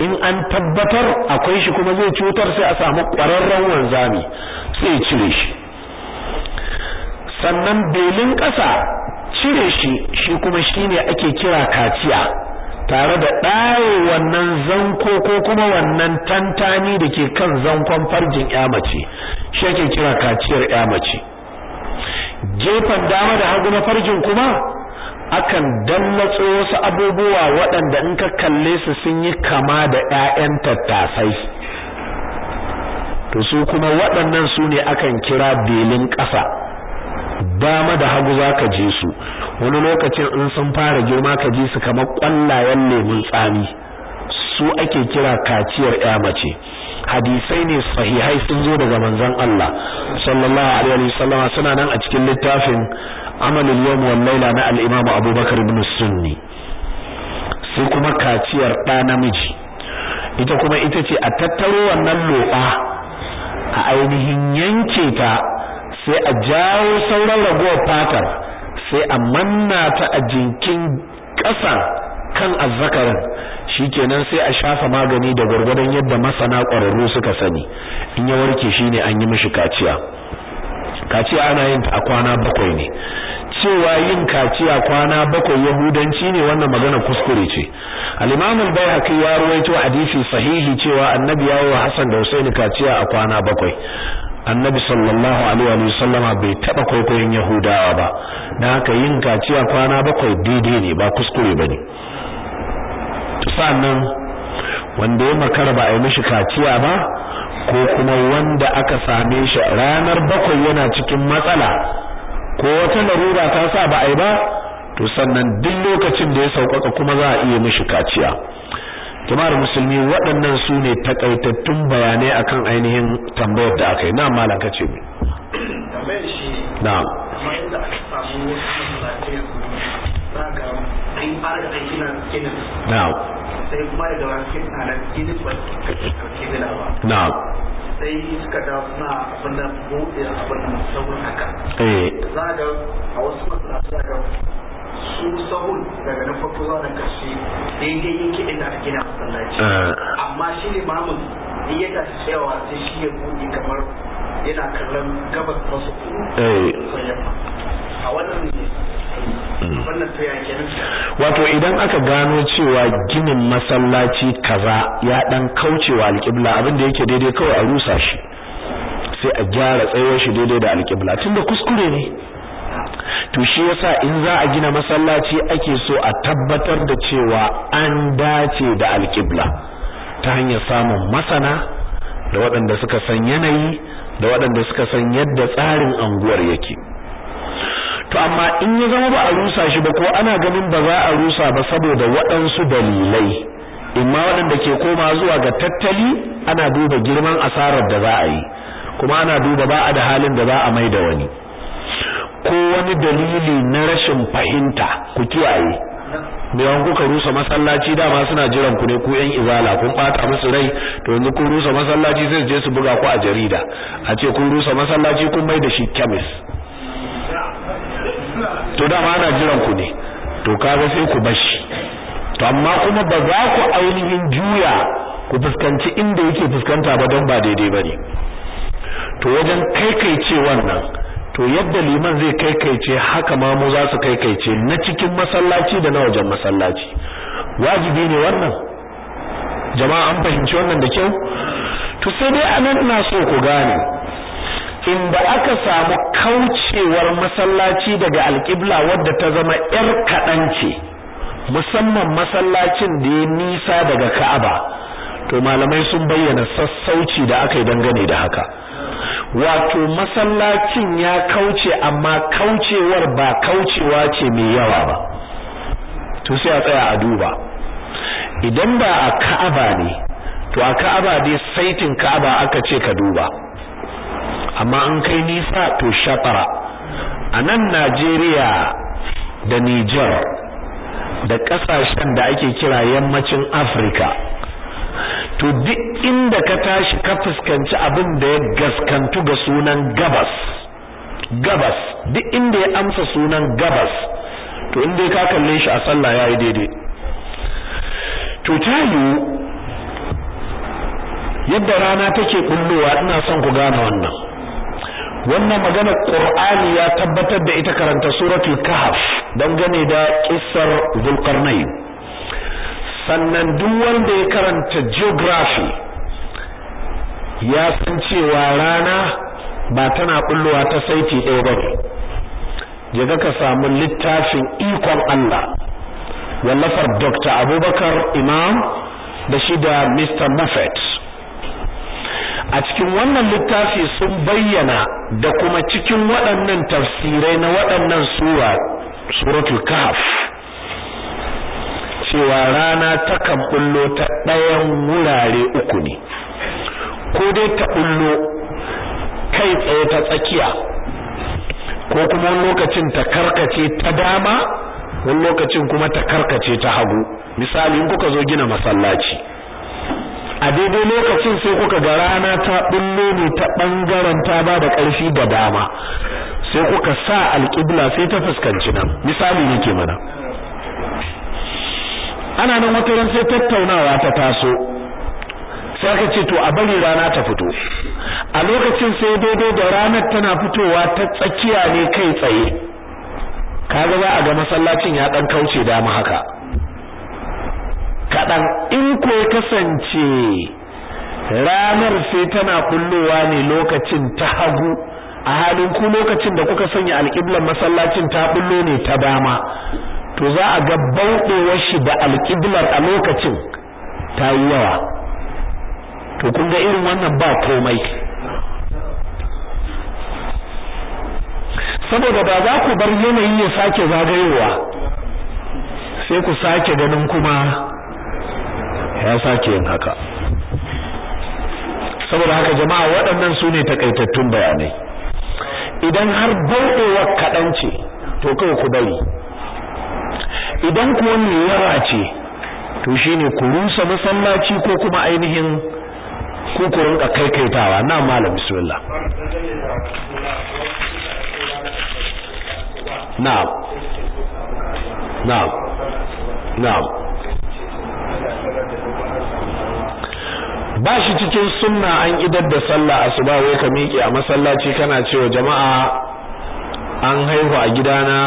In an tabbatar akwai shi kuma zai cutar sai a samu ƙwararren wanzami sai cire shi. Sannan belin ƙasa cire shi shi kuma shine ake kira kaciya tare da ɗaye wannan zanko ko kuma wannan tantani da ke kan zankon farjin mace. Shi ake kira kaciyar mace. Gefen dama da hagu na farjin kuma akan dallatso wasu abubuwa waɗanda in ka kalle su sun yi kama da ƴaƴan tattasai. To su kuma waɗannan su ne akan kira belin ƙasa. Dama da hagu zaka je su. Wani lokacin in sun fara girma ka ji su kamar ƙwallayen lemun tsami. Su ake kira kaciyar ƴa mace. Hadisai ne sahihai sun zo daga manzon Allah sallallahu alaihi wasallama suna nan a cikin littafin amalul yawm wal laila na al-imam Abubakar ibn Sunni. Sai kuma kaciyar ɗa namiji. Ita kuma ita ce a tattaro wannan loba a ainihin yanke ta sai a jawo sauran ragowar fatar sai a manna ta a jinkin ƙasa kan azzakarin. Shikenan sai a shafa magani da gwargwadon yadda masana ƙwararru suka sani. In ya warke shine an yi mishi kaciya. Kaciya ana yin ta a kwana bakwai ne. Cewa yin kaciya kwana bakwai yahudanci ne wannan magana kuskure ce. Al-imam al-baihaqi ya rawaito hadisi sahihi cewa annabi ya wa Hassan da Husaini kaciya a kwana bakwai. Annabi sallallahu alaihi wa sallama bai taba kwaikwayon yahudawa ba. Dan haka yin kaciya kwana bakwai daidai ne ba kuskure ba ne sannan wanda ya makara ba a yi mishi kaciya ba ko kuma wanda aka same shi ranar bakwai yana cikin matsala ko wata larura ta sa ba a yi ba to sannan duk lokacin da ya sauƙaƙa kuma za a iya mishi kaciya. Jama'ar musulmi waɗannan su ne takaitattun bayanai akan ainihin tambayar da aka yi. Na malam kace shi na'am. na na'am. Sai suka da suna abin da buɗe abin da sauran haka. Eh. Za ga a wasu masallatai za ga su sahun daga na farko zuwa na ƙarshe daidai yake inda aka gina masallaci. Eh, amma shi ne mamun in ya tashi tsayawa sai shi ya buɗe kamar yana kallon gabas masu kudu. Eh. A wannan wato idan aka gano cewa ginin masallaci kaza ya dan kaucewa alƙibla abin da yake daidai kawai a rusa shi sai a gyara tsayuwar shi daidai da alƙibla. Tunda kuskure ne. To shi yasa in za a gina masallaci ake so a tabbatar da cewa an dace da alƙibla ta hanyar samun masana da waɗanda suka san yanayi da waɗanda suka san yadda tsarin anguwar yake. To amma in ya zama ba a rusa shi ba ko ana ganin ba za a rusa ba saboda waɗansu dalilai. Imma waɗanda ke koma zuwa ga tattali ana duba girman asarar da za a yi kuma ana duba ba a da halin da za a mai da wani. Ko wani dalili na rashin fahimta ku kiyaye. Yawan kuka rusa masallaci dama suna jiran ku ne ku yan izala kun bata musu rai to yanzu kun rusa masallaci sai su je su buga ku a jarida. A ce kun rusa masallaci kun mai da shi chemist to dama ana jiran ku ne. To kaga sai ku bashi to amma kuma ba za ku ainihin juya ku fuskanci inda yake fuskanta ba don ba daidai ba ne to wajen kaikaice wannan to yadda liman zai kaikaice haka ma mu za su kaikaice na cikin masallaci da na wajen masallaci. Wajibi ne wannan? Jama'a an fahimci wannan da kyau? To sai dai a nan ina so ku gane inda aka samu kaucewar masallaci daga alƙibla wadda ta zama yar kaɗan ce musamman masallacin da ya nisa daga Ka'aba. To malamai sun bayyana sassauci da aka yi dangane da haka. Wato masallacin ya kauce amma kaucewar ba kaucewa ce mai yawa ba. To sai a tsaya a duba. Idan ba a Ka'aba ne to a Ka'aba dai saitin Ka'aba aka ce ka duba. Amma an kai nisa to shafara a nan Najeriya da Niger da ƙasashen da ake kira yammacin Afrika to duk inda ka tashi ka fuskanci abin da ya gaskantu ga sunan gabas gabas duk inda ya amsa sunan gabas to inda ka kalle shi a sallah yayi daidai. To tayu yadda rana take bullowa ina son ku gane wannan. Wannan magana Qur'ani ya tabbatar da ita karanta suratul kahf dangane da kissar Zulqarnain sannan duk wanda ya karanta geography ya san cewa rana ba tana bullowa ta saiti ɗaya ba ne je ka samu littafin ikon Allah wallafar Dr. Abubakar Imam da shi da Mr. Moffat a cikin wannan littafi sun bayyana da kuma cikin waɗannan tafsirai na waɗannan sura suratul kahf cewa rana takan bullo ta ɗayan wurare uku ne. Ko dai ta bullo kai tsaye ta tsakiya ko kuma wani lokacin ta karkace ta dama wani lokacin kuma ta karkace ta hagu. Misali in kuka zo gina masallaci a daidai lokacin sai kuka ga rana ta bullo ne ta ɓangaren ta ba da ƙarfi da dama. Sai kuka sa alƙibla sai ta fuskanci nan. Misali nake mana. Ana nan wata ran sai tattaunawa ta taso. Sai aka ce to a bari rana ta fito. A lokacin sai daidai da ranar tana fitowa ta tsakiya ne kai tsaye. Kaga za a ga masallacin ya dan kauce dama haka. Kaɗan. In ko kasance ranar sai tana kullowa ne lokacin ta hagu a halin ku lokacin da kuka sanya alƙiblar masallacin ta bullo ne ta dama to za a ga bauɗewar shi da alƙiblar a lokacin ta yi yawa. To kun ga irin wannan ba komai. Saboda ba za ku bar yanayi ya sake zagayowa sai ku sake ganin kuma ya sake yin haka. Saboda haka jama'a waɗannan su ne takaitattun bayanai. Idan har bauɗewar kaɗan ce to kawai ku bari. Idan kuwa mai yawa ce to shine ku rusa masallaci ko kuma ainihin ku ku kaikaitawa. Na malam bismillah. Na'am. Na'am. Na'am. Ba shi cikin sunna an idar da sallah asuba wai ka miƙe a masallaci kana cewa jama'a an haihu a gidana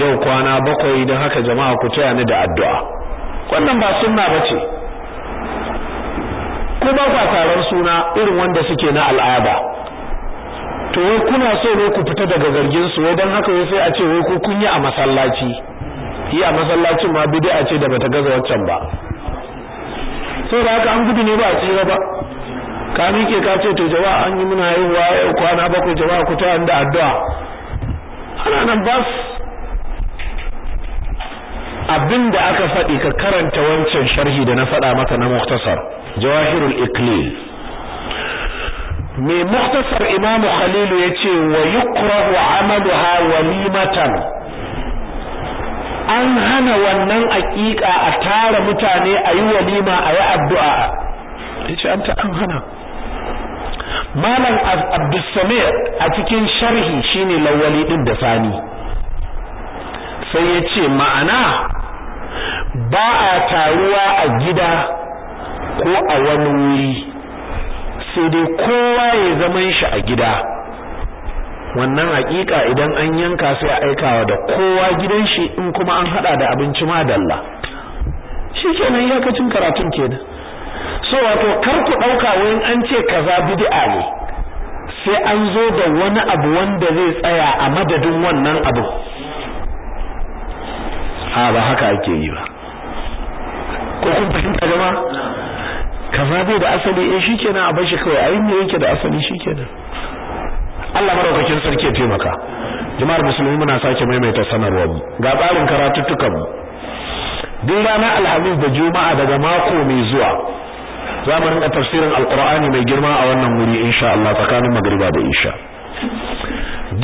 yau kwana bakwai don haka jama'a ku taya ni da addu'a. Wannan ba sunna bace ko ba kwa taron suna irin wanda suke na al'ada. To wai kuna so ne ku fita daga zargin su don haka wai sai a ce wai ku kun yi a masallaci. Yi a masallacin ma bid'a ce da bata gaza waccan ba. Sai da haka an gudu ne ba a tsira ba. Ka miƙe ka ce to jama'a an yi muna haihuwa yau kwana bakwai jama'a ku taya da addu'a. Ana nan bas. Abinda aka faɗi ka karanta wancan sharhi da na faɗa maka na muktasar jawahirul iklil mai muktasar imam khalil ya ce wa yukrahu amaluha walimatan. An hana wannan aƙiƙa a tara mutane a yi walima a yi addu'a. Yace an ta an hana. Malam abdussamir a cikin sharhi shine lawali din da sani. Sai ya ce ma'ana ba a taruwa a gida ko a wani wuri sai dai kowa ya zaman shi a gida. Wannan hakika idan an yanka sai a aikawa da kowa gidan shi in kuma an hada da abinci madalla shikenan iyakacin karatun kenan. So wato kar ku ɗauka wayin an ce kaza bid'a ne sai an zo da wani abu wanda zai tsaya a madadin wannan abu. Ha ba haka ake yi ba. Ko kun fahimta jama'a? Kaza bai da asali eh shikenan a bar shi kawai ayin ne yake da asali shikenan Allah maraukakin sarki ya taimaka. Jama'ar musulmi muna sake maimaita sanarwar ga tsarin karatuttukan mu. Duk ranar alhamis da juma'a daga mako mai zuwa za mu rinka tafsirin alqur'ani mai girma a wannan wuri insha Allah tsakanin magriba da isha.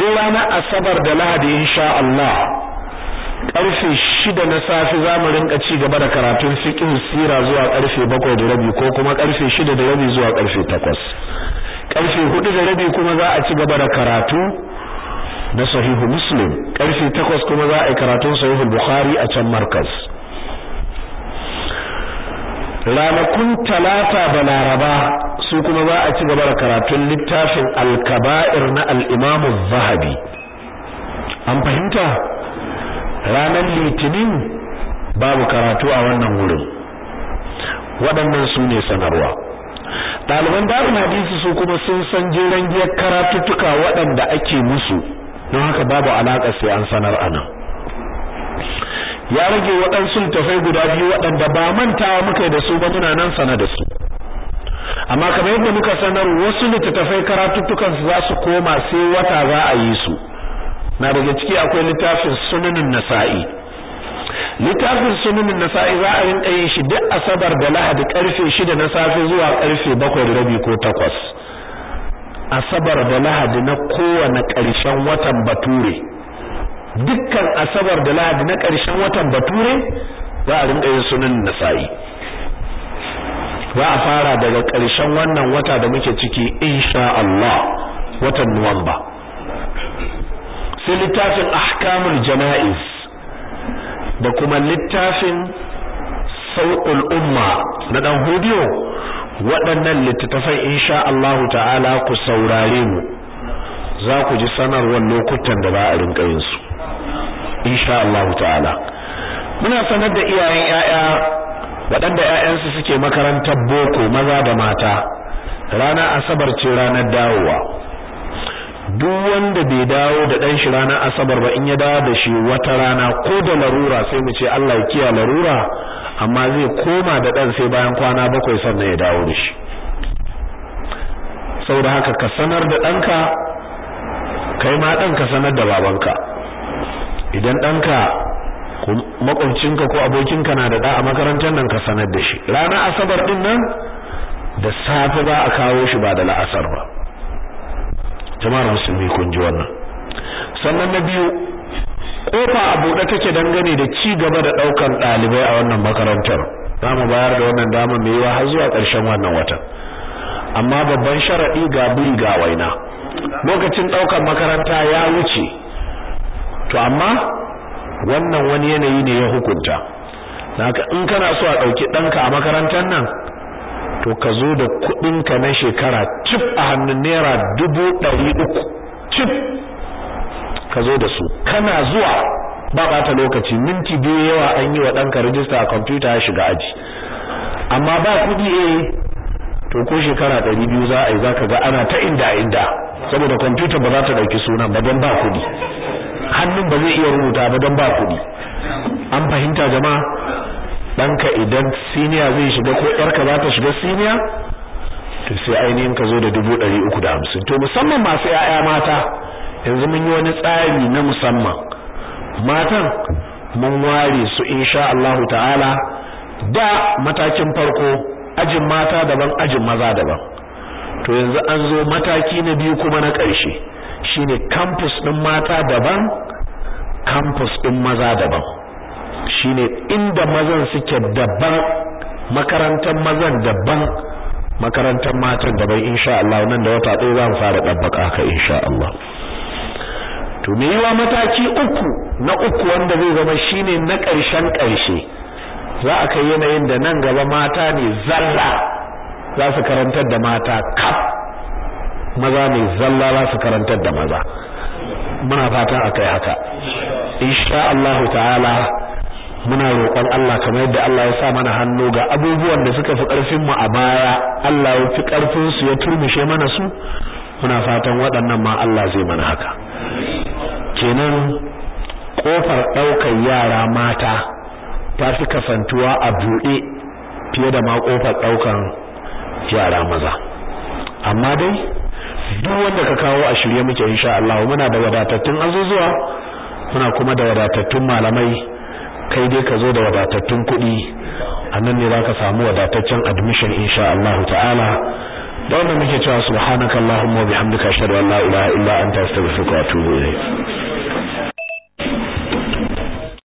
Duk ranar asabar da lahadi insha Allah ƙarfe shida na safe za mu rinka ci gaba da karatun fiqh sira zuwa ƙarfe bakwai da rabi ko kuma ƙarfe shida da rabi zuwa ƙarfe takwas. Ƙarfe huɗu da rabi kuma za a ci gaba da karatu na sahihu muslim. Karfe takwas kuma za a yi karatun sahihu bukhari a can markaz. Ranakun talata da laraba su kuma za a ci gaba da karatun littafin alkaba'ir na al'imamu zahabi. An fahimta? Ranar litinin babu karatu a wannan wurin. Waɗannan su ne sanarwa. Ɗaliban darun hadisi su kuma sun san jiran giyar karatuttuka waɗanda ake musu. Don haka babu alaƙa sai an sanar a nan ya rage waɗansu littafai guda biyu waɗanda ba mantawa muka da su ba muna nan sana da su. Amma kamar yadda muka sanar wasu littattafai karatuttukan su za su koma sai wata za a yi su. Na daga ciki akwai littafin sunanin nasa'i. Littafin sunanin nasa'i za a rinka yin shi duk asabar da lahadi ƙarfe shida na safe zuwa ƙarfe bakwai da rabi ko takwas. Asabar da lahadi na kowane ƙarshen watan bature. Dukkan asabar da lahadi na ƙarshen watan bature za a rinka yin sunanin nasa'i. Za a fara daga ƙarshen wannan wata da muke ciki insha Allah watan Nuwamba. Sai littafin ahkamul jana'iz. Da kuma littafin sauƙul umma na dan hudiyo waɗannan littattafai insha Allah ta'ala ku saurare mu. Za ku ji sanarwar lokutan da ba a rinka yin insha Allah ta'ala. Muna sanar da iyayen ƴaƴa waɗanda ƴaƴansu suke makarantar boko maza da mata. Ranar asabar ce ranar dawowa. Duk wanda bai dawo da dan shi ranar asabar ba in ya dawo da shi wata rana ko da larura sai mu ce Allah ya kiya larura amma zai koma da dan sai bayan kwana bakwai sannan ya dawo da shi. Saboda haka ka sanar da danka kai ma dan ka sanar da babanka. Idan danka makwabcinka ko abokinka na da da a makarantar nan ka sanar da shi. Ranar asabar ɗin nan da safe ba a kawo shi ba da la'asar ba. Jama'ar musulmi kun ji wannan. Sannan na biyu ƙofa a buɗe take dangane da ci gaba da ɗaukar ɗalibai a wannan makarantar. Za mu bayar da wannan dama mai yiwa har zuwa ƙarshen wannan watan. Amma babban sharaɗi ga buri ga waina. Lokacin ɗaukar makaranta ya wuce. To amma wannan wani yanayi ne ya hukunta. In kana so a ɗauki ɗanka a makarantar nan to ka zo da kuɗinka na shekara cif a hannun naira dubu ɗari uku. Cif. Ka zo da su. Kana zuwa ba ɓata lokaci minti biyu yawa an yi wa ɗanka rijista a kwamfuta ya shiga aji. Amma ba kuɗi eh to ko shekara ɗari biyu za a yi za ka ga ana ta inda inda. Saboda kwamfuta ba za ta ɗauki sunan ba don ba kuɗi. Hannun ba zai iya rubuta ba don ba kuɗi. An fahimta jama'a? Ɗanka idan siniya zai shiga ko ƴarka za ta shiga siniya to sai ainihin ka zo da dubu ɗari uku da hamsin. To musamman masu ‘ya'ya mata yanzu mun yi wani tsari na musamman. Matan mun ware su insha Allahu ta'ala da matakin farko ajin mata daban ajin maza daban. To yanzu an zo mataki na biyu kuma na ƙarshe shine campus ɗin mata daban campus ɗin maza daban. Shine inda mazan suke daban makarantar mazan daban makarantar matan daban insha Allah nan da wata ɗaya za mu fara dabbaka ka insha Allah. To me yiwa mataki uku na uku wanda zai zama shine na ƙarshen ƙarshe. Za a kai yanayin da nan gaba mata ne zalla za su karantar da mata kaf. Maza ne zalla za su karantar da maza. Muna fatan akai haka. Insha Allah ta'ala muna roƙon Allah kamar yadda Allah ya sa mana hannu ga abubuwan da suka fi ƙarfin mu a baya. Allah ya fi ƙarfin su ya turmushe mana su. Muna fatan waɗannan ma Allah zai mana haka. Kenan ƙofar ɗaukar yara mata ta fi kasantuwa a buɗe fiye da ma ƙofar ɗaukar yara maza. Amma dai duk wanda ka kawo a shirye muke insha Allah. Muna da wadatattun azuzuwa muna kuma da wadatattun malamai. Kai dai ka zo da wadatattun kuɗi a nan ne zaka samu wadataccen admission insha Allah ta'ala. Da wannan muke cewa subhanakallahumma wa bihamdika ashhadu an la ilaha illa anta astaghfiruka wa atubu ilayk.